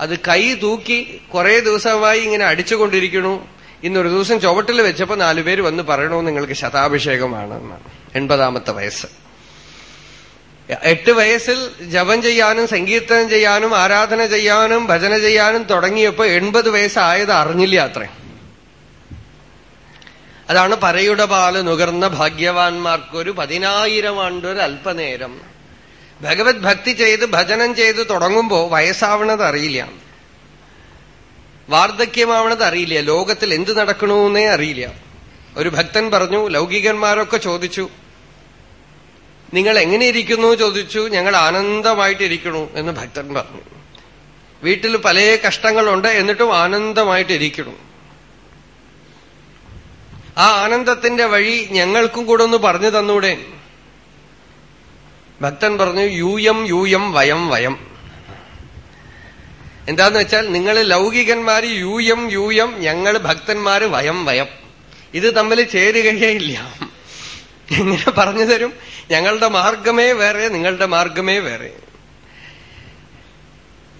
അത് കൈ തൂക്കി കുറെ ദിവസമായി ഇങ്ങനെ അടിച്ചുകൊണ്ടിരിക്കണു ഇന്നൊരു ദിവസം ചുവട്ടിൽ വെച്ചപ്പോ നാലുപേര് വന്ന് പറയണോ നിങ്ങൾക്ക് ശതാഭിഷേകമാണ് എൺപതാമത്തെ വയസ്സ്. എട്ട് വയസ്സിൽ ജപം ചെയ്യാനും സങ്കീർത്തനം ചെയ്യാനും ആരാധന ചെയ്യാനും ഭജന ചെയ്യാനും തുടങ്ങിയപ്പോ എൺപത് വയസ്സായത് അറിഞ്ഞില്ല അത്രേ അതാണ് പറയുടെ പാൽ നുകർന്ന ഭാഗ്യവാന്മാർക്കൊരു പതിനായിരം ആണ്ടൊരു അല്പനേരം ഭഗവത് ഭക്തി ചെയ്ത് ഭജനം ചെയ്ത് തുടങ്ങുമ്പോ വയസ്സാവണത് അറിയില്ല. വാർദ്ധക്യമാവണത് അറിയില്ല. ലോകത്തിൽ എന്ത് നടക്കണമെന്നേ അറിയില്ല. ഒരു ഭക്തൻ പറഞ്ഞു ലൗകികന്മാരൊക്കെ ചോദിച്ചു നിങ്ങൾ എങ്ങനെ ഇരിക്കുന്നു ചോദിച്ചു ഞങ്ങൾ ആനന്ദമായിട്ടിരിക്കണു എന്ന് ഭക്തൻ പറഞ്ഞു. വീട്ടിൽ പല കഷ്ടങ്ങളുണ്ട് എന്നിട്ടും ആനന്ദമായിട്ടിരിക്കണു ആ ആനന്ദത്തിന്റെ വഴി ഞങ്ങൾക്കും കൂടെ ഒന്ന് പറഞ്ഞു തന്നൂടെ. ഭക്തൻ പറഞ്ഞു യൂയം യൂയം വയം വയം. എന്താന്ന് വെച്ചാൽ നിങ്ങൾ ലൗകികന്മാര് യൂയം യൂയം ഞങ്ങൾ ഭക്തന്മാര് വയം വയം. ഇത് തമ്മിൽ ചേരുകയേ ഇല്ല. എങ്ങനെ പറഞ്ഞു തരും. ഞങ്ങളുടെ മാർഗമേ വേറെ നിങ്ങളുടെ മാർഗമേ വേറെ.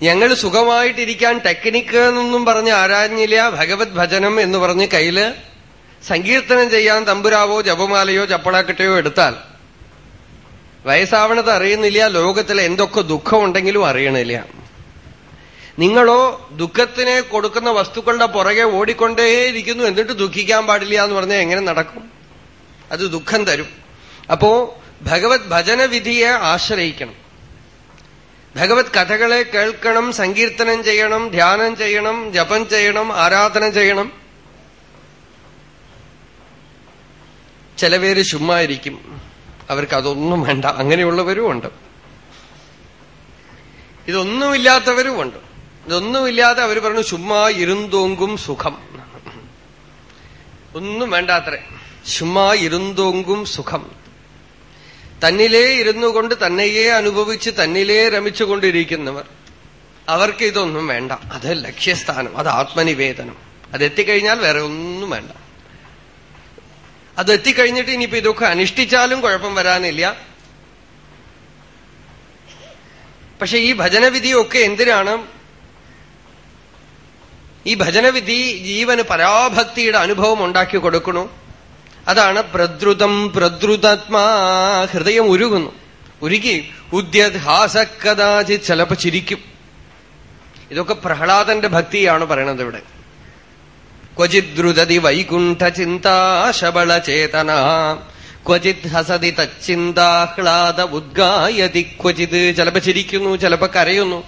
ഞങ്ങൾ സുഖമായിട്ടിരിക്കാൻ ടെക്നിക്ക് എന്നൊന്നും പറഞ്ഞ് ആരാഞ്ഞില്ല. ഭഗവത് ഭജനം എന്ന് പറഞ്ഞ് കയ്യിൽ സങ്കീർത്തനം ചെയ്യാൻ തമ്പുരാവോ ജപമാലയോ ചപ്പളാക്കട്ടയോ എടുത്താൽ വയസ്സാവണത് അറിയുന്നില്ല. ലോകത്തിൽ എന്തൊക്കെ ദുഃഖമുണ്ടെങ്കിലും അറിയണില്ല. നിങ്ങളോ ദുഃഖത്തിനെ കൊടുക്കുന്ന വസ്തുക്കളുടെ പുറകെ ഓടിക്കൊണ്ടേയിരിക്കുന്നു. എന്നിട്ട് ദുഃഖിക്കാൻ പാടില്ല എന്ന് പറഞ്ഞാൽ എങ്ങനെ നടക്കും? അത് ദുഃഖം തരും. അപ്പോ ഭഗവത് ഭജനവിധിയെ ആശ്രയിക്കണം. ഭഗവത് കഥകളെ കേൾക്കണം സങ്കീർത്തനം ചെയ്യണം ധ്യാനം ചെയ്യണം ജപം ചെയ്യണം ആരാധന ചെയ്യണം. ചില പേര് ചുമ്മാ ഇരിക്കും അവർക്ക് അതൊന്നും വേണ്ട. അങ്ങനെയുള്ളവരും ഉണ്ട് ഇതൊന്നുമില്ലാത്തവരും ഉണ്ട് ഇതൊന്നുമില്ലാതെ അവർ പറഞ്ഞു ചുമ്മാ ഇരുന്തോങ്കും സുഖം. ഒന്നും വേണ്ടാത്രേ. ചുമ്മാ ഇരുന്തോങ്കും സുഖം. തന്നിലേ ഇരുന്നു കൊണ്ട് തന്നെയേ അനുഭവിച്ച് തന്നിലേ രമിച്ചുകൊണ്ടിരിക്കുന്നവർ. അവർക്ക് ഇതൊന്നും വേണ്ട. അത് ലക്ഷ്യസ്ഥാനം അത് ആത്മനിവേദനം. അതെത്തിക്കഴിഞ്ഞാൽ വേറെ ഒന്നും വേണ്ട. അതെത്തിക്കഴിഞ്ഞിട്ട് ഇനിയിപ്പോ ഇതൊക്കെ അനുഷ്ഠിച്ചാലും കുഴപ്പം വരാനില്ല. പക്ഷെ ഈ ഭജനവിധിയൊക്കെ എന്തിനാണ്? ഈ ഭജനവിധി ജീവന് പരാഭക്തിയുടെ അനുഭവം ഉണ്ടാക്കി കൊടുക്കണു. അതാണ് പ്രദ്രുതം പ്രദ്രുതാത്മാ ഹൃദയം ഉരുകുന്നു. ഉരുകി ഉദ്യഹാസക്കഥാചി ചിലപ്പോ ചിരിക്കും. ഇതൊക്കെ പ്രഹ്ലാദന്റെ ഭക്തിയാണ് പറയണത് ഇവിടെ. ക്വചിദ്രുതതി വൈകുണ്ഠ ചിന്താശബള ചേതന. ക്വചിത് ഹസതി തച്ചിന്താഹ്ലാദ ഉദ്ഗായതി. ക്വചിത് ചിലപ്പോ ചിരിക്കുന്നു ചിലപ്പോ കരയുന്നു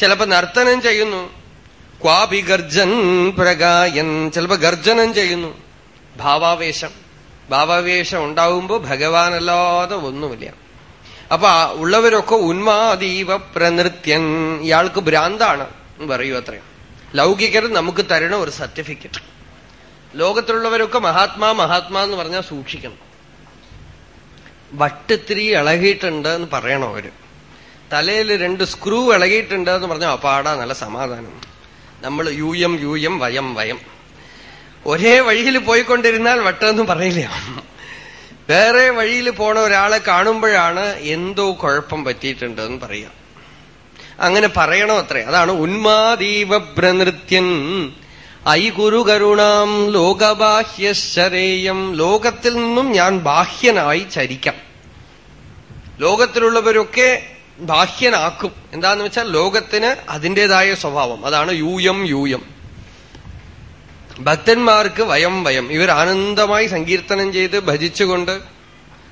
ചിലപ്പോ നർത്തനം ചെയ്യുന്നു. ക്വാപി ഗർജൻ പ്രഗായൻ ചിലപ്പോ ഗർജനം ചെയ്യുന്നു. ഭാവാവേശം. ഭാവാവേശം ഉണ്ടാവുമ്പോ ഭഗവാനല്ലാതെ ഒന്നുമില്ല. അപ്പൊ ഉള്ളവരൊക്കെ ഉന്മാദീവ പ്രനൃത്യൻ ഇയാൾക്ക് ഭ്രാന്താണ് എന്ന് പറയൂ അത്രയും ലൗകികർ നമുക്ക് തരണ ഒരു സർട്ടിഫിക്കറ്റ്. ലോകത്തിലുള്ളവരൊക്കെ മഹാത്മാ മഹാത്മാ എന്ന് പറഞ്ഞാൽ സൂക്ഷിക്കണം. വട്ടിത്തിരി ഇളകിയിട്ടുണ്ട് എന്ന് പറയണം അവർ. തലയിൽ രണ്ട് സ്ക്രൂ ഇളകിയിട്ടുണ്ട് എന്ന് പറഞ്ഞാൽ അപ്പാടാ നല്ല സമാധാനം. നമ്മൾ യു എം യു എം വയം വയം. ഒരേ വഴിയിൽ പോയിക്കൊണ്ടിരുന്നാൽ വട്ടമൊന്നും പറയില്ല. വേറെ വഴിയിൽ പോണ ഒരാളെ കാണുമ്പോഴാണ് എന്തോ കുഴപ്പം പറ്റിയിട്ടുണ്ടെന്ന് പറയാം. അങ്ങനെ പറയണോ അത്രേ. അതാണ് ഉന്മാദീവ പ്രനൃത്യൻ ഐ ഗുരു കരുണാം ലോകബാഹ്യശരേയം ലോകത്തിൽ നിന്നും ഞാൻ ബാഹ്യനായി ചരിക്കാം. ലോകത്തിലുള്ളവരൊക്കെ ബാഹ്യനാക്കും. എന്താന്ന് വെച്ചാൽ ലോകത്തിന് അതിന്റെതായ സ്വഭാവം. അതാണ് യൂയം യൂയം. ഭക്തന്മാർക്ക് വയം വയം. ഇവർ ആനന്ദമായി സങ്കീർത്തനം ചെയ്ത് ഭജിച്ചുകൊണ്ട്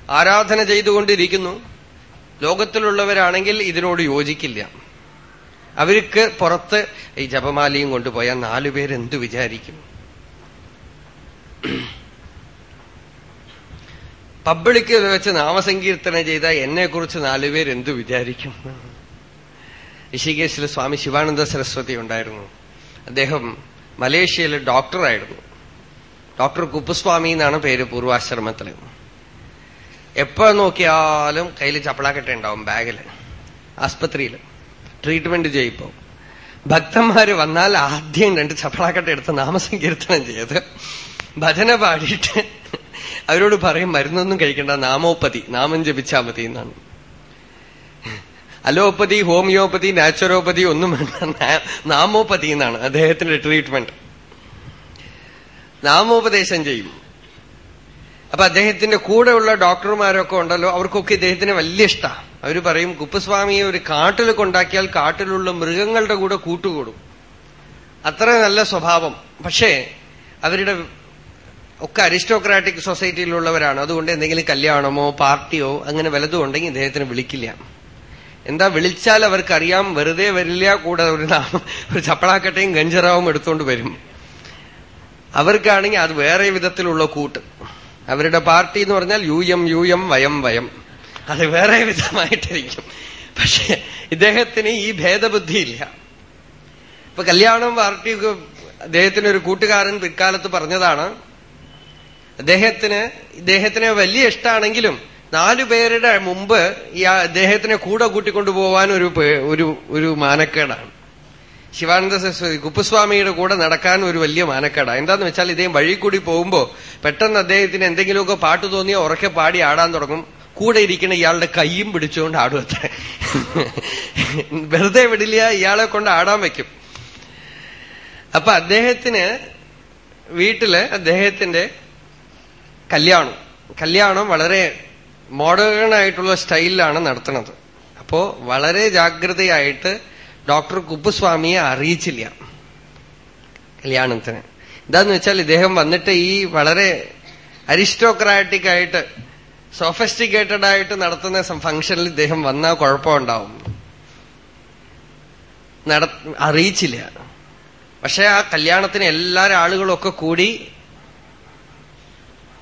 ആരാധന ചെയ്തുകൊണ്ടിരിക്കുന്നു. ലോകത്തിലുള്ളവരാണെങ്കിൽ ഇതിനോട് യോജിക്കില്ല. അവർക്ക് പുറത്ത് ഈ ജപമാലയും കൊണ്ടുപോയാൽ നാലുപേരെന്തു വിചാരിക്കും? പബ്ലിക്ക് വെച്ച് നാമസങ്കീർത്തനം ചെയ്ത എന്നെക്കുറിച്ച് നാലുപേരെന്തു വിചാരിക്കും? ഋഷികേശിൽ സ്വാമി ശിവാനന്ദ സരസ്വതി ഉണ്ടായിരുന്നു. അദ്ദേഹം മലേഷ്യയിലെ ഡോക്ടറായിരുന്നു. ഡോക്ടർ കുപ്പുസ്വാമി എന്നാണ് പേര് പൂർവാശ്രമത്തിൽ എപ്പോ നോക്കിയാലും കയ്യിൽ ചപ്പളാക്കട്ട ഉണ്ടാവും ബാഗിൽ ആസ്പത്രിയിൽ ട്രീറ്റ്മെന്റ് ചെയ്യിപ്പോ. ഭക്തന്മാര് വന്നാൽ ആദ്യം രണ്ട് ചപ്പളാക്കട്ട എടുത്ത് നാമസങ്കീർത്തനം ചെയ്ത് ഭജന പാടിയിട്ട് അവരോട് പറയും മരുന്നൊന്നും കഴിക്കേണ്ട നാമോപ്പതി നാമം ജപിച്ചാൽ മതി എന്നാണ് അലോപ്പതി ഹോമിയോപ്പതി നാച്ചുറോപ്പതി ഒന്നും വേണ്ട. നാമോപ്പതി എന്നാണ് അദ്ദേഹത്തിന്റെ ട്രീറ്റ്മെന്റ് നാമോപദേശം ചെയ്യും. അപ്പൊ അദ്ദേഹത്തിന്റെ കൂടെയുള്ള ഡോക്ടർമാരൊക്കെ ഉണ്ടല്ലോ അവർക്കൊക്കെ ഇദ്ദേഹത്തിന് വലിയ ഇഷ്ടമാണ് അവർ പറയും കുപ്പസ്വാമിയെ ഒരു കാട്ടിൽ കൊണ്ടാക്കിയാൽ കാട്ടിലുള്ള മൃഗങ്ങളുടെ കൂടെ കൂട്ടുകൂടും. അത്ര നല്ല സ്വഭാവം. പക്ഷേ അവരുടെ ഒക്കെ അരിസ്റ്റോക്രാറ്റിക് സൊസൈറ്റിയിലുള്ളവരാണ്. അതുകൊണ്ട് എന്തെങ്കിലും കല്യാണമോ പാർട്ടിയോ അങ്ങനെ വലതും ഉണ്ടെങ്കിൽ ഇദ്ദേഹത്തിന് വിളിക്കില്ല. എന്താ വിളിച്ചാൽ അവർക്ക് അറിയാം വെറുതെ വരില്ല കൂടെ ഒരു ഒരു ചപ്പളാക്കട്ടയും ഗഞ്ചറാവും എടുത്തുകൊണ്ട് വരും. അവർക്കാണെങ്കിൽ അത് വേറെ വിധത്തിലുള്ള കൂട്ട്. അവരുടെ പാർട്ടി എന്ന് പറഞ്ഞാൽ യു എം യു എം വയം വയം. അത് വേറെ വിധമായിട്ടിരിക്കും. പക്ഷെ ഇദ്ദേഹത്തിന് ഈ ഭേദബുദ്ധിയില്ല. ഇപ്പൊ കല്യാണം പാർട്ടി അദ്ദേഹത്തിന് ഒരു കൂട്ടുകാരൻ പിൽക്കാലത്ത് പറഞ്ഞതാണ് അദ്ദേഹത്തിന് ഇദ്ദേഹത്തിന് വലിയ ഇഷ്ടമാണെങ്കിലും നാലു പേരുടെ മുമ്പ് ഈ അദ്ദേഹത്തിനെ കൂടെ കൂട്ടിക്കൊണ്ടുപോവാൻ ഒരു ഒരു ഒരു മാനക്കേടാണ്. ശിവാനന്ദ സരസ്വതി കുപ്പസ്വാമിയുടെ കൂടെ നടക്കാൻ ഒരു വലിയ മാനക്കേടാണ്. എന്താന്ന് വെച്ചാൽ ഇദ്ദേഹം വഴി കൂടി പോകുമ്പോ പെട്ടെന്ന് അദ്ദേഹത്തിന് എന്തെങ്കിലുമൊക്കെ പാട്ട് തോന്നിയോ ഉറക്കെ പാടി ആടാൻ തുടങ്ങും. കൂടെ ഇരിക്കുന്ന ഇയാളുടെ കൈയും പിടിച്ചുകൊണ്ട് ആടുമത്രേ വെറുതെ വിടില്ല ഇയാളെ കൊണ്ട് ആടാൻ വെക്കും അപ്പൊ അദ്ദേഹത്തിന് വീട്ടിൽ അദ്ദേഹത്തിന്റെ കല്യാണം. കല്യാണം വളരെ മോഡേൺ ആയിട്ടുള്ള സ്റ്റൈലിലാണ് നടത്തുന്നത്. അപ്പോ വളരെ ജാഗ്രതയായിട്ട് ഡോക്ടർ കുപ്പുസ്വാമിയെ അറിയിച്ചില്ല കല്യാണത്തിന്. എന്താന്ന് വെച്ചാൽ ഇദ്ദേഹം വന്നിട്ട് ഈ വളരെ അരിസ്റ്റോക്രാറ്റിക് ആയിട്ട് സോഫസ്റ്റിക്കേറ്റഡ് ആയിട്ട് നടത്തുന്ന ഫംഗ്ഷനിൽ ഇദ്ദേഹം വന്നാൽ കുഴപ്പമുണ്ടാവും. നട അറിയിച്ചില്ല. പക്ഷെ ആ കല്യാണത്തിന് എല്ലാ ആളുകളൊക്കെ കൂടി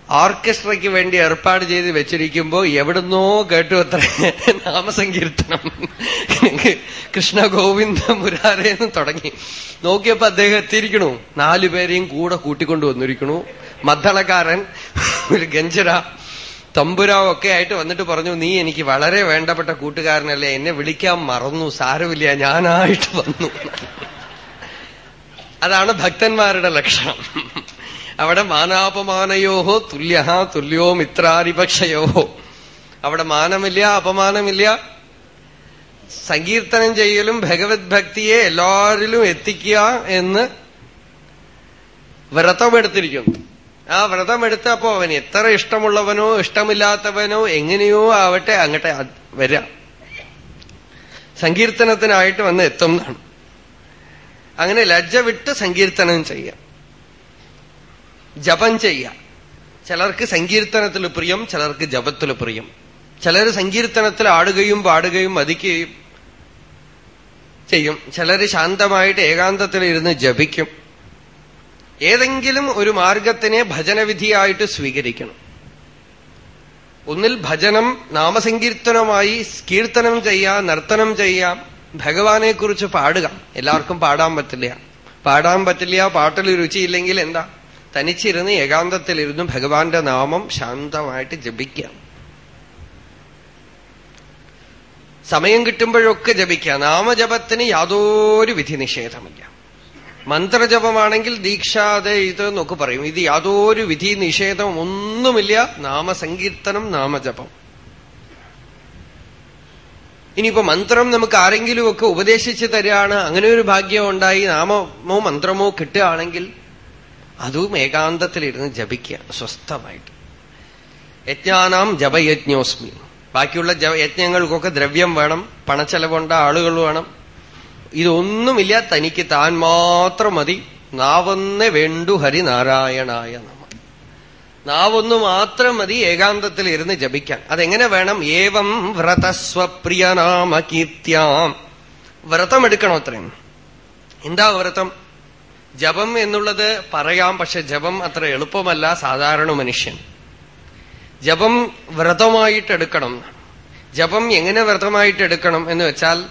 ഓർക്കസ്ട്രയ്ക്ക് വേണ്ടി ഏർപ്പാട് ചെയ്ത് വെച്ചിരിക്കുമ്പോ എവിടുന്നോ കേട്ടു അത്ര നാമസങ്കീർത്തനം. കൃഷ്ണ ഗോവിന്ദ മുരാരെന്ന് തുടങ്ങി. നോക്കിയപ്പോ അദ്ദേഹം എത്തിയിരിക്കണു. നാലുപേരെയും കൂടെ കൂട്ടിക്കൊണ്ടു വന്നിരിക്കണു. മദ്ദളക്കാരൻ ഒരു ഗഞ്ചര തമ്പുരാവ് ഒക്കെ ആയിട്ട് വന്നിട്ട് പറഞ്ഞു നീ എനിക്ക് വളരെ വേണ്ടപ്പെട്ട കൂട്ടുകാരനല്ലേ എന്നെ വിളിക്കാൻ മറന്നു സാരമില്ല ഞാനായിട്ട് വന്നു. അതാണ് ഭക്തന്മാരുടെ ലക്ഷണം. അവിടെ മാനാപമാനയോഹോ തുല്യ തുല്യോ മിത്രാരിപക്ഷയോഹോ അവിടെ മാനമില്ല അപമാനമില്ല. സങ്കീർത്തനം ചെയ്യലും ഭഗവത് ഭക്തിയെ എല്ലാവരിലും എത്തിക്കുക എന്ന് വ്രതമെടുത്തിരിക്കുന്നു ആ വ്രതമെടുത്തപ്പോ അവൻ എത്ര ഇഷ്ടമുള്ളവനോ ഇഷ്ടമില്ലാത്തവനോ എങ്ങനെയോ ആവട്ടെ അങ്ങട്ടെ വരാം. സങ്കീർത്തനത്തിനായിട്ട് വന്ന് എത്തുന്നതാണ്. അങ്ങനെ ലജ്ജ വിട്ട് സങ്കീർത്തനം ചെയ്യാം. ജപം ചെയ്യുക. ചിലർക്ക് സങ്കീർത്തനത്തിൽ പ്രിയം ചിലർക്ക് ജപത്തിൽ പ്രിയം. ചിലർ സങ്കീർത്തനത്തിൽ ആടുകയും പാടുകയും മതിക്കുകയും ചെയ്യും. ചിലർ ശാന്തമായിട്ട് ഏകാന്തത്തിൽ ഇരുന്ന് ജപിക്കും. ഏതെങ്കിലും ഒരു മാർഗത്തിനെ ഭജനവിധിയായിട്ട് സ്വീകരിക്കണം. ഒന്നിൽ ഭജനം നാമസങ്കീർത്തനമായി കീർത്തനം ചെയ്യാം നർത്തനം ചെയ്യാം ഭഗവാനെക്കുറിച്ച് പാടുക. എല്ലാവർക്കും പാടാൻ പറ്റില്ല. പാടാൻ പറ്റില്ല പാട്ടിൽ രുചിയില്ലെങ്കിൽ എന്താ? തനിച്ചിരുന്ന് ഏകാന്തത്തിലിരുന്ന് ഭഗവാന്റെ നാമം ശാന്തമായിട്ട് ജപിക്കാം. സമയം കിട്ടുമ്പോഴൊക്കെ ജപിക്കാം നാമജപത്തിന് യാതൊരു വിധി നിഷേധമില്ല. മന്ത്രജപമാണെങ്കിൽ ദീക്ഷാതെ ഇത് എന്നൊക്കെ പറയും. ഇത് യാതൊരു വിധി നിഷേധം ഒന്നുമില്ല. നാമസങ്കീർത്തനം നാമജപം. ഇനിയിപ്പോ മന്ത്രം നമുക്ക് ആരെങ്കിലുമൊക്കെ ഉപദേശിച്ചു തരികയാണ് അങ്ങനെ ഒരു ഭാഗ്യം ഉണ്ടായി നാമമോ മന്ത്രമോ കിട്ടുകയാണെങ്കിൽ അതും ഏകാന്തത്തിലിരുന്ന് ജപിക്കുക സ്വസ്ഥമായിട്ട്. യജ്ഞാനാം ജപയജ്ഞോസ്മി. ബാക്കിയുള്ള യജ്ഞങ്ങൾക്കൊക്കെ ദ്രവ്യം വേണം പണച്ചെലവുണ്ട ആളുകൾ വേണം. ഇതൊന്നുമില്ല തനിക്ക് താൻ മാത്രം മതി. നാവൊന്നെ വേണ്ടു ഹരിനാരായണായ നമ. നാവൊന്നു മാത്രം മതി ഏകാന്തത്തിൽ ഇരുന്ന് ജപിക്കാൻ. അതെങ്ങനെ വേണം? ഏവം വ്രതസ്വപ്രിയനാമകീർത്യാം. വ്രതം എടുക്കണോ അത്രയും? എന്താ വ്രതം? ജപം എന്നുള്ളത് പറയാം പക്ഷെ ജപം അത്ര എളുപ്പമല്ല സാധാരണ മനുഷ്യൻ. ജപം വ്രതമായിട്ട് എടുക്കണം ജപം എങ്ങനെ വ്രതമായിട്ട് എടുക്കണം എന്ന് വെച്ചാൽ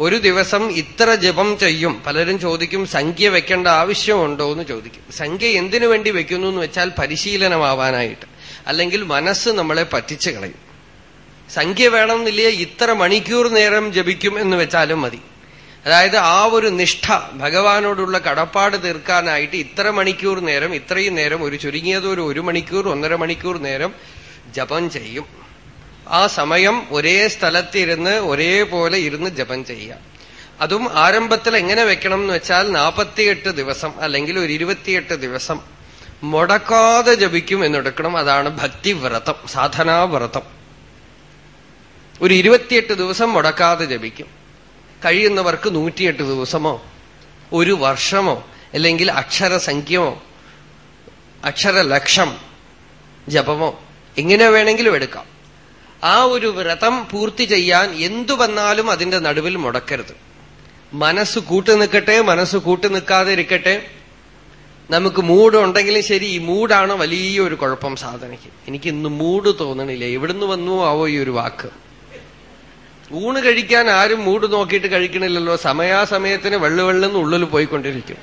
ഒരു ദിവസം ഇത്ര ജപം ചെയ്യും. പലരും ചോദിക്കും സംഖ്യ വെക്കേണ്ട ആവശ്യമുണ്ടോ എന്ന് ചോദിക്കും. സംഖ്യ എന്തിനു വേണ്ടി വെക്കുന്നു എന്ന് വെച്ചാൽ പരിശീലനമാവാനായിട്ട്. അല്ലെങ്കിൽ മനസ്സ് നമ്മളെ പറ്റിച്ചു കളയും. സംഖ്യ വേണമെന്നില്ലേ ഇത്ര മണിക്കൂർ നേരം ജപിക്കും എന്ന് വെച്ചാലും മതി. അതായത് ആ ഒരു നിഷ്ഠ ഭഗവാനോടുള്ള കടപ്പാട് തീർക്കാനായിട്ട് ഇത്ര മണിക്കൂർ നേരം ഇത്രയും നേരം ഒരു ചുരുങ്ങിയത് ഒരു ഒരു മണിക്കൂർ ഒന്നര മണിക്കൂർ നേരം ജപം ചെയ്യും. ആ സമയം ഒരേ സ്ഥലത്തിരുന്ന് ഒരേപോലെ ഇരുന്ന് ജപം ചെയ്യാം അതും ആരംഭത്തിൽ എങ്ങനെ വെക്കണം എന്ന് വെച്ചാൽ നാൽപ്പത്തിയെട്ട് ദിവസം അല്ലെങ്കിൽ ഒരു ഇരുപത്തിയെട്ട് ദിവസം മുടക്കാതെ ജപിക്കും എന്നെടുക്കണം. അതാണ് ഭക്തിവ്രതം സാധനാവ്രതം. ഒരു ഇരുപത്തിയെട്ട് ദിവസം മുടക്കാതെ ജപിക്കും. കഴിയുന്നവർക്ക് നൂറ്റിയെട്ട് ദിവസമോ ഒരു വർഷമോ അല്ലെങ്കിൽ അക്ഷരസംഖ്യമോ അക്ഷരലക്ഷം ജപമോ എങ്ങനെ വേണമെങ്കിലും എടുക്കാം. ആ ഒരു വ്രതം പൂർത്തി ചെയ്യാൻ എന്തു വന്നാലും അതിന്റെ നടുവിൽ മുടക്കരുത്. മനസ്സ് കൂട്ടു നിൽക്കട്ടെ മനസ്സ് കൂട്ടു നിൽക്കാതെ ഇരിക്കട്ടെ. നമുക്ക് മൂഡ് ഉണ്ടെങ്കിലും ശരി ഈ മൂഡാണ് വലിയൊരു കുഴപ്പം സാധനയ്ക്ക്. എനിക്ക് ഇന്ന് മൂഡ് തോന്നണില്ല. എവിടുന്ന് വന്നു ആവോ ഈ ഒരു വാക്ക്. ഊണ് കഴിക്കാൻ ആരും മൂട് നോക്കിയിട്ട് കഴിക്കണില്ലല്ലോ. സമയാസമയത്തിന് വെള്ളുവെള്ളെന്ന് ഉള്ളിൽ പോയിക്കൊണ്ടിരിക്കും.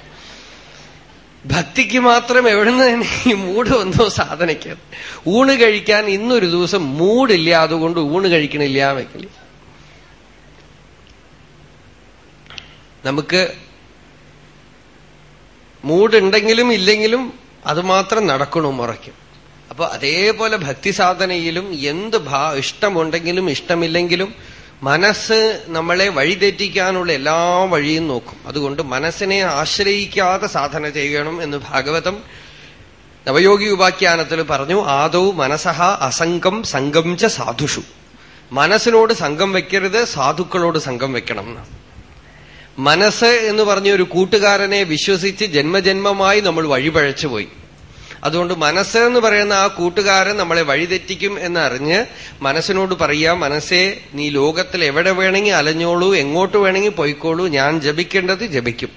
ഭക്തിക്ക് മാത്രം എവിടുന്ന് തന്നെ ഈ മൂട് വന്നോ സാധനയ്ക്ക്? ഊണ് കഴിക്കാൻ ഇന്നൊരു ദിവസം മൂടില്ല അതുകൊണ്ട് ഊണ് കഴിക്കണില്ല വെക്കൽ നമുക്ക് മൂടുണ്ടെങ്കിലും ഇല്ലെങ്കിലും അതുമാത്രം നടക്കണു മുറയ്ക്കും. അപ്പൊ അതേപോലെ ഭക്തി സാധനയിലും എന്ത് ഭാ ഇഷ്ടമുണ്ടെങ്കിലും ഇഷ്ടമില്ലെങ്കിലും മനസ്സ് നമ്മളെ വഴിതെറ്റിക്കാനുള്ള എല്ലാ വഴിയും നോക്കും. അതുകൊണ്ട് മനസ്സിനെ ആശ്രയിക്കാതെ സാധന ചെയ്യണം എന്ന് ഭാഗവതം നവയോഗി ഉപാഖ്യാനത്തിൽ പറഞ്ഞു ആദൗ മനസ്സഹ അസംഗം സംഘം ച സാധുഷു. മനസ്സിനോട് സംഘം വെക്കരുത് സാധുക്കളോട് സംഘം വെക്കണം മനസ്സ് എന്ന് പറഞ്ഞ ഒരു കൂട്ടുകാരനെ വിശ്വസിച്ച് ജന്മജന്മമായി നമ്മൾ വഴിപഴച്ചു പോയി അതുകൊണ്ട് മനസ്സ് എന്ന് പറയുന്ന ആ കൂട്ടുകാരൻ നമ്മളെ വഴിതെറ്റിക്കും എന്നറിഞ്ഞ് മനസ്സിനോട് പറയാ മനസ്സേ നീ ലോകത്തിൽ എവിടെ വേണമെങ്കിൽ അലഞ്ഞോളൂ എങ്ങോട്ട് വേണമെങ്കിൽ പോയിക്കോളൂ ഞാൻ ജപിക്കേണ്ടത് ജപിക്കും.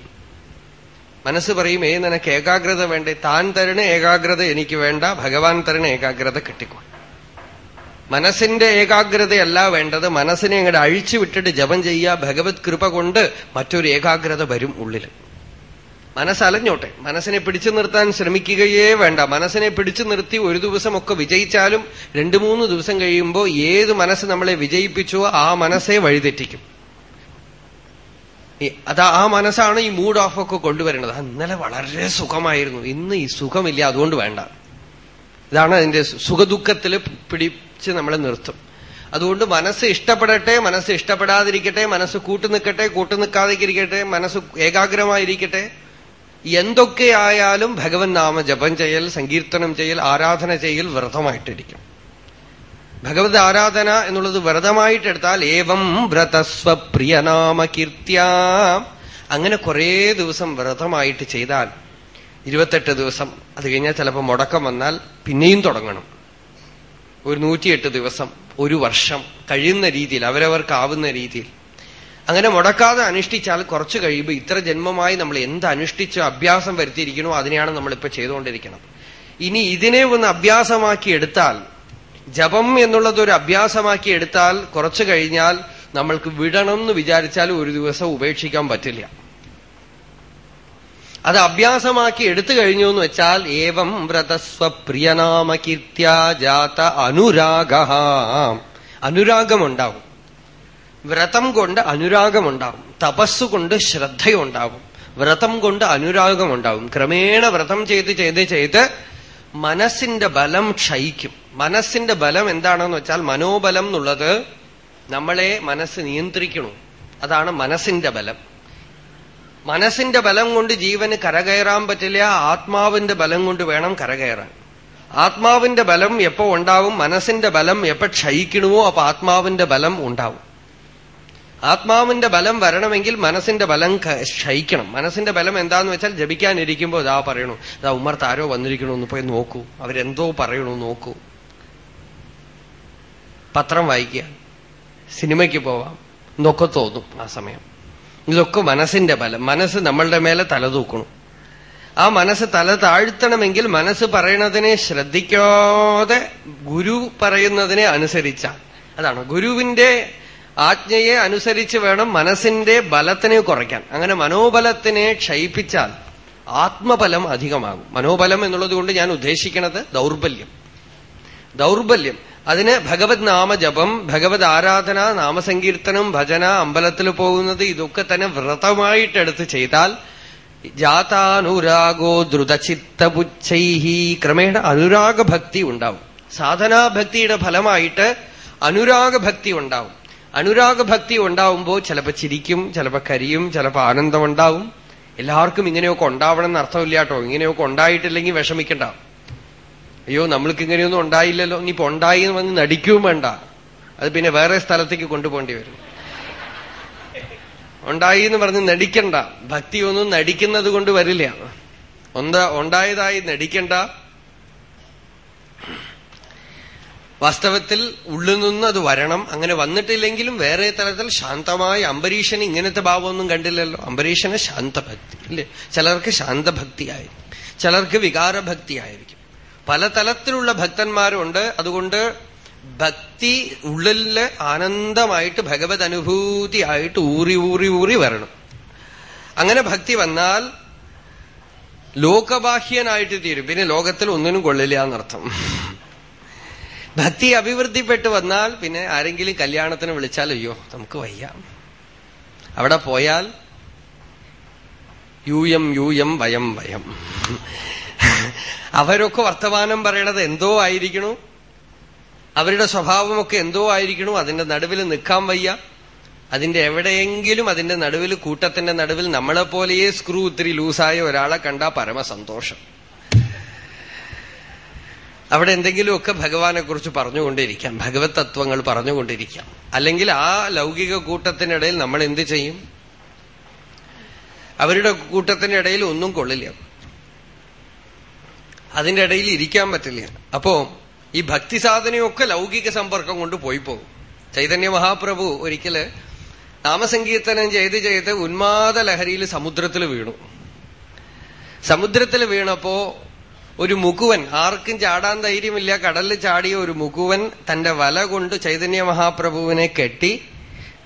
മനസ്സ് പറയും ഏ നിനക്ക് ഏകാഗ്രത വേണ്ടേ? താൻ തരണ ഏകാഗ്രത എനിക്ക് വേണ്ട ഭഗവാൻ തരണ ഏകാഗ്രത കിട്ടിക്കോ. മനസ്സിന്റെ ഏകാഗ്രതയല്ല വേണ്ടത് മനസ്സിനെ അങ്ങോട്ട് അഴിച്ചു വിട്ടിട്ട് ജപം ചെയ്യുക ഭഗവത് കൃപ കൊണ്ട് മറ്റൊരു ഏകാഗ്രത വരും ഉള്ളിൽ മനസ്സലഞ്ഞോട്ടെ. മനസ്സിനെ പിടിച്ചു നിർത്താൻ ശ്രമിക്കുകയേ വേണ്ട. മനസ്സിനെ പിടിച്ചു നിർത്തി ഒരു ദിവസമൊക്കെ വിജയിച്ചാലും രണ്ടു മൂന്ന് ദിവസം കഴിയുമ്പോൾ ഏത് മനസ്സ് നമ്മളെ വിജയിപ്പിച്ചോ ആ മനസ്സെ വഴിതെറ്റിക്കും. അതാ ആ മനസ്സാണ് ഈ മൂഡ് ഓഫ് ഒക്കെ കൊണ്ടുവരുന്നത്. ഇന്നലെ വളരെ സുഖമായിരുന്നു. ഇന്ന് ഈ സുഖമില്ല അതുകൊണ്ട് വേണ്ട. ഇതാണ് അതിന്റെ സുഖദുഃഖത്തിൽ പിടിച്ച് നമ്മളെ നിർത്തും. അതുകൊണ്ട് മനസ്സ് ഇഷ്ടപ്പെടട്ടെ മനസ്സ് ഇഷ്ടപ്പെടാതിരിക്കട്ടെ മനസ്സ് കൂട്ടുനിൽക്കട്ടെ കൂട്ടുനിൽക്കാതിരിക്കട്ടെ മനസ്സ് ഏകാഗ്രമായിരിക്കട്ടെ എന്തൊക്കെയായാലും ഭഗവൻ നാമ ജപം ചെയ്യൽ സങ്കീർത്തനം ചെയ്യൽ ആരാധന ചെയ്യൽ വ്രതമായിട്ടിരിക്കും. ഭഗവത് ആരാധന എന്നുള്ളത് വ്രതമായിട്ടെടുത്താൽ ഏവം വ്രതസ്വപ്രിയനാമ കീർത്തിയ അങ്ങനെ കുറേ ദിവസം വ്രതമായിട്ട് ചെയ്താൽ ഇരുപത്തെട്ട് ദിവസം അത് കഴിഞ്ഞാൽ ചിലപ്പോൾ മുടക്കം വന്നാൽ പിന്നെയും തുടങ്ങണം. ഒരു നൂറ്റിയെട്ട് ദിവസം ഒരു വർഷം കഴിയുന്ന രീതിയിൽ അവരവർക്കാവുന്ന രീതിയിൽ. അങ്ങനെ മുടക്കാതെ അനുഷ്ഠിച്ചാൽ കുറച്ചു കഴിയുമ്പോൾ ഇത്ര ജന്മമായി നമ്മൾ എന്ത് അനുഷ്ഠിച്ചോ അഭ്യാസം വരുത്തിയിരിക്കണോ അതിനെയാണ് നമ്മളിപ്പോ ചെയ്തുകൊണ്ടിരിക്കണം. ഇനി ഇതിനെ ഒന്ന് അഭ്യാസമാക്കി എടുത്താൽ ജപം എന്നുള്ളത് ഒരു അഭ്യാസമാക്കി എടുത്താൽ കുറച്ചു കഴിഞ്ഞാൽ നമ്മൾക്ക് വിടണം എന്ന് വിചാരിച്ചാൽ ഒരു ദിവസം ഉപേക്ഷിക്കാൻ പറ്റില്ല. അത് അഭ്യാസമാക്കി എടുത്തു കഴിഞ്ഞു എന്ന് വെച്ചാൽ ഏവം വ്രതസ്വപ്രിയനാമ കീർത്യാജാത അനുരാഗ അനുരാഗമുണ്ടാവും. വ്രതം കൊണ്ട് അനുരാഗമുണ്ടാവും. തപസ്സുകൊണ്ട് ശ്രദ്ധയുണ്ടാവും. വ്രതം കൊണ്ട് അനുരാഗമുണ്ടാവും. ക്രമേണ വ്രതം ചെയ്ത് ചെയ്ത് ചെയ്ത് മനസ്സിന്റെ ബലം ക്ഷയിക്കും. മനസ്സിന്റെ ബലം എന്താണെന്ന് വെച്ചാൽ മനോബലം എന്നുള്ളത് നമ്മളെ മനസ്സ് നിയന്ത്രിക്കണു അതാണ് മനസ്സിന്റെ ബലം. മനസ്സിന്റെ ബലം കൊണ്ട് ജീവന് കരകയറാൻ പറ്റില്ല ആത്മാവിന്റെ ബലം കൊണ്ട് വേണം കരകയറാൻ. ആത്മാവിന്റെ ബലം എപ്പോ ഉണ്ടാവും? മനസ്സിന്റെ ബലം എപ്പോ ക്ഷയിക്കണമോ അപ്പൊ ആത്മാവിന്റെ ബലം ഉണ്ടാവും. ആത്മാവിന്റെ ബലം വരണമെങ്കിൽ മനസ്സിന്റെ ബലം ക്ഷയിക്കണം. മനസ്സിന്റെ ബലം എന്താന്ന് വെച്ചാൽ ജപിക്കാനിരിക്കുമ്പോൾ ഇതാ പറയണു. ഇതാ ഉമ്മർത്ത് ആരോ വന്നിരിക്കണമെന്ന് പോയി നോക്കൂ. അവരെന്തോ പറയണു നോക്കൂ. പത്രം വായിക്കുക. സിനിമയ്ക്ക് പോവാം. എന്നൊക്കെ തോന്നും ആ സമയം. ഇതൊക്കെ മനസ്സിന്റെ ബലം. മനസ്സ് നമ്മളുടെ മേലെ തലതൂക്കണം ആ മനസ്സ് തല താഴ്ത്തണമെങ്കിൽ മനസ്സ് പറയണതിനെ ശ്രദ്ധിക്കാതെ ഗുരു പറയുന്നതിനെ അനുസരിച്ചാൽ. അതാണ് ഗുരുവിന്റെ ആജ്ഞയെ അനുസരിച്ച് വേണം മനസ്സിന്റെ ബലത്തിനെ കുറയ്ക്കാൻ. അങ്ങനെ മനോബലത്തിനെ ക്ഷയിപ്പിച്ചാൽ ആത്മബലം അധികമാകും. മനോബലം എന്നുള്ളത് കൊണ്ട് ഞാൻ ഉദ്ദേശിക്കുന്നത് ദൗർബല്യം. ദൗർബല്യം. അതിന് ഭഗവത് നാമജപം ഭഗവത് ആരാധന നാമസങ്കീർത്തനം ഭജന അമ്പലത്തിൽ പോകുന്നത് ഇതൊക്കെ തന്നെ വ്രതമായിട്ടെടുത്ത് ചെയ്താൽ ജാതാനുരാഗോ ദ്രുതചിത്തപുച്ഛൈഹി. ക്രമേണ അനുരാഗഭക്തി ഉണ്ടാവും. സാധനാഭക്തിയുടെ ഫലമായിട്ട് അനുരാഗഭക്തി ഉണ്ടാവും. അനുരാഗഭക്തി ഉണ്ടാവുമ്പോൾ ചിലപ്പോൾ ചിരിക്കും ചിലപ്പോൾ കരിയും ചിലപ്പോൾ ആനന്ദം ഉണ്ടാവും എല്ലാവർക്കും ഇങ്ങനെയൊക്കെ ഉണ്ടാവണം എന്ന് അർത്ഥമില്ല കേട്ടോ. ഇങ്ങനെയൊക്കെ ഉണ്ടായിട്ടില്ലെങ്കിൽ വിഷമിക്കണ്ട. അയ്യോ നമ്മൾക്ക് ഇങ്ങനെയൊന്നും ഉണ്ടായില്ലല്ലോ. ഇനിയിപ്പോ ഉണ്ടായി എന്ന് വന്ന് നടിക്കുകയും വേണ്ട. അത് പിന്നെ വേറെ സ്ഥലത്തേക്ക് കൊണ്ടുപോകേണ്ടി വരും. ഉണ്ടായി എന്ന് പറഞ്ഞ് നടിക്കണ്ട. ഭക്തിയൊന്നും നടിക്കുന്നത് കൊണ്ട് വരില്ല. ഉണ്ടായതായി നടിക്കണ്ട. വാസ്തവത്തിൽ ഉള്ളിൽ നിന്ന് അത് വരണം. അങ്ങനെ വന്നിട്ടില്ലെങ്കിലും വേറെ തരത്തിൽ ശാന്തമായ അംബരീഷന് ഇങ്ങനത്തെ ഭാവമൊന്നും കണ്ടില്ലല്ലോ. അംബരീഷന് ശാന്തഭക്തി ഇല്ലേ ചിലർക്ക് ശാന്തഭക്തിയായിരിക്കും ചിലർക്ക് വികാരഭക്തിയായിരിക്കും. പല തലത്തിലുള്ള ഭക്തന്മാരുണ്ട്. അതുകൊണ്ട് ഭക്തി ഉള്ളിൽ ആനന്ദമായിട്ട് ഭഗവത് അനുഭൂതിയായിട്ട് ഊറി ഊറി ഊറി വരണം. അങ്ങനെ ഭക്തി വന്നാൽ ലോകബാഹ്യനായിട്ട് തീരും. പിന്നെ ലോകത്തിൽ ഒന്നിനും കൊള്ളില്ല എന്നർത്ഥം. ഭക്തി അഭിവൃദ്ധിപ്പെട്ട് വന്നാൽ പിന്നെ ആരെങ്കിലും കല്യാണത്തിന് വിളിച്ചാൽ അയ്യോ നമുക്ക് വയ്യ. അവിടെ പോയാൽ യൂയം യൂയം വയം വയം. അവരൊക്കെ വർത്തമാനം പറയണത് എന്തോ ആയിരിക്കണു? അവരുടെ സ്വഭാവമൊക്കെ എന്തോ ആയിരിക്കണു? അതിന്റെ നടുവിൽ നിൽക്കാൻ വയ്യ. അതിന്റെ എവിടെയെങ്കിലും അതിന്റെ നടുവിൽ കൂട്ടത്തിന്റെ നടുവിൽ നമ്മളെപ്പോലെയേ സ്ക്രൂ ഇത്തിരി ലൂസായ ഒരാളെ കണ്ടാ പരമസന്തോഷം. അവിടെ എന്തെങ്കിലുമൊക്കെ ഭഗവാനെ കുറിച്ച് പറഞ്ഞുകൊണ്ടിരിക്കാം. ഭഗവത് തത്വങ്ങൾ പറഞ്ഞുകൊണ്ടിരിക്കാം. അല്ലെങ്കിൽ ആ ലൗകിക കൂട്ടത്തിനിടയിൽ നമ്മൾ എന്ത് ചെയ്യും? അവരുടെ കൂട്ടത്തിനിടയിൽ ഒന്നും കൊള്ളില്ല. അതിന്റെ ഇടയിൽ ഇരിക്കാൻ പറ്റില്ല. അപ്പോ ഈ ഭക്തി സാധനയൊക്കെ ലൗകിക സമ്പർക്കം കൊണ്ട് പോയി പോകും ചൈതന്യ മഹാപ്രഭു ഒരിക്കൽ നാമസങ്കീർത്തനം ചെയ്ത് ചെയ്ത് ഉന്മാദ ലഹരിയിൽ സമുദ്രത്തിൽ വീണു. സമുദ്രത്തിൽ വീണപ്പോ ഒരു മുഖുവൻ ആർക്കും ചാടാൻ ധൈര്യമില്ല. കടലിൽ ചാടിയ ഒരു മുഖുവൻ തന്റെ വല കൊണ്ട് ചൈതന്യ മഹാപ്രഭുവിനെ കെട്ടി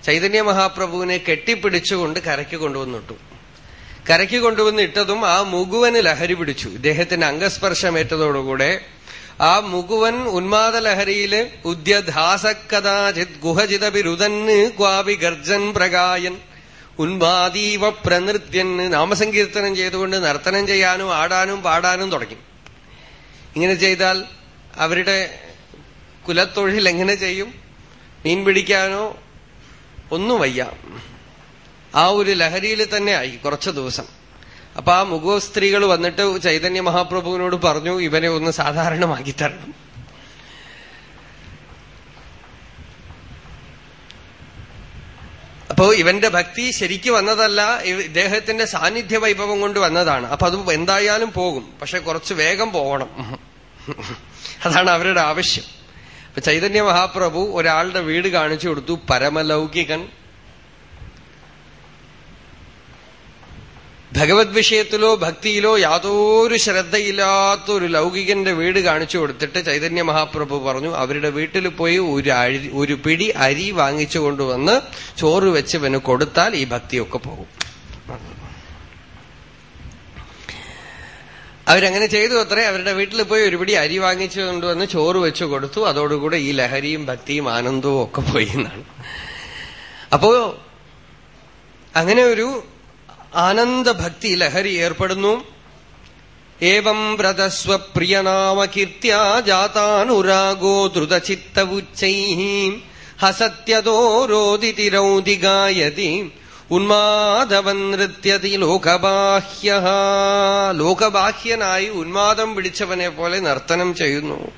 ചൈതന്യ മഹാപ്രഭുവിനെ കെട്ടിപ്പിടിച്ചുകൊണ്ട് കരയ്ക്ക് കൊണ്ടുവന്നിട്ടു. കരയ്ക്ക് കൊണ്ടുവന്നിട്ടതും ആ മുകുവന് ലഹരി പിടിച്ചു. ഇദ്ദേഹത്തിന് അംഗസ്പർശമേറ്റതോടുകൂടെ ആ മുകുവൻ ഉന്മാദ ലഹരിയിൽ ഉദ്യധാസക്കഥാചിത് ഗുഹചിതബിരുദന് ക്വാപി ഗർജൻ പ്രകായൻ ഉന്മാദീവ പ്രനൃത്യന് നാമസങ്കീർത്തനം ചെയ്തുകൊണ്ട് നർത്തനം ചെയ്യാനും ആടാനും പാടാനും തുടങ്ങി. ഇങ്ങനെ ചെയ്താൽ അവരുടെ കുലത്തൊഴിൽ എങ്ങനെ ചെയ്യും? മീൻ പിടിക്കാനോ ഒന്നും വയ്യ. ആ ഒരു ലഹരിയിൽ തന്നെ ആയി കുറച്ചു ദിവസം. അപ്പൊ ആ മുഖോ സ്ത്രീകൾ വന്നിട്ട് ചൈതന്യ മഹാപ്രഭുവിനോട് പറഞ്ഞു ഇവനെ ഒന്ന് സാധാരണമാക്കി തരണം. അപ്പോ ഇവന്റെ ഭക്തി ശരിക്ക് വന്നതല്ല ഇദ്ദേഹത്തിന്റെ സാന്നിധ്യ വൈഭവം കൊണ്ട് വന്നതാണ്. അപ്പൊ അത് എന്തായാലും പോകും. പക്ഷെ കുറച്ച് വേഗം പോകണം അതാണ് അവരുടെ ആവശ്യം. അപ്പൊ ചൈതന്യ മഹാപ്രഭു ഒരാളുടെ വീട് കാണിച്ചു കൊടുത്തു പരമലൗകികൻ. ഭഗവത് വിഷയത്തിലോ ഭക്തിയിലോ യാതൊരു ശ്രദ്ധയില്ലാത്ത ഒരു ലൗകികന്റെ വീട് കാണിച്ചു കൊടുത്തിട്ട് ചൈതന്യ മഹാപ്രഭു പറഞ്ഞു അവരുടെ വീട്ടിൽ പോയി ഒരു ഒരു പിടി അരി വാങ്ങിച്ചു കൊണ്ടുവന്ന് ചോറ് വെച്ച് കൊടുത്താൽ ഈ ഭക്തിയൊക്കെ പോകും. അവരങ്ങനെ ചെയ്തു അത്രേ. അവരുടെ വീട്ടിൽ പോയി ഒരു പിടി അരി വാങ്ങിച്ചു കൊണ്ടുവന്ന് ചോറ് വെച്ചു കൊടുത്തു. അതോടുകൂടെ ഈ ലഹരിയും ഭക്തിയും ആനന്ദവും ഒക്കെ പോയി എന്നാണ്. അപ്പോ അങ്ങനെ ഒരു ആനന്ദഭക്തി ലഹരി ഏർപ്പെടുന്നു ഏവം വ്രതസ്വപ്രിയനാമകീർത്യ ജാതാനുരാഗോ ദ്രുതചിത്തവുച്ചൈ ഹസത്യതോ രോദിതി രൗതി ഗായതി ഉന്മാദവൻ നൃത്യതി ലോകബാഹ്യ ലോകബാഹ്യനായി ഉന്മാദം പിടിച്ചവനെ പോലെ നർത്തനം ചെയ്യുന്നു.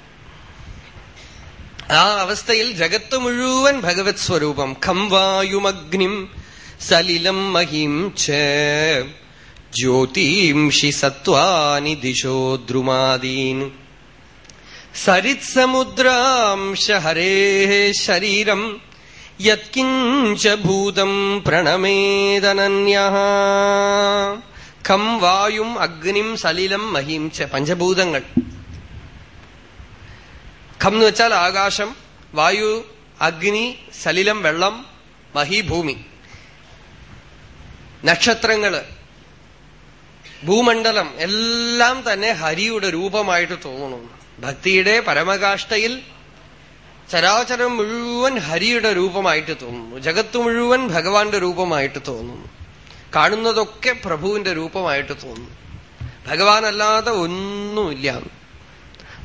ആ അവസ്ഥയിൽ ജഗത്ത് മുഴുവൻ ഭഗവത് സ്വരൂപം. ഖം വായുമഗ്നിം സലിലം മഹിം ജ്യോതിംഷി സത്വാനി ദിശോ ദ്രുമാദീൻ. സരിത്സമുദ്രാംശ ഹരേ ശരീരം യത്കിഞ്ച ഭൂതം പ്രണമേദനന്യ ഖം വായും അഗ്നിം സലിലം മഹിം ച. പഞ്ചഭൂതങ്ങൾ. ഖം എന്ന് വെച്ചാൽ ആകാശം വായു അഗ്നി സലിലം വെള്ളം മഹീഭൂമി. നക്ഷത്രങ്ങൾ ഭൂമണ്ഡലം എല്ലാം തന്നെ ഹരിയുടെ രൂപമായിട്ട് തോന്നുന്നു ഭക്തിയുടെ പരമകാഷ്ഠയിൽ ചരാചരം മുഴുവൻ ഹരിയുടെ രൂപമായിട്ട് തോന്നുന്നു. ജഗത്ത് മുഴുവൻ ഭഗവാന്റെ രൂപമായിട്ട് തോന്നുന്നു. കാണുന്നതൊക്കെ പ്രഭുവിന്റെ രൂപമായിട്ട് തോന്നുന്നു. ഭഗവാനല്ലാതെ ഒന്നുമില്ല.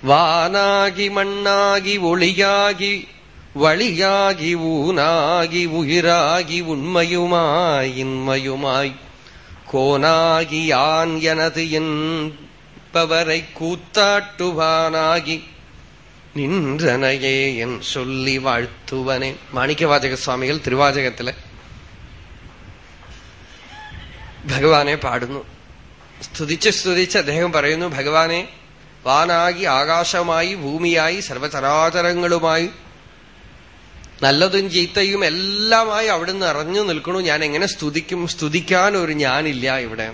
വാനാകി മണ്ണാകി ഒളിയാകി വളിയാകി ഊനാകി ഉയിരാകി ഉണ്മയുമായിന്മയുമായി ഇന്മയുമായി എൻപവരെ കൂത്താട്ടുവാനാകി. எனது എൻ ചൊല്ലി വാഴ്ത്തുവനെ. മാണിക്യവാചക சொல்லி സ്വാമികൾ തിരുവാചകത്തിലെ ഭഗവാനെ പാടുന്നു. സ്തുതിച്ച് സ്തുതിച്ച് അദ്ദേഹം പറയുന്നു ഭഗവാനെ വാനാകി ആകാശമായി ഭൂമിയായി സർവചരാചരങ്ങളുമായി നല്ലതും ചീത്തയും എല്ലാമായി അവിടുന്ന് അറിഞ്ഞു നിൽക്കണു. ഞാൻ എങ്ങനെ സ്തുതിക്കും? സ്തുതിക്കാൻ ഒരു ഞാനില്ല ഇവിടെ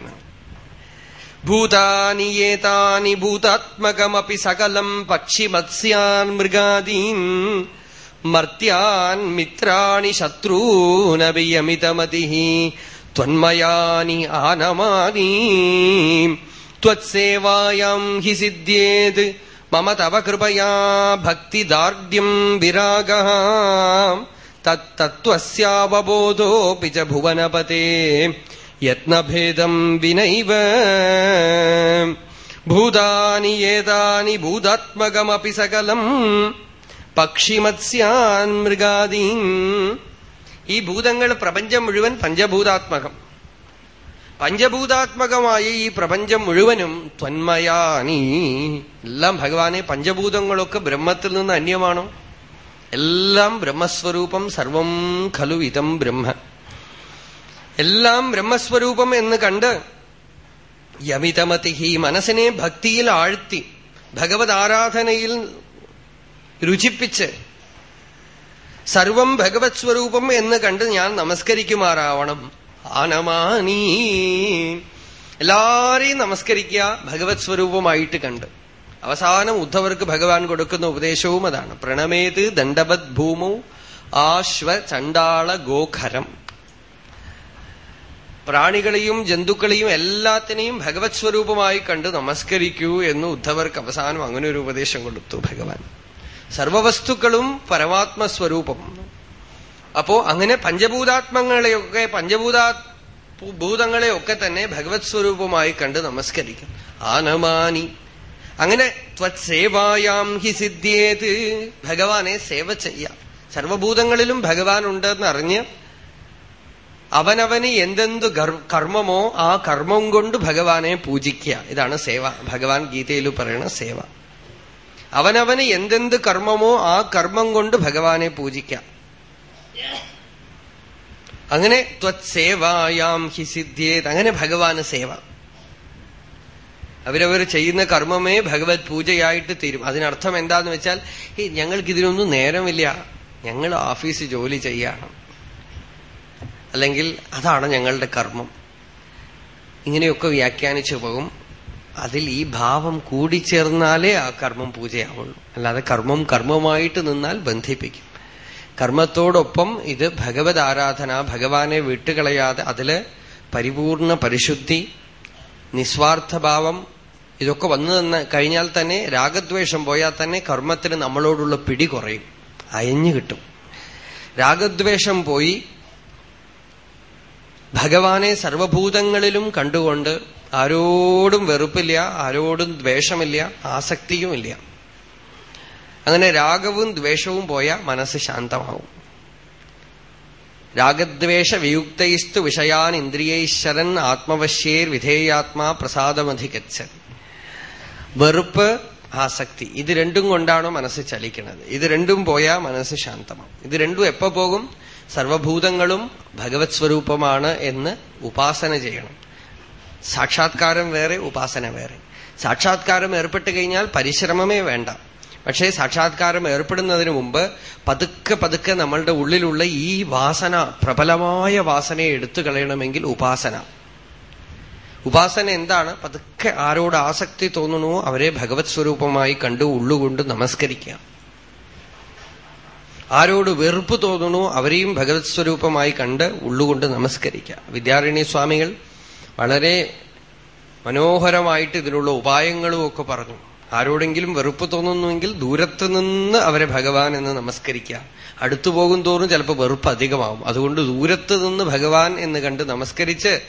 ഭൂതാനി ഏതാനി ഭൂതാത്മകമപി സകലം പക്ഷി മത്സ്യാൻ മൃഗാദീൻ മർത്യാൻ മിത്രാണി ശത്രൂനവിയമിതമതി ത്വന്മയാനി ആനമാനീ ത്വത്സേവായം ഹി സിദ്ധ്യേത് മമ തവ കൃപയാ ഭക്തിദാർഢ്യം വിരാഗ തത്വസ്യാവബോധോപി ച ഭുവനപതേ. യത്നഭേദം വിനൈവ. ഭൂതാനി ഏതാനി ഭൂതാത്മകമപി സകലം. പക്ഷിമത്സ്യാൻ മൃഗാദീൻ. ഈ ഭൂതങ്ങൾ പ്രപഞ്ചം മുഴുവൻ പഞ്ചഭൂതാത്മകം. പഞ്ചഭൂതാത്മകമായ ഈ പ്രപഞ്ചം മുഴുവനും ത്വന്മയാനി എല്ലാം ഭഗവാനെ പഞ്ചഭൂതങ്ങളൊക്കെ ബ്രഹ്മത്തിൽ നിന്ന് അന്യമാണോ? എല്ലാം ബ്രഹ്മസ്വരൂപം സർവം ഖലു ഇതം ബ്രഹ്മ. എല്ലാം ബ്രഹ്മസ്വരൂപം എന്ന് കണ്ട് യമിതമതി ഈ മനസ്സിനെ ഭക്തിയിൽ ആഴ്ത്തി ഭഗവത് ആരാധനയിൽ രുചിപ്പിച്ച് സർവം ഭഗവത് സ്വരൂപം എന്ന് കണ്ട് ഞാൻ നമസ്കരിക്കുമാറാവണം. ആനമാനീ. എല്ലാരെയും നമസ്കരിക്കുക ഭഗവത് സ്വരൂപമായിട്ട് കണ്ട്. അവസാനം ഉദ്ധവർക്ക് ഭഗവാൻ കൊടുക്കുന്ന ഉപദേശവും അതാണ്. പ്രണമേത് ദണ്ഡവത് ഭൂമു ആശ്വ ചണ്ടാള ഗോഖരം. പ്രാണികളെയും ജന്തുക്കളെയും എല്ലാത്തിനെയും ഭഗവത് സ്വരൂപമായി കണ്ട് നമസ്കരിക്കൂ എന്ന് ഉദ്ധവർക്ക് അവസാനം അങ്ങനെ ഒരു ഉപദേശം കൊടുത്തു ഭഗവാൻ. സർവവസ്തുക്കളും പരമാത്മസ്വരൂപം അപ്പോ അങ്ങനെ പഞ്ചഭൂതാത്മങ്ങളെയൊക്കെ പഞ്ചഭൂതാ ഭൂതങ്ങളെയൊക്കെ തന്നെ ഭഗവത് സ്വരൂപമായി കണ്ട് നമസ്കരിക്കും. ആനമാനി. അങ്ങനെ ത്വത്സേവായാം ഹി സിദ്ധ്യേത്. ഭഗവാനെ സേവ ചെയ്യാം. സർവഭൂതങ്ങളിലും ഭഗവാൻ ഉണ്ടെന്ന് അറിഞ്ഞ് അവനവന് എന്തെന്ത് കർമ്മമോ ആ കർമ്മം കൊണ്ട് ഭഗവാനെ പൂജിക്കുക. ഇതാണ് സേവ. ഭഗവാൻ ഗീതയിൽ പറയുന്ന സേവ. അവനവന് എന്തെന്ത് കർമ്മമോ ആ കർമ്മം കൊണ്ട് ഭഗവാനെ പൂജിക്കാം. അങ്ങനെ ത്വത്സേവായാം ഹി സിദ്ധ്യേത്. അങ്ങനെ ഭഗവാന് സേവ. അവരവർ ചെയ്യുന്ന കർമ്മമേ ഭഗവത് പൂജയായിട്ട് തീരും. അതിനർത്ഥം എന്താന്ന് വെച്ചാൽ ഞങ്ങൾക്ക് ഇതിനൊന്നും നേരമില്ല. ഞങ്ങൾ ഓഫീസ് ജോലി ചെയ്യണം. അല്ലെങ്കിൽ അതാണ് ഞങ്ങളുടെ കർമ്മം. ഇങ്ങനെയൊക്കെ വ്യാഖ്യാനിച്ചു പോകും. അതിൽ ഈ ഭാവം കൂടിച്ചേർന്നാലേ ആ കർമ്മം പൂജയാവുള്ളൂ. അല്ലാതെ കർമ്മം കർമ്മമായിട്ട് നിന്നാൽ ബന്ധിപ്പിക്കും. കർമ്മത്തോടൊപ്പം ഇത് ഭഗവത് ആരാധന ഭഗവാനെ വിട്ടുകളയാതെ അതിൽ പരിപൂർണ പരിശുദ്ധി നിസ്വാർത്ഥഭാവം ഇതൊക്കെ വന്നു തന്നെ കഴിഞ്ഞാൽ തന്നെ രാഗദ്വേഷം പോയാൽ തന്നെ കർമ്മത്തിന് നമ്മളോടുള്ള പിടി കുറയും അയഞ്ഞു കിട്ടും. രാഗദ്വേഷം പോയി ഭഗവാനെ സർവഭൂതങ്ങളിലും കണ്ടുകൊണ്ട് ആരോടും വെറുപ്പില്ല ആരോടും ദ്വേഷമില്ല ആസക്തിയുമില്ല അങ്ങനെ രാഗവും ദ്വേഷവും പോയ മനസ്സ് ശാന്തമാവും. രാഗദ്വേഷ വിയുക്തൈസ്തു വിഷയാൻ ഇന്ദ്രിയൈശ്വരൻ ആത്മവശ്യേർ വിധേയാത്മാ പ്രസാദമധികച്ചൻ വെറുപ്പ് ആസക്തി ഇത് രണ്ടും കൊണ്ടാണ് മനസ്സ് ചലിക്കുന്നത്. ഇത് രണ്ടും പോയാൽ മനസ്സ് ശാന്തമാവും. ഇത് രണ്ടും എപ്പോ പോകും? സർവഭൂതങ്ങളും ഭഗവത് സ്വരൂപമാണ് എന്ന് ഉപാസന ചെയ്യണം. സാക്ഷാത്കാരം വേറെ ഉപാസന വേറെ. സാക്ഷാത്കാരം ഏർപ്പെട്ട് കഴിഞ്ഞാൽ പരിശ്രമമേ വേണ്ട. പക്ഷേ സാക്ഷാത്കാരം ഏർപ്പെടുന്നതിന് മുമ്പ് പതുക്കെ പതുക്കെ നമ്മളുടെ ഉള്ളിലുള്ള ഈ വാസന പ്രബലമായ വാസനയെ എടുത്തു കളയണമെങ്കിൽ ഉപാസന. ഉപാസന എന്താണ്? പതുക്കെ ആരോട് ആസക്തി തോന്നണോ അവരെ ഭഗവത് സ്വരൂപമായി കണ്ടു ഉള്ളുകൊണ്ട് നമസ്കരിക്കുക. ആരോട് വെറുപ്പ് തോന്നുന്നു അവരെയും ഭഗവത് സ്വരൂപമായി കണ്ട് ഉള്ളുകൊണ്ട് നമസ്കരിക്കുക. വിദ്യാരണ്യ സ്വാമികൾ വളരെ മനോഹരമായിട്ട് ഇതിനുള്ള ഉപായങ്ങളും ഒക്കെ പറഞ്ഞു. ആരോടെങ്കിലും വെറുപ്പ് തോന്നുന്നുവെങ്കിൽ ദൂരത്ത് നിന്ന് അവരെ ഭഗവാൻ എന്ന് നമസ്കരിക്കുക. അടുത്തു പോകും തോറും ചിലപ്പോൾ വെറുപ്പ് അധികമാവും. അതുകൊണ്ട് ദൂരത്ത് നിന്ന് ഭഗവാൻ എന്ന് കണ്ട് നമസ്കരിച്ച്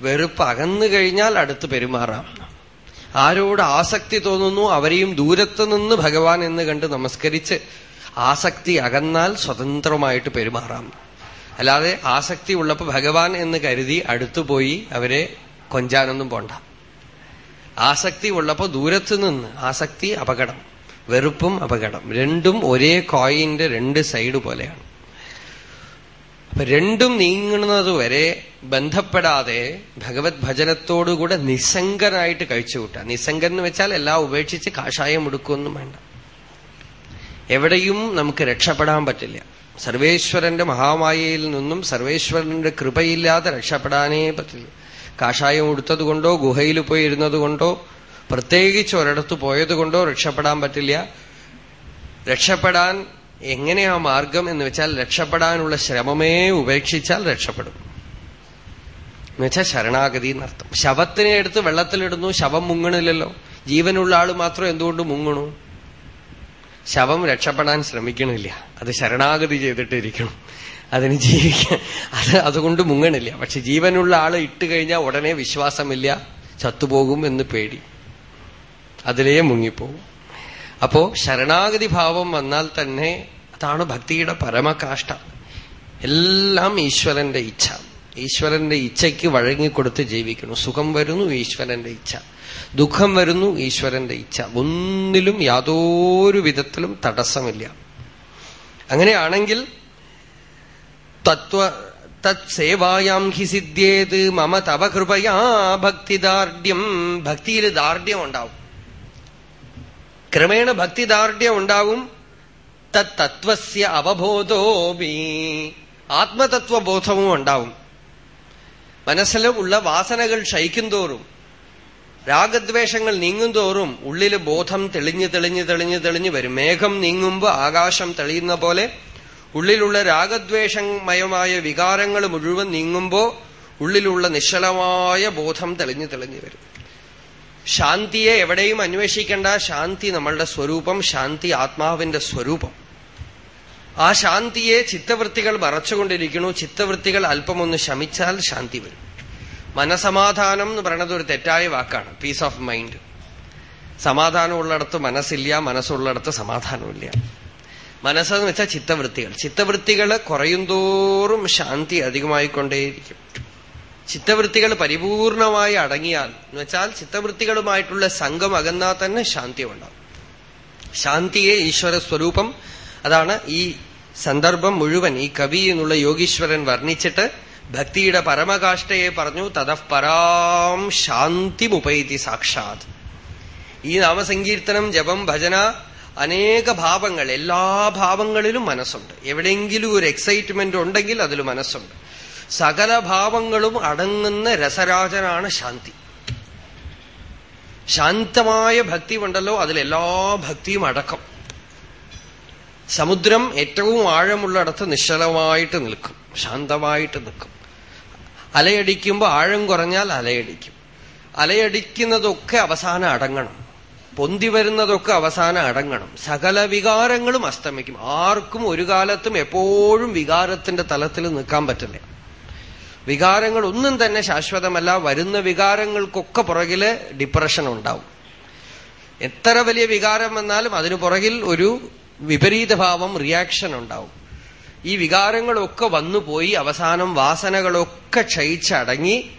വെറുപ്പ് അകന്നു കഴിഞ്ഞാൽ അടുത്ത് പെരുമാറാം. ആരോട് ആസക്തി തോന്നുന്നു അവരെയും ദൂരത്ത് നിന്ന് ഭഗവാൻ എന്ന് കണ്ട് നമസ്കരിച്ച് ആസക്തി അകന്നാൽ സ്വതന്ത്രമായിട്ട് പെരുമാറാം. അല്ലാതെ ആസക്തി ഉള്ളപ്പോൾ ഭഗവാൻ എന്ന് കരുതി അടുത്തുപോയി അവരെ കൊഞ്ചാനൊന്നും പോണ്ട. ആസക്തി ഉള്ളപ്പോ ദൂരത്ത് നിന്ന് ആസക്തി അപകടം. വെറുപ്പും അപകടം. രണ്ടും ഒരേ കോയിന്റെ രണ്ട് സൈഡ് പോലെയാണ്. അപ്പൊ രണ്ടും നീങ്ങുന്നത് വരെ ബന്ധപ്പെടാതെ ഭഗവത് ഭജനത്തോടുകൂടെ നിസ്സംഗനായിട്ട് കഴിച്ചു കൂട്ടുക നിസ്സംഗൻ എന്ന് വെച്ചാൽ എല്ലാം ഉപേക്ഷിച്ച് കാഷായം എടുക്കുമെന്നും വേണ്ട. എവിടെയും നമുക്ക് രക്ഷപ്പെടാൻ പറ്റില്ല. സർവേശ്വരന്റെ മഹാമായയിൽ നിന്നും സർവേശ്വരന്റെ കൃപയില്ലാതെ രക്ഷപ്പെടാനേ പറ്റില്ല. കാഷായം ഉടുത്തതുകൊണ്ടോ ഗുഹയിൽ പോയി ഇരുന്നതുകൊണ്ടോ പ്രത്യേകിച്ച് ഒരിടത്ത് പോയത് കൊണ്ടോ രക്ഷപ്പെടാൻ പറ്റില്ല. രക്ഷപ്പെടാൻ എങ്ങനെയാ മാർഗം എന്ന് വെച്ചാൽ രക്ഷപ്പെടാനുള്ള ശ്രമമേ ഉപേക്ഷിച്ചാൽ രക്ഷപ്പെടും. എന്നുവെച്ചാൽ ശരണാഗതി എന്നർത്ഥം. ശവത്തിനെ എടുത്ത് വെള്ളത്തിലിടുന്നു ശവം മുങ്ങണില്ലല്ലോ. ജീവനുള്ള ആൾ മാത്രം എന്തുകൊണ്ട് മുങ്ങണു? ശവം രക്ഷപ്പെടാൻ ശ്രമിക്കണില്ല. അത് ശരണാഗതി ചെയ്തിട്ടിരിക്കണം. അതിന് ജീവിക്കാൻ അത് അതുകൊണ്ട് മുങ്ങണില്ല. പക്ഷെ ജീവനുള്ള ആൾ ഇട്ട് കഴിഞ്ഞാൽ ഉടനെ വിശ്വാസമില്ല. ചത്തുപോകും എന്ന് പേടി. അതിലേ മുങ്ങിപ്പോകും. അപ്പോ ശരണാഗതി ഭാവം വന്നാൽ തന്നെ അതാണ് ഭക്തിയുടെ പരമകാഷ്ട എല്ലാം ഈശ്വരന്റെ ഇച്ഛ. ഈശ്വരന്റെ ഇച്ഛയ്ക്ക് വഴങ്ങിക്കൊടുത്ത് ജീവിക്കണം സുഖം വരുന്നു ഈശ്വരന്റെ ഇച്ഛ. ദുഃഖം വരുന്നു ഈശ്വരന്റെ ഇച്ഛ. ഒന്നിലും യാതൊരു വിധത്തിലും തടസ്സമില്ല. അങ്ങനെയാണെങ്കിൽ തത്വ തത് സേവായാം ഹി സിദ്ധ്യേത് മമ തവ കൃപയാ ഭക്തിദാർഢ്യം. ഭക്തിയിൽ ദാർഢ്യം ഉണ്ടാവും. ക്രമേണ ഭക്തിദാർഢ്യം ഉണ്ടാവും. തത്വസ്യ അവബോധോപി ആത്മതത്വബോധവും ഉണ്ടാവും. മനസ്സിൽ ഉള്ള വാസനകൾ ക്ഷയിക്കും തോറും രാഗദ്വേഷങ്ങൾ നീങ്ങുന്തോറും ഉള്ളിൽ ബോധം തെളിഞ്ഞ് തെളിഞ്ഞ് തെളിഞ്ഞ് തെളിഞ്ഞ് വരും. മേഘം നീങ്ങുമ്പോൾ ആകാശം തെളിയുന്ന പോലെ ഉള്ളിലുള്ള രാഗദ്വേഷമയമായ വികാരങ്ങൾ മുഴുവൻ നീങ്ങുമ്പോൾ ഉള്ളിലുള്ള നിശ്ചലമായ ബോധം തെളിഞ്ഞു തെളിഞ്ഞു വരും. ശാന്തിയെ എവിടെയും അന്വേഷിക്കേണ്ട. ശാന്തി നമ്മളുടെ സ്വരൂപം. ശാന്തി ആത്മാവിന്റെ സ്വരൂപം. ആ ശാന്തിയെ ചിത്തവൃത്തികൾ മറച്ചുകൊണ്ടിരിക്കണു ചിത്തവൃത്തികൾ അല്പമൊന്ന് ശമിച്ചാൽ ശാന്തി വരും. മനസമാധാനം എന്ന് പറയുന്നത് ഒരു തെറ്റായ വാക്കാണ്. പീസ് ഓഫ് മൈൻഡ് സമാധാനമുള്ളിടത്ത് മനസ്സില്ല മനസ്സുള്ളിടത്ത് സമാധാനമില്ല. മനസ്സെന്ന് വെച്ചാൽ ചിത്തവൃത്തികൾ. ചിത്തവൃത്തികൾ കുറയുന്തോറും ശാന്തി അധികമായിക്കൊണ്ടേയിരിക്കും. ചിത്തവൃത്തികൾ പരിപൂർണമായി അടങ്ങിയാൽ എന്ന് വെച്ചാൽ ചിത്തവൃത്തികളുമായിട്ടുള്ള സംഘം അകന്നാൽ തന്നെ ശാന്തി ഉണ്ടാവും ശാന്തിയെ ഈശ്വര സ്വരൂപം അതാണ് ഈ സന്ദർഭം മുഴുവൻ ഈ കവി എന്നുള്ള യോഗീശ്വരൻ വർണിച്ചിട്ട് ഭക്തിയുടെ പരമകാഷ്ടയെ പറഞ്ഞു തഥപ്പരാം ശാന്തി മുപൈതി സാക്ഷാത്. ഈ നാമസങ്കീർത്തനം ജപം ഭജന അനേക ഭാവങ്ങൾ എല്ലാ ഭാവങ്ങളിലും മനസ്സുണ്ട്. എവിടെയെങ്കിലും ഒരു എക്സൈറ്റ്മെന്റ് ഉണ്ടെങ്കിൽ അതിൽ മനസ്സുണ്ട്. സകല ഭാവങ്ങളും അടങ്ങുന്ന രസരാജനാണ് ശാന്തി. ശാന്തമായ ഭക്തി ഉണ്ടല്ലോ അതിലെല്ലാ ഭക്തിയും അടക്കം. സമുദ്രം ഏറ്റവും ആഴമുള്ളിടത്ത് നിശ്ചലമായിട്ട് നിൽക്കും ശാന്തമായിട്ട് നിൽക്കും. അലയടിക്കുമ്പോൾ ആഴം കുറഞ്ഞാൽ അലയടിക്കും. അലയടിക്കുന്നതൊക്കെ അവസാനം അടങ്ങണം. പൊന്തി വരുന്നതൊക്കെ അവസാനം അടങ്ങണം. സകല വികാരങ്ങളും അസ്തമിക്കും. ആർക്കും ഒരു കാലത്തും എപ്പോഴും വികാരത്തിന്റെ തലത്തിൽ നിൽക്കാൻ പറ്റില്ല. വികാരങ്ങൾ ഒന്നും തന്നെ ശാശ്വതമല്ല. വരുന്ന വികാരങ്ങൾക്കൊക്കെ പുറകിൽ ഡിപ്രഷൻ ഉണ്ടാവും എത്ര വലിയ വികാരം വന്നാലും അതിനു പുറകിൽ ഒരു വിപരീത ഭാവം റിയാക്ഷൻ ഉണ്ടാവും. ഈ വികാരങ്ങളൊക്കെ വന്നുപോയി അവസാനം വാസനകളൊക്കെ ക്ഷയിച്ചടങ്ങി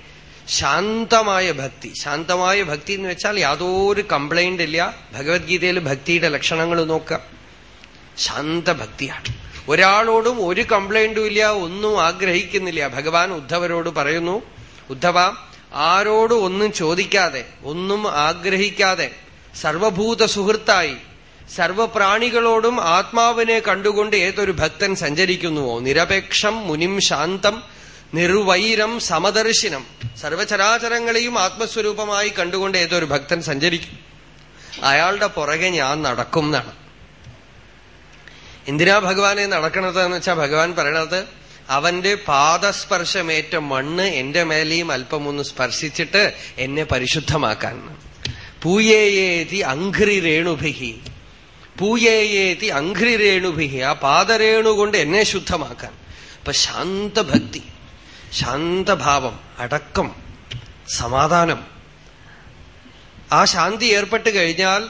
ശാന്തമായ ഭക്തി. ശാന്തമായ ഭക്തി എന്ന് വെച്ചാൽ യാതൊരു കംപ്ലൈന്റ് ഇല്ല. ഭഗവത്ഗീതയിൽ ഭക്തിയുടെ ലക്ഷണങ്ങൾ നോക്കാം ശാന്തഭക്തിയാണ് ഒരാളോടും ഒരു കംപ്ലൈന്റും ഇല്ല ഒന്നും ആഗ്രഹിക്കുന്നില്ല. ഭഗവാൻ ഉദ്ധവരോട് പറയുന്നു ഉദ്ധവ ആരോടും ഒന്നും ചോദിക്കാതെ ഒന്നും ആഗ്രഹിക്കാതെ സർവഭൂത സുഹൃത്തായി സർവപ്രാണികളോടും ആത്മാവിനെ കണ്ടുകൊണ്ട് ഏതൊരു ഭക്തൻ സഞ്ചരിക്കുന്നുവോ? നിരപേക്ഷം മുനിം ശാന്തം നിർവൈരം സമദർശിനം. സർവചരാചരങ്ങളെയും ആത്മസ്വരൂപമായി കണ്ടുകൊണ്ട് ഏതൊരു ഭക്തൻ സഞ്ചരിക്കും? അയാളുടെ പുറകെ ഞാൻ നടക്കും എന്നാണ്. എന്തിനാ ഭഗവാനെ നടക്കണത് എന്ന് വെച്ചാൽ ഭഗവാൻ പറയണത് അവന്റെ പാദസ്പർശമേറ്റ മണ്ണ് എന്റെ മേലെയും അല്പമൊന്ന് സ്പർശിച്ചിട്ട് എന്നെ പരിശുദ്ധമാക്കാൻ. പൂയേയേതി അഘ്രി രേണുഭിഹി പൂയേയേതി അഘ്രി രേണുഭിഹി ആ പാദരേണു കൊണ്ട് എന്നെ ശുദ്ധമാക്കാൻ. അപ്പൊ ശാന്തഭക്തി ശാന്തഭാവം അടക്കം സമാധാനം. ആ ശാന്തി ഏർപ്പെട്ട് കഴിഞ്ഞാൽ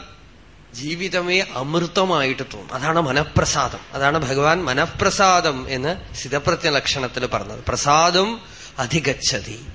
ജീവിതമേ അമൃതമായിട്ട് തോന്നും. അതാണ് മനഃപ്രസാദം. അതാണ് ഭഗവാൻ മനഃപ്രസാദം എന്ന് സ്ഥിതപ്രജ്ഞ ലക്ഷണത്തിൽ പറഞ്ഞത്. പ്രസാദം അധികച്ചതി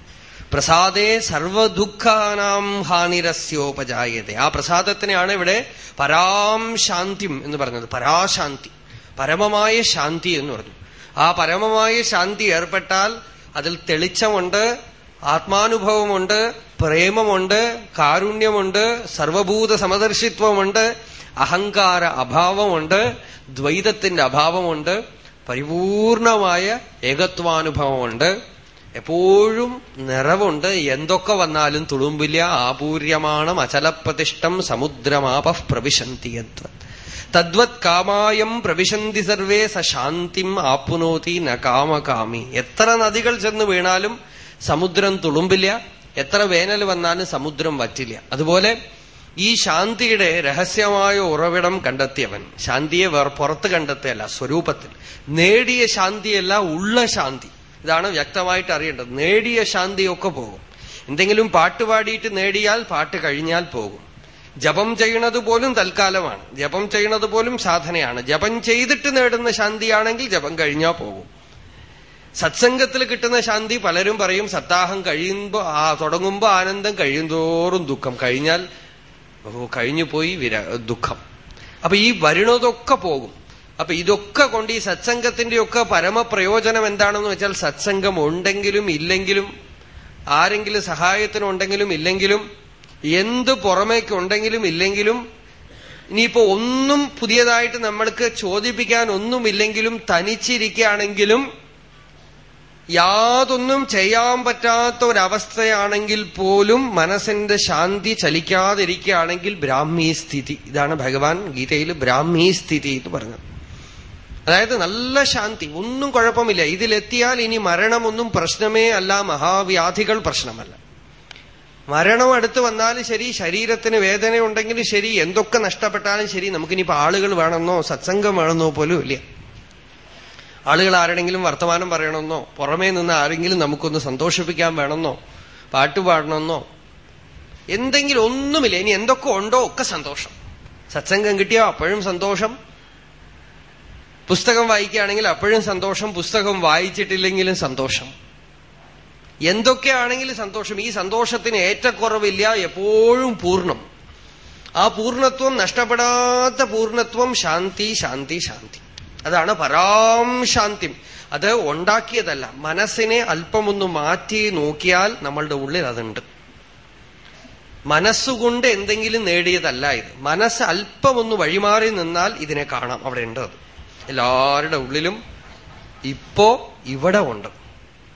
പ്രസാദേ സർവദുഃഖാനാം ഹാനിരസ്യോപജായത. ആ പ്രസാദത്തിനെയാണ് ഇവിടെ പരാം ശാന്തിം എന്ന് പറഞ്ഞത്. പരാശാന്തി. പരമമായ ശാന്തി എന്ന് പറഞ്ഞു. ആ പരമമായ ശാന്തി ഏർപ്പെട്ടാൽ അതിൽ തെളിച്ചമുണ്ട് ആത്മാനുഭവമുണ്ട് പ്രേമമുണ്ട് കാരുണ്യമുണ്ട് സർവഭൂത സമദർശിത്വമുണ്ട് അഹങ്കാര അഭാവമുണ്ട് ദ്വൈതത്തിന്റെ അഭാവമുണ്ട് പരിപൂർണമായ ഏകത്വാനുഭവമുണ്ട്. എപ്പോഴും നിറവുണ്ട്. എന്തൊക്കെ വന്നാലും തുളുമ്പില്ല. ആപൂര്യമാണ് അചലപ്രതിഷ്ഠം സമുദ്രമാപ പ്രവിശന്തി തദ്വത് കാമായം പ്രവിശന്തി സർവേ സ ശാന്തിം ആപ്നോതി ന കാമകാമി. എത്ര നദികൾ ചെന്ന് വീണാലും സമുദ്രം തുളുമ്പില്ല. എത്ര വേനൽ വന്നാലും സമുദ്രം വറ്റില്ല. അതുപോലെ ഈ ശാന്തിയുടെ രഹസ്യമായ ഉറവിടം കണ്ടെത്തിയവൻ. ശാന്തിയെ പുറത്ത് കണ്ടെത്തിയല്ല സ്വരൂപത്തിൽ. നേടിയ ശാന്തിയല്ല ഉള്ള ശാന്തി. ഇതാണ് വ്യക്തമായിട്ട് അറിയേണ്ടത്. നേടിയ ശാന്തിയൊക്കെ പോകും. എന്തെങ്കിലും പാട്ട് പാടിയിട്ട് നേടിയാൽ പാട്ട് കഴിഞ്ഞാൽ പോകും. ജപം ചെയ്യണത് പോലും തൽക്കാലമാണ്. ജപം ചെയ്യണത് പോലും സാധനയാണ്. ജപം ചെയ്തിട്ട് നേടുന്ന ശാന്തിയാണെങ്കിൽ ജപം കഴിഞ്ഞാൽ പോകും. സത്സംഗത്തിൽ കിട്ടുന്ന ശാന്തി പലരും പറയും സപ്താഹം കഴിയുമ്പോ ആ തുടങ്ങുമ്പോ ആനന്ദം കഴിയുന്തോറും ദുഃഖം. കഴിഞ്ഞാൽ കഴിഞ്ഞു പോയി ദുഃഖം. അപ്പൊ ഈ വരുന്നതൊക്കെ പോകും. അപ്പൊ ഇതൊക്കെ കൊണ്ട് ഈ സത്സംഗത്തിന്റെ ഒക്കെ പരമപ്രയോജനം എന്താണെന്ന് വെച്ചാൽ സത്സംഗം ഉണ്ടെങ്കിലും ഇല്ലെങ്കിലും ആരെങ്കിലും സഹായത്തിനുണ്ടെങ്കിലും ഇല്ലെങ്കിലും എന്ത് പുറമേക്കുണ്ടെങ്കിലും ഇല്ലെങ്കിലും ഇനിയിപ്പോ ഒന്നും പുതിയതായിട്ട് നമ്മൾക്ക് ചോദിപ്പിക്കാൻ ഒന്നുമില്ലെങ്കിലും തനിച്ചിരിക്കുകയാണെങ്കിലും യാതൊന്നും ചെയ്യാൻ പറ്റാത്ത ഒരവസ്ഥയാണെങ്കിൽ പോലും മനസ്സിന്റെ ശാന്തി ചലിക്കാതിരിക്കുകയാണെങ്കിൽ ബ്രാഹ്മീ സ്ഥിതി. ഇതാണ് ഭഗവാൻ ഗീതയിൽ ബ്രാഹ്മീ സ്ഥിതി എന്ന് പറഞ്ഞത്. അതായത് നല്ല ശാന്തി ഒന്നും കുഴപ്പമില്ല. ഇതിലെത്തിയാൽ ഇനി മരണമൊന്നും പ്രശ്നമേ അല്ല മഹാവ്യാധികൾ പ്രശ്നമല്ല. മരണം അടുത്ത് വന്നാലും ശരി ശരീരത്തിന് വേദന ഉണ്ടെങ്കിലും ശരി എന്തൊക്കെ നഷ്ടപ്പെട്ടാലും ശരി നമുക്കിനിപ്പോ ആളുകൾ വേണമെന്നോ സത്സംഗം വേണമെന്നോ പോലും ഇല്ല. ആളുകൾ ആരുടെങ്കിലും വർത്തമാനം പറയണമെന്നോ പുറമേ നിന്ന് ആരെങ്കിലും നമുക്കൊന്ന് സന്തോഷിപ്പിക്കാൻ വേണമെന്നോ പാട്ട് പാടണമെന്നോ എന്തെങ്കിലും ഒന്നുമില്ല. ഇനി എന്തൊക്കെ ഉണ്ടോ ഒക്കെ സന്തോഷം. സത്സംഗം കിട്ടിയോ അപ്പോഴും സന്തോഷം. പുസ്തകം വായിക്കുകയാണെങ്കിൽ അപ്പോഴും സന്തോഷം. പുസ്തകം വായിച്ചിട്ടില്ലെങ്കിലും സന്തോഷം. എന്തൊക്കെയാണെങ്കിലും സന്തോഷം. ഈ സന്തോഷത്തിന് ഏറ്റക്കുറവില്ല എപ്പോഴും പൂർണം. ആ പൂർണത്വം നഷ്ടപ്പെടാത്ത പൂർണത്വം ശാന്തി ശാന്തി ശാന്തി. അതാണ് പരാം ശാന്തി. അത് ഉണ്ടാക്കിയതല്ല. മനസ്സിനെ അല്പമൊന്ന് മാറ്റി നോക്കിയാൽ നമ്മളുടെ ഉള്ളിൽ അതുണ്ട്. മനസ്സുകൊണ്ട് എന്തെങ്കിലും നേടിയതല്ല ഇത്. മനസ്സ് അല്പമൊന്ന് വഴിമാറി നിന്നാൽ ഇതിനെ കാണാം. അവിടെ ഉണ്ട് അത്. എല്ലാവരുടെ ഉള്ളിലും ഇപ്പോ ഇവിടെ ഉണ്ട്.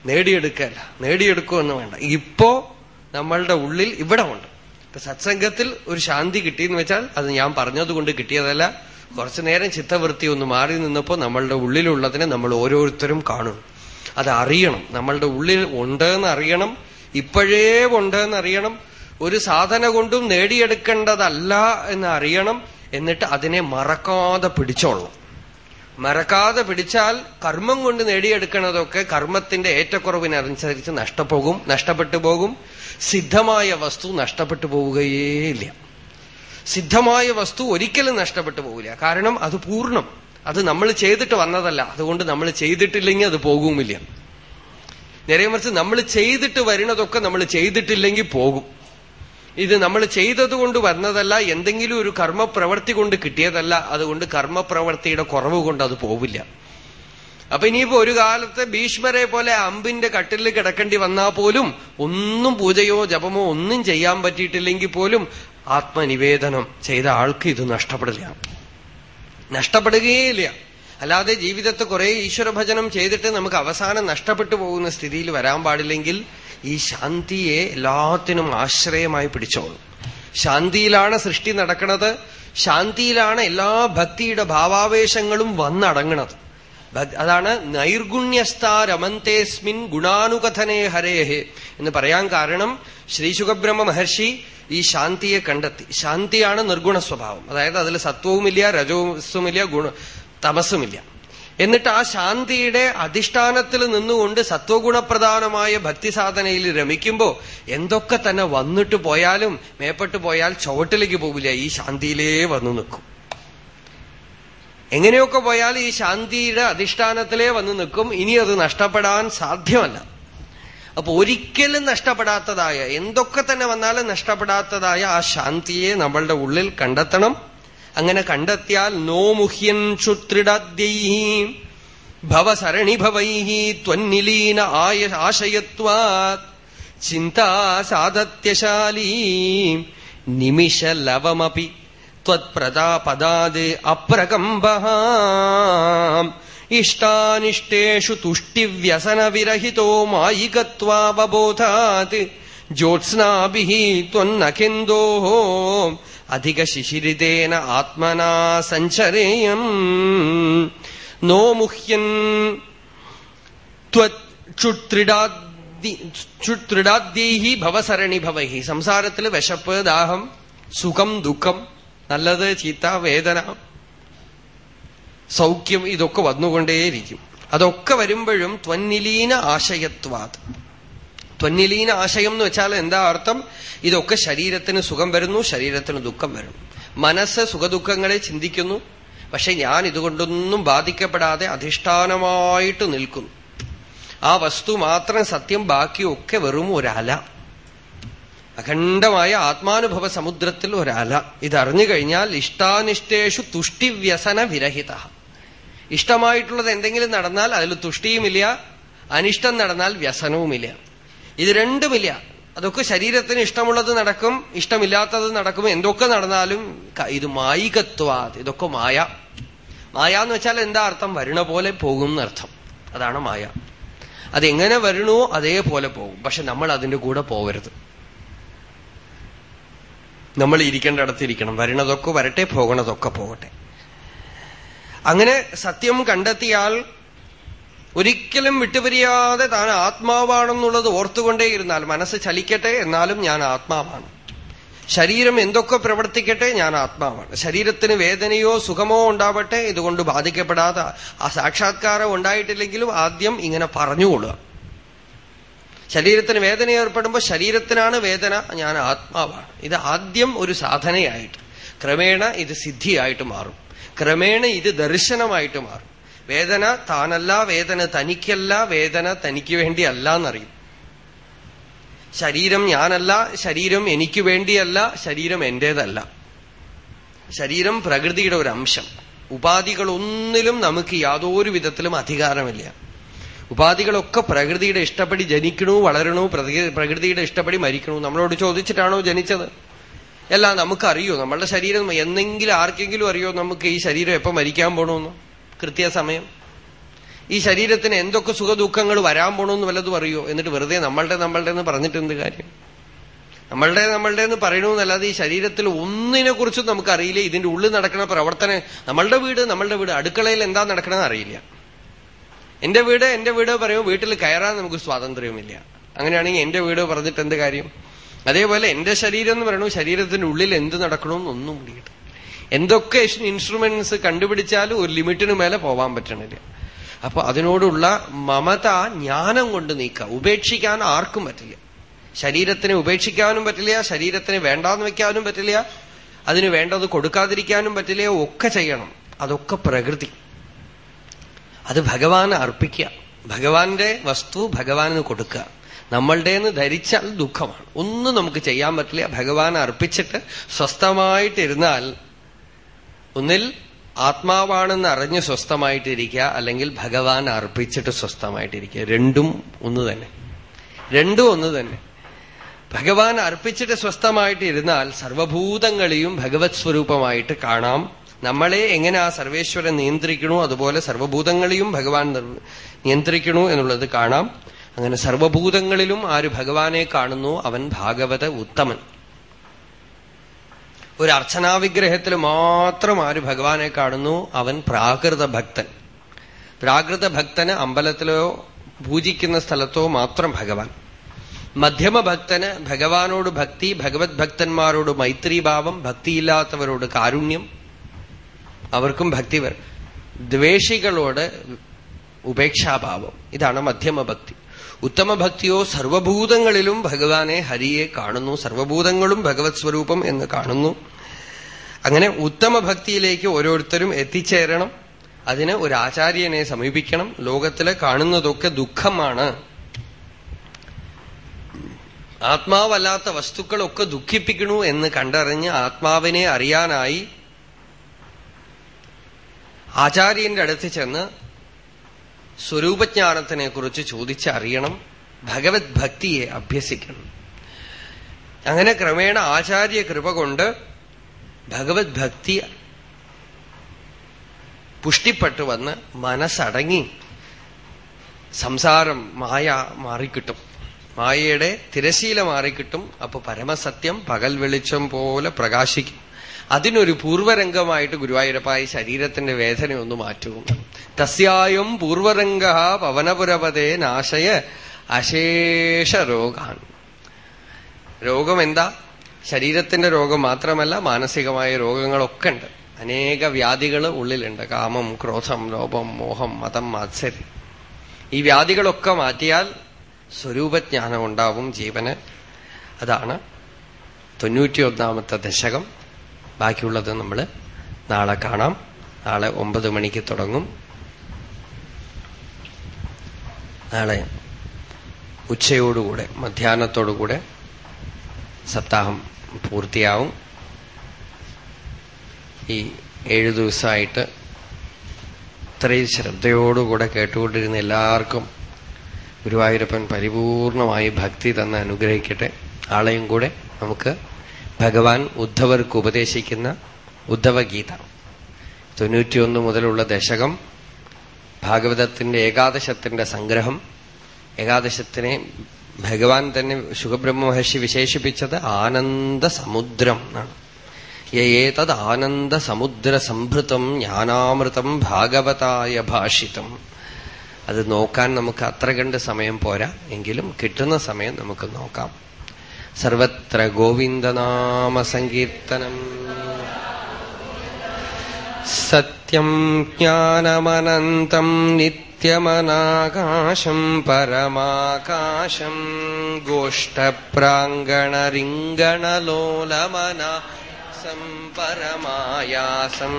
നേടിയെടുക്കല്ല നേടിയെടുക്കുമെന്ന് വേണ്ട. ഇപ്പോ നമ്മളുടെ ഉള്ളിൽ ഇവിടെ ഉണ്ട്. ഇപ്പൊ സത്സംഗത്തിൽ ഒരു ശാന്തി കിട്ടിയെന്ന് വെച്ചാൽ അത് ഞാൻ പറഞ്ഞതുകൊണ്ട് കിട്ടിയതല്ല. കുറച്ചു നേരം ചിത്തവൃത്തി ഒന്ന് മാറി നിന്നപ്പോ നമ്മളുടെ ഉള്ളിലുള്ളതിനെ നമ്മൾ ഓരോരുത്തരും കാണും. അത് അറിയണം. നമ്മളുടെ ഉള്ളിൽ ഉണ്ടെന്ന് അറിയണം. ഇപ്പോഴേ ഉണ്ടെന്ന് അറിയണം. ഒരു സാധന കൊണ്ടും നേടിയെടുക്കേണ്ടതല്ല എന്ന് അറിയണം. എന്നിട്ട് അതിനെ മറക്കാതെ പിടിച്ചോളണം. മറക്കാതെ പിടിച്ചാൽ കർമ്മം കൊണ്ട് നേടിയെടുക്കുന്നതൊക്കെ കർമ്മത്തിന്റെ ഏറ്റക്കുറവിനനുസരിച്ച് നഷ്ടപ്പോകും നഷ്ടപ്പെട്ടു പോകും. സിദ്ധമായ വസ്തു നഷ്ടപ്പെട്ടു പോവുകയേയില്ല. സിദ്ധമായ വസ്തു ഒരിക്കലും നഷ്ടപ്പെട്ടു പോകില്ല കാരണം അത് പൂർണം. അത് നമ്മൾ ചെയ്തിട്ട് വന്നതല്ല. അതുകൊണ്ട് നമ്മൾ ചെയ്തിട്ടില്ലെങ്കിൽ അത് പോകുമില്ല. നേരെ മറിച്ച് നമ്മൾ ചെയ്തിട്ട് വരുന്നതൊക്കെ നമ്മൾ ചെയ്തിട്ടില്ലെങ്കിൽ പോകും. ഇത് നമ്മൾ ചെയ്തതുകൊണ്ട് വന്നതല്ല എന്തെങ്കിലും ഒരു കർമ്മപ്രവൃത്തി കൊണ്ട് കിട്ടിയതല്ല അതുകൊണ്ട് കർമ്മപ്രവൃത്തിയുടെ കുറവ് കൊണ്ട് അത് പോവില്ല. അപ്പൊ ഇനിയിപ്പോ ഒരു കാലത്ത് ഭീഷ്മരെ പോലെ അമ്പിന്റെ കട്ടിലിൽ കിടക്കേണ്ടി വന്നാൽ പോലും ഒന്നും പൂജയോ ജപമോ ഒന്നും ചെയ്യാൻ പറ്റിയിട്ടില്ലെങ്കിൽ പോലും ആത്മനിവേദനം ചെയ്ത ആൾക്ക് ഇത് നഷ്ടപ്പെടില്ല. നഷ്ടപ്പെടുകയില്ല അല്ലാതെ ജീവിതത്തെ കുറെ ഈശ്വരഭജനം ചെയ്തിട്ട് നമുക്ക് അവസാനം നഷ്ടപ്പെട്ടു പോകുന്ന സ്ഥിതിയിൽ വരാൻ പാടില്ലെങ്കിൽ ഈ ശാന്തിയെ എല്ലാത്തിനും ആശ്രയമായി പിടിച്ചോളും. ശാന്തിയിലാണ് സൃഷ്ടി നടക്കുന്നത്. ശാന്തിയിലാണ് എല്ലാ ഭക്തിയുടെ ഭാവാവേശങ്ങളും വന്നടങ്ങണത്. അതാണ് നൈർഗുണ്യസ്ഥാരമന്തേസ്മിൻ ഗുണാനുകഥനേ ഹരേഹേ എന്ന് പറയാൻ കാരണം ശ്രീ സുഖബ്രഹ്മ മഹർഷി ഈ ശാന്തിയെ കണ്ടെത്തി. ശാന്തിയാണ് നിർഗുണ സ്വഭാവം അതായത് അതിൽ സത്വവുമില്ല രജവുമില്ല ഗുണ തമസ്സുമില്ല എന്നിട്ട് ആ ശാന്തിയുടെ അധിഷ്ഠാനത്തിൽ നിന്നുകൊണ്ട് സത്വഗുണപ്രധാനമായ ഭക്തിസാധനയിൽ രമിക്കുമ്പോ എന്തൊക്കെ തന്നെ വന്നിട്ട് പോയാലും മേപ്പെട്ട് പോയാൽ ചുവട്ടിലേക്ക് പോകില്ല ഈ ശാന്തിയിലേ വന്നു നിൽക്കും. എങ്ങനെയൊക്കെ പോയാൽ ഈ ശാന്തിയുടെ അധിഷ്ഠാനത്തിലേ വന്നു നിൽക്കും. ഇനി അത് നഷ്ടപ്പെടാൻ സാധ്യമല്ല. അപ്പൊ ഒരിക്കലും നഷ്ടപ്പെടാത്തതായ എന്തൊക്കെ തന്നെ വന്നാലും നഷ്ടപ്പെടാത്തതായ ആ ശാന്തിയെ നമ്മളുടെ ഉള്ളിൽ കണ്ടെത്തണം. അങ്ങനെ കണ്ടെത്തിയാൽ നോമുഹ്യൻ ക്ഷുത്രിടാദ്യൈ ഭവസരണിഭവൈ ത്വന്നിലീന ആയ ആശയത്വാത് ചിന്താ സാധത്യശാലീ നിമിഷലവമപി ത്വത്പ്രദാപദാത് അപ്രകമ്പ ഇഷ്ടാനിഷ്ടേഷു തുഷ്ടിവ്യസനവിരഹിതോ മായികത്വാവബോധാത് ജ്യോത്സ്നാഭി ത്വന്നഖിന്ദോ അധികശിശിരിതേന ആത്മനാ സഞ്ചരേയം. നോമുഹ്യൻ ക്ഷുത്രിടാദ്യൈ ഭവസരണി ഭവഹി. സംസാരത്തിൽ വിശപ്പ് ദാഹം സുഖം ദുഃഖം നല്ലത് ചീത്ത വേദന സൗഖ്യം ഇതൊക്കെ വന്നുകൊണ്ടേയിരിക്കും. അതൊക്കെ വരുമ്പോഴും ത്വന്നിലീന ആശയത്വാത്. ത്വന്നിലീന ആശയം എന്ന് വെച്ചാൽ എന്താ അർത്ഥം? ഇതൊക്കെ ശരീരത്തിന് സുഖം വരുന്നു ശരീരത്തിന് ദുഃഖം വരുന്നു. മനസ്സ് സുഖദുഃഖങ്ങളെ ചിന്തിക്കുന്നു. പക്ഷെ ഞാൻ ഇതുകൊണ്ടൊന്നും ബാധിക്കപ്പെടാതെ അധിഷ്ഠാനമായിട്ട് നിൽക്കുന്നു. ആ വസ്തു മാത്രം സത്യം ബാക്കിയൊക്കെ വെറും ഒരല. അഖണ്ഡമായ ആത്മാനുഭവ സമുദ്രത്തിൽ ഒരല. ഇതറിഞ്ഞു കഴിഞ്ഞാൽ ഇഷ്ടാനിഷ്ടേഷു തുഷ്ടിവ്യസന വിരഹിത. ഇഷ്ടമായിട്ടുള്ളത് എന്തെങ്കിലും നടന്നാൽ അതിൽ തുഷ്ടിയുമില്ല അനിഷ്ടം നടന്നാൽ വ്യസനവുമില്ല. ഇത് രണ്ടുമില്ല. അതൊക്കെ ശരീരത്തിന് ഇഷ്ടമുള്ളത് നടക്കും ഇഷ്ടമില്ലാത്തത് നടക്കും എന്തൊക്കെ നടന്നാലും ഇത് മായികത്വാത് ഇതൊക്കെ മായ. മായ എന്ന് വെച്ചാൽ എന്താ അർത്ഥം? വരണ പോലെ പോകും എന്നർത്ഥം. അതാണ് മായ. അതെങ്ങനെ വരണോ അതേപോലെ പോകും. പക്ഷെ നമ്മൾ അതിന്റെ കൂടെ പോകരുത് നമ്മൾ ഇരിക്കേണ്ടടത്തിരിക്കണം. വരണതൊക്കെ വരട്ടെ പോകണതൊക്കെ പോകട്ടെ. അങ്ങനെ സത്യം കണ്ടെത്തിയാൽ ഒരിക്കലും വിട്ടുപിരിയാതെ താൻ ആത്മാവാണെന്നുള്ളത് ഓർത്തുകൊണ്ടേയിരുന്നാൽ മനസ്സ് ചലിക്കട്ടെ എന്നാലും ഞാൻ ആത്മാവാണ്. ശരീരം എന്തൊക്കെ പ്രവർത്തിക്കട്ടെ ഞാൻ ആത്മാവാണ്. ശരീരത്തിന് വേദനയോ സുഖമോ ഉണ്ടാവട്ടെ ഇതുകൊണ്ട് ബാധിക്കപ്പെടാതെ ആ സാക്ഷാത്കാരം ഉണ്ടായിട്ടില്ലെങ്കിലും ആദ്യം ഇങ്ങനെ പറഞ്ഞുകൊള്ളുക. ശരീരത്തിന് വേദന ഏർപ്പെടുമ്പോൾ ശരീരത്തിനാണ് വേദന ഞാൻ ആത്മാവാണ്. ഇത് ആദ്യം ഒരു സാധനയായിട്ട്. ക്രമേണ ഇത് സിദ്ധിയായിട്ട് മാറും. ക്രമേണ ഇത് ദർശനമായിട്ട് മാറും. വേദന താനല്ല വേദന തനിക്കല്ല വേദന തനിക്ക് വേണ്ടി അല്ല എന്നറിയും. ശരീരം ഞാനല്ല ശരീരം എനിക്ക് വേണ്ടിയല്ല ശരീരം എന്റേതല്ല. ശരീരം പ്രകൃതിയുടെ ഒരു അംശം. ഉപാധികളൊന്നിലും നമുക്ക് യാതൊരു വിധത്തിലും അധികാരമില്ല. ഉപാധികളൊക്കെ പ്രകൃതിയുടെ ഇഷ്ടപ്പെടി ജനിക്കണു വളരണു പ്രകൃതിയുടെ ഇഷ്ടപ്പെടി മരിക്കണു. നമ്മളോട് ചോദിച്ചിട്ടാണോ ജനിച്ചത്? എല്ലാം നമുക്കറിയോ? നമ്മളുടെ ശരീരം എന്തെങ്കിലും ആർക്കെങ്കിലും അറിയോ നമുക്ക് ഈ ശരീരം എപ്പോ മരിക്കാൻ പോണമെന്ന് കൃത്യസമയം. ഈ ശരീരത്തിന് എന്തൊക്കെ സുഖദുഃഖങ്ങൾ വരാൻ പോണമെന്ന് വല്ലതും അറിയോ? എന്നിട്ട് വെറുതെ നമ്മളുടെ നമ്മളുടെ എന്ന് പറഞ്ഞിട്ട് എന്ത് കാര്യം? നമ്മളുടെ നമ്മളുടെ എന്ന് പറയണമെന്നല്ലാതെ ഈ ശരീരത്തിൽ ഒന്നിനെ കുറിച്ചും നമുക്കറിയില്ല. ഇതിന്റെ ഉള്ളിൽ നടക്കുന്ന പ്രവർത്തനം നമ്മളുടെ വീട് നമ്മളുടെ വീട് അടുക്കളയിൽ എന്താ നടക്കണമെന്ന് അറിയില്ല. എന്റെ വീട് എന്റെ വീട് പറയുമ്പോൾ വീട്ടിൽ കയറാൻ നമുക്ക് സ്വാതന്ത്ര്യമില്ല അങ്ങനെയാണെങ്കിൽ എന്റെ വീട് പറഞ്ഞിട്ട് എന്ത് കാര്യം? അതേപോലെ എന്റെ ശരീരം എന്ന് പറയണു ശരീരത്തിന്റെ ഉള്ളിൽ എന്ത് നടക്കണമെന്നൊന്നും മുടിയിട്ട് എന്തൊക്കെ ഇൻസ്ട്രുമെന്റ്സ് കണ്ടുപിടിച്ചാലും ഒരു ലിമിറ്റിന് മേലെ പോവാൻ പറ്റണില്ല. അപ്പൊ അതിനോടുള്ള മമത ജ്ഞാനം കൊണ്ട് നീക്കുക. ഉപേക്ഷിക്കാൻ ആർക്കും പറ്റില്ല. ശരീരത്തിനെ ഉപേക്ഷിക്കാനും പറ്റില്ല ശരീരത്തിന് വേണ്ടാന്ന് വെക്കാനും പറ്റില്ല അതിന് വേണ്ടത് കൊടുക്കാതിരിക്കാനും പറ്റില്ല ഒക്കെ ചെയ്യണം. അതൊക്കെ പ്രകൃതി. അത് ഭഗവാന് അർപ്പിക്കുക. ഭഗവാന്റെ വസ്തു ഭഗവാന് കൊടുക്കുക. നമ്മളുടേന്ന് ധരിച്ചാൽ ദുഃഖമാണ്. ഒന്നും നമുക്ക് ചെയ്യാൻ പറ്റില്ല. ഭഗവാൻ അർപ്പിച്ചിട്ട് സ്വസ്ഥമായിട്ടിരുന്നാൽ ഒന്നിൽ ആത്മാവാണെന്ന് അറിഞ്ഞ് സ്വസ്ഥമായിട്ടിരിക്കുക അല്ലെങ്കിൽ ഭഗവാൻ അർപ്പിച്ചിട്ട് സ്വസ്ഥമായിട്ടിരിക്കുക. രണ്ടും ഒന്ന് തന്നെ. രണ്ടും ഒന്ന് തന്നെ. ഭഗവാൻ അർപ്പിച്ചിട്ട് സ്വസ്ഥമായിട്ടിരുന്നാൽ സർവഭൂതങ്ങളെയും ഭഗവത് സ്വരൂപമായിട്ട് കാണാം. നമ്മളെ എങ്ങനെ ആ സർവേശ്വരൻ നിയന്ത്രിക്കണു അതുപോലെ സർവഭൂതങ്ങളെയും ഭഗവാൻ നിയന്ത്രിക്കണു എന്നുള്ളത് കാണാം. അങ്ങനെ സർവഭൂതങ്ങളിലും ആര് ഭഗവാനെ കാണുന്നു അവൻ ഭാഗവത ഉത്തമൻ. ഒരു അർച്ചനാവിഗ്രഹത്തിൽ മാത്രം ആര് ഭഗവാനെ കാണുന്നു? അവൻ പ്രാകൃത ഭക്തൻ. പ്രാകൃത ഭക്തന് അമ്പലത്തിലോ പൂജിക്കുന്ന സ്ഥലത്തോ മാത്രം ഭഗവാൻ. മധ്യമ ഭക്തന് ഭഗവാനോട് ഭക്തി ഭഗവത് ഭക്തന്മാരോട് മൈത്രീഭാവം ഭക്തിയില്ലാത്തവരോട് കാരുണ്യം. അവർക്കും ഭക്തി വരും ദ്വേഷികളോട് ഉപേക്ഷാഭാവം. ഇതാണ് മധ്യമ ഭക്തി. ഉത്തമ ഭക്തിയോ സർവഭൂതങ്ങളിലും ഭഗവാനെ ഹരിയെ കാണുന്നു സർവഭൂതങ്ങളും ഭഗവത് സ്വരൂപം എന്ന് കാണുന്നു. അങ്ങനെ ഉത്തമഭക്തിയിലേക്ക് ഓരോരുത്തരും എത്തിച്ചേരണം അതിന് ഒരു ആചാര്യനെ സമീപിക്കണം ലോകത്തിലെ കാണുന്നതൊക്കെ ദുഃഖമാണ്. ആത്മാവല്ലാത്ത വസ്തുക്കളൊക്കെ ദുഃഖിപ്പിക്കണു എന്ന് കണ്ടറിഞ്ഞ് ആത്മാവിനെ അറിയാനായി ആചാര്യന്റെ അടുത്ത് ചെന്ന് സ്വരൂപജ്ഞാനത്തിനെ കുറിച്ച് ചോദിച്ചറിയണം ഭഗവത് ഭക്തിയെ അഭ്യസിക്കണം. അങ്ങനെ ക്രമേണ ആചാര്യ കൃപ കൊണ്ട് ഭഗവത് ഭക്തി പുഷ്ടിപ്പെട്ടു വന്ന് മനസ്സടങ്ങി സംസാരം മായ മാറിക്കിട്ടും. മായയുടെ തിരശീല മാറിക്കിട്ടും. അപ്പൊ പരമസത്യം പകൽ വെളിച്ചം പോലെ പ്രകാശിക്കും. അതിനൊരു പൂർവരംഗമായിട്ട് ഗുരുവായൂരപ്പായി ശരീരത്തിന്റെ വേദന ഒന്ന് മാറ്റും. തസ്യായും പൂർവരംഗ പവനപുരപതേ നാശയ അശേഷ രോഗാൻ രോഗം എന്താ ശരീരത്തിന്റെ രോഗം മാത്രമല്ല മാനസികമായ രോഗങ്ങളൊക്കെ ഉണ്ട്. അനേക വ്യാധികൾ ഉള്ളിലുണ്ട്. കാമം ക്രോധം ലോപം മോഹം മതം മാത്സര്യം ഈ വ്യാധികളൊക്കെ മാറ്റിയാൽ സ്വരൂപജ്ഞാനം ഉണ്ടാവും ജീവന്. അതാണ് തൊണ്ണൂറ്റിയൊന്നാമത്തെ ദശകം. ബാക്കിയുള്ളത് നമ്മൾ നാളെ കാണാം. നാളെ ഒമ്പത് മണിക്ക് തുടങ്ങും. നാളെ ഉച്ചയോടുകൂടെ മധ്യാഹ്നത്തോടുകൂടെ സപ്താഹം പൂർത്തിയാവും. ഈ ഏഴു ദിവസമായിട്ട് ഇത്രയും ശ്രദ്ധയോടുകൂടെ കേട്ടുകൊണ്ടിരുന്ന എല്ലാവർക്കും ഗുരുവായൂരപ്പൻ പരിപൂർണമായി ഭക്തി തന്ന് അനുഗ്രഹിക്കട്ടെ. ആളെയും കൂടെ നമുക്ക് ഭഗവാൻ ഉദ്ധവർക്ക് ഉപദേശിക്കുന്ന ഉദ്ധവഗീത. തൊണ്ണൂറ്റിയൊന്ന് മുതലുള്ള ദശകം ഭാഗവതത്തിന്റെ ഏകാദശത്തിന്റെ സംഗ്രഹം. ഏകാദശത്തിനെ ഭഗവാൻ തന്നെ സുഖബ്രഹ്മ മഹർഷി വിശേഷിപ്പിച്ചത് ആനന്ദ സമുദ്രം എന്നാണ്. ഏതത് ആനന്ദ സമുദ്ര സംഭൃതം ജ്ഞാനാമൃതം ഭാഗവതായ ഭാഷിതം. അത് നോക്കാൻ നമുക്ക് അത്ര കണ്ട് സമയം പോരാ. എങ്കിലും കിട്ടുന്ന സമയം നമുക്ക് നോക്കാം. സർവത്ര ഗോവിന്ദനാമസങ്കീർത്തനം. സത്യം ജ്ഞാനമനന്തം നിത്യമനാകാശം പരമാകാശം ഗോഷ്ടപ്രാങ്കണരിംഗണലോലമനാസം പരമായാസം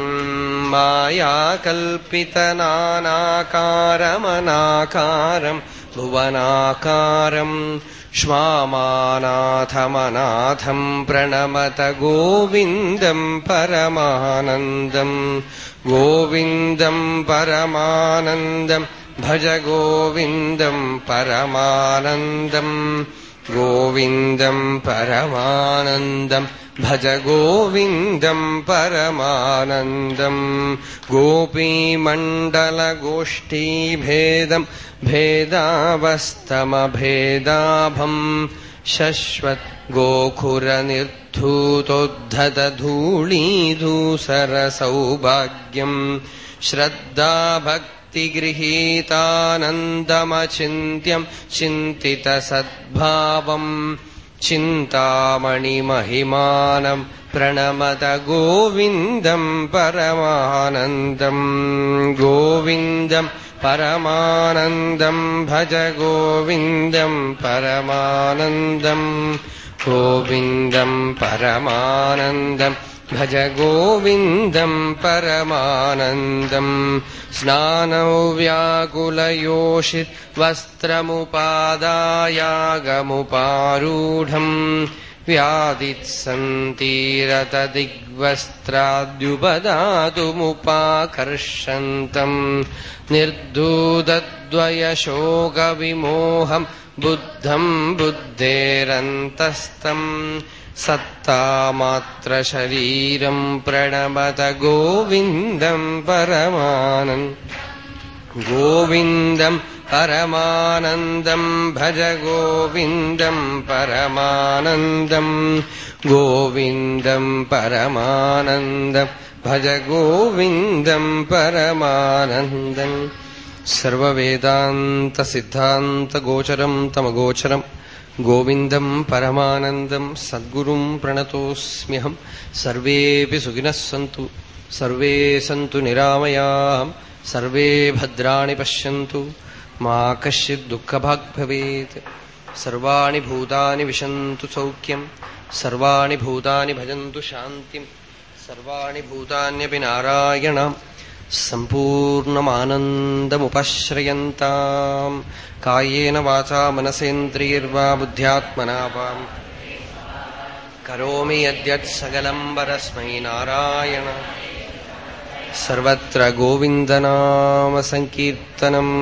മായാകൽപ്പിതനാനാകാരമനാകാരം ഭുവനാകാരം श्वामानाथमनाथम् प्रणमत गोविन्दम् परमानन्दम् गोविन्दम् परमानन्दम् भज गोविन्दम् परमानन्दम् गोविन्दम् परमानन्दम् भज गोविन्दम् परमानन्दम् गोपीमण्डलगोष्ठीभेदम् भेदावस्तमभेदाभम् शश्वत् गोखुरनिर्धूतोद्धतधूळीधूसरसौभाग्यम् श्रद्धाभक्तिगृहीतानन्दमचिन्त्यम् चिन्तितसद्भावम् चिन्तामणिमहिमानम् प्रणमत गोविन्दम् परमानन्दम् गोविन्दम् परमानन्दम् भज गोविन्दम् परमानन्दम् गोविन्दम् परमानन्दम् भज गोविन्दम् परमानन्दम् स्नानौ व्याकुलयोषित् वस्त्रमुपादायागमुपारूढम् व्यादित्सन्तीरतदिग्वस्त्राद्युपदातुमुपाकर्षन्तम्। निर्दूतद्वयशोकविमोहम् बुद्धम् बुद्धेरन्तस्तम् सत्तामात्रशरीरम् प्रणमत गोविन्दम् परमानन्। गोविन्दम् परमानन्दम् भज गोविन्दम् परमानन्दम् गोविन्दम् परमानन्दम् भज गोविन्दम् परमानन्दम्। सर्ववेदान्तसिद्धान्तगोचरम् तमगोचरम् गोविन्दम् परमानन्दम् सद्गुरुम् प्रणतोऽस्म्यहम् सर्वेऽपि सुखिनः सन्तु सर्वे सन्तु निरामयाम् सर्वे भद्राणि पश्यन्तु मा कश्चित् दुःखभाग् भवेत् सर्वाणि भूतानि विशन्तु सौख्यम् सर्वाणि भूतानि भजन्तु शान्तिम् सर्वाणि भूतान्यपि नारायणाम् सम्पूर्णमानन्दमुपश्रयन्ताम् कायेन वाचा मनसेन्द्रियर्वा बुद्ध्यात्मना वाम् करोमि यद्यत् सकलम् वरस्मै नारायण सर्वत्र गोविन्दनाम सङ्कीर्तनम्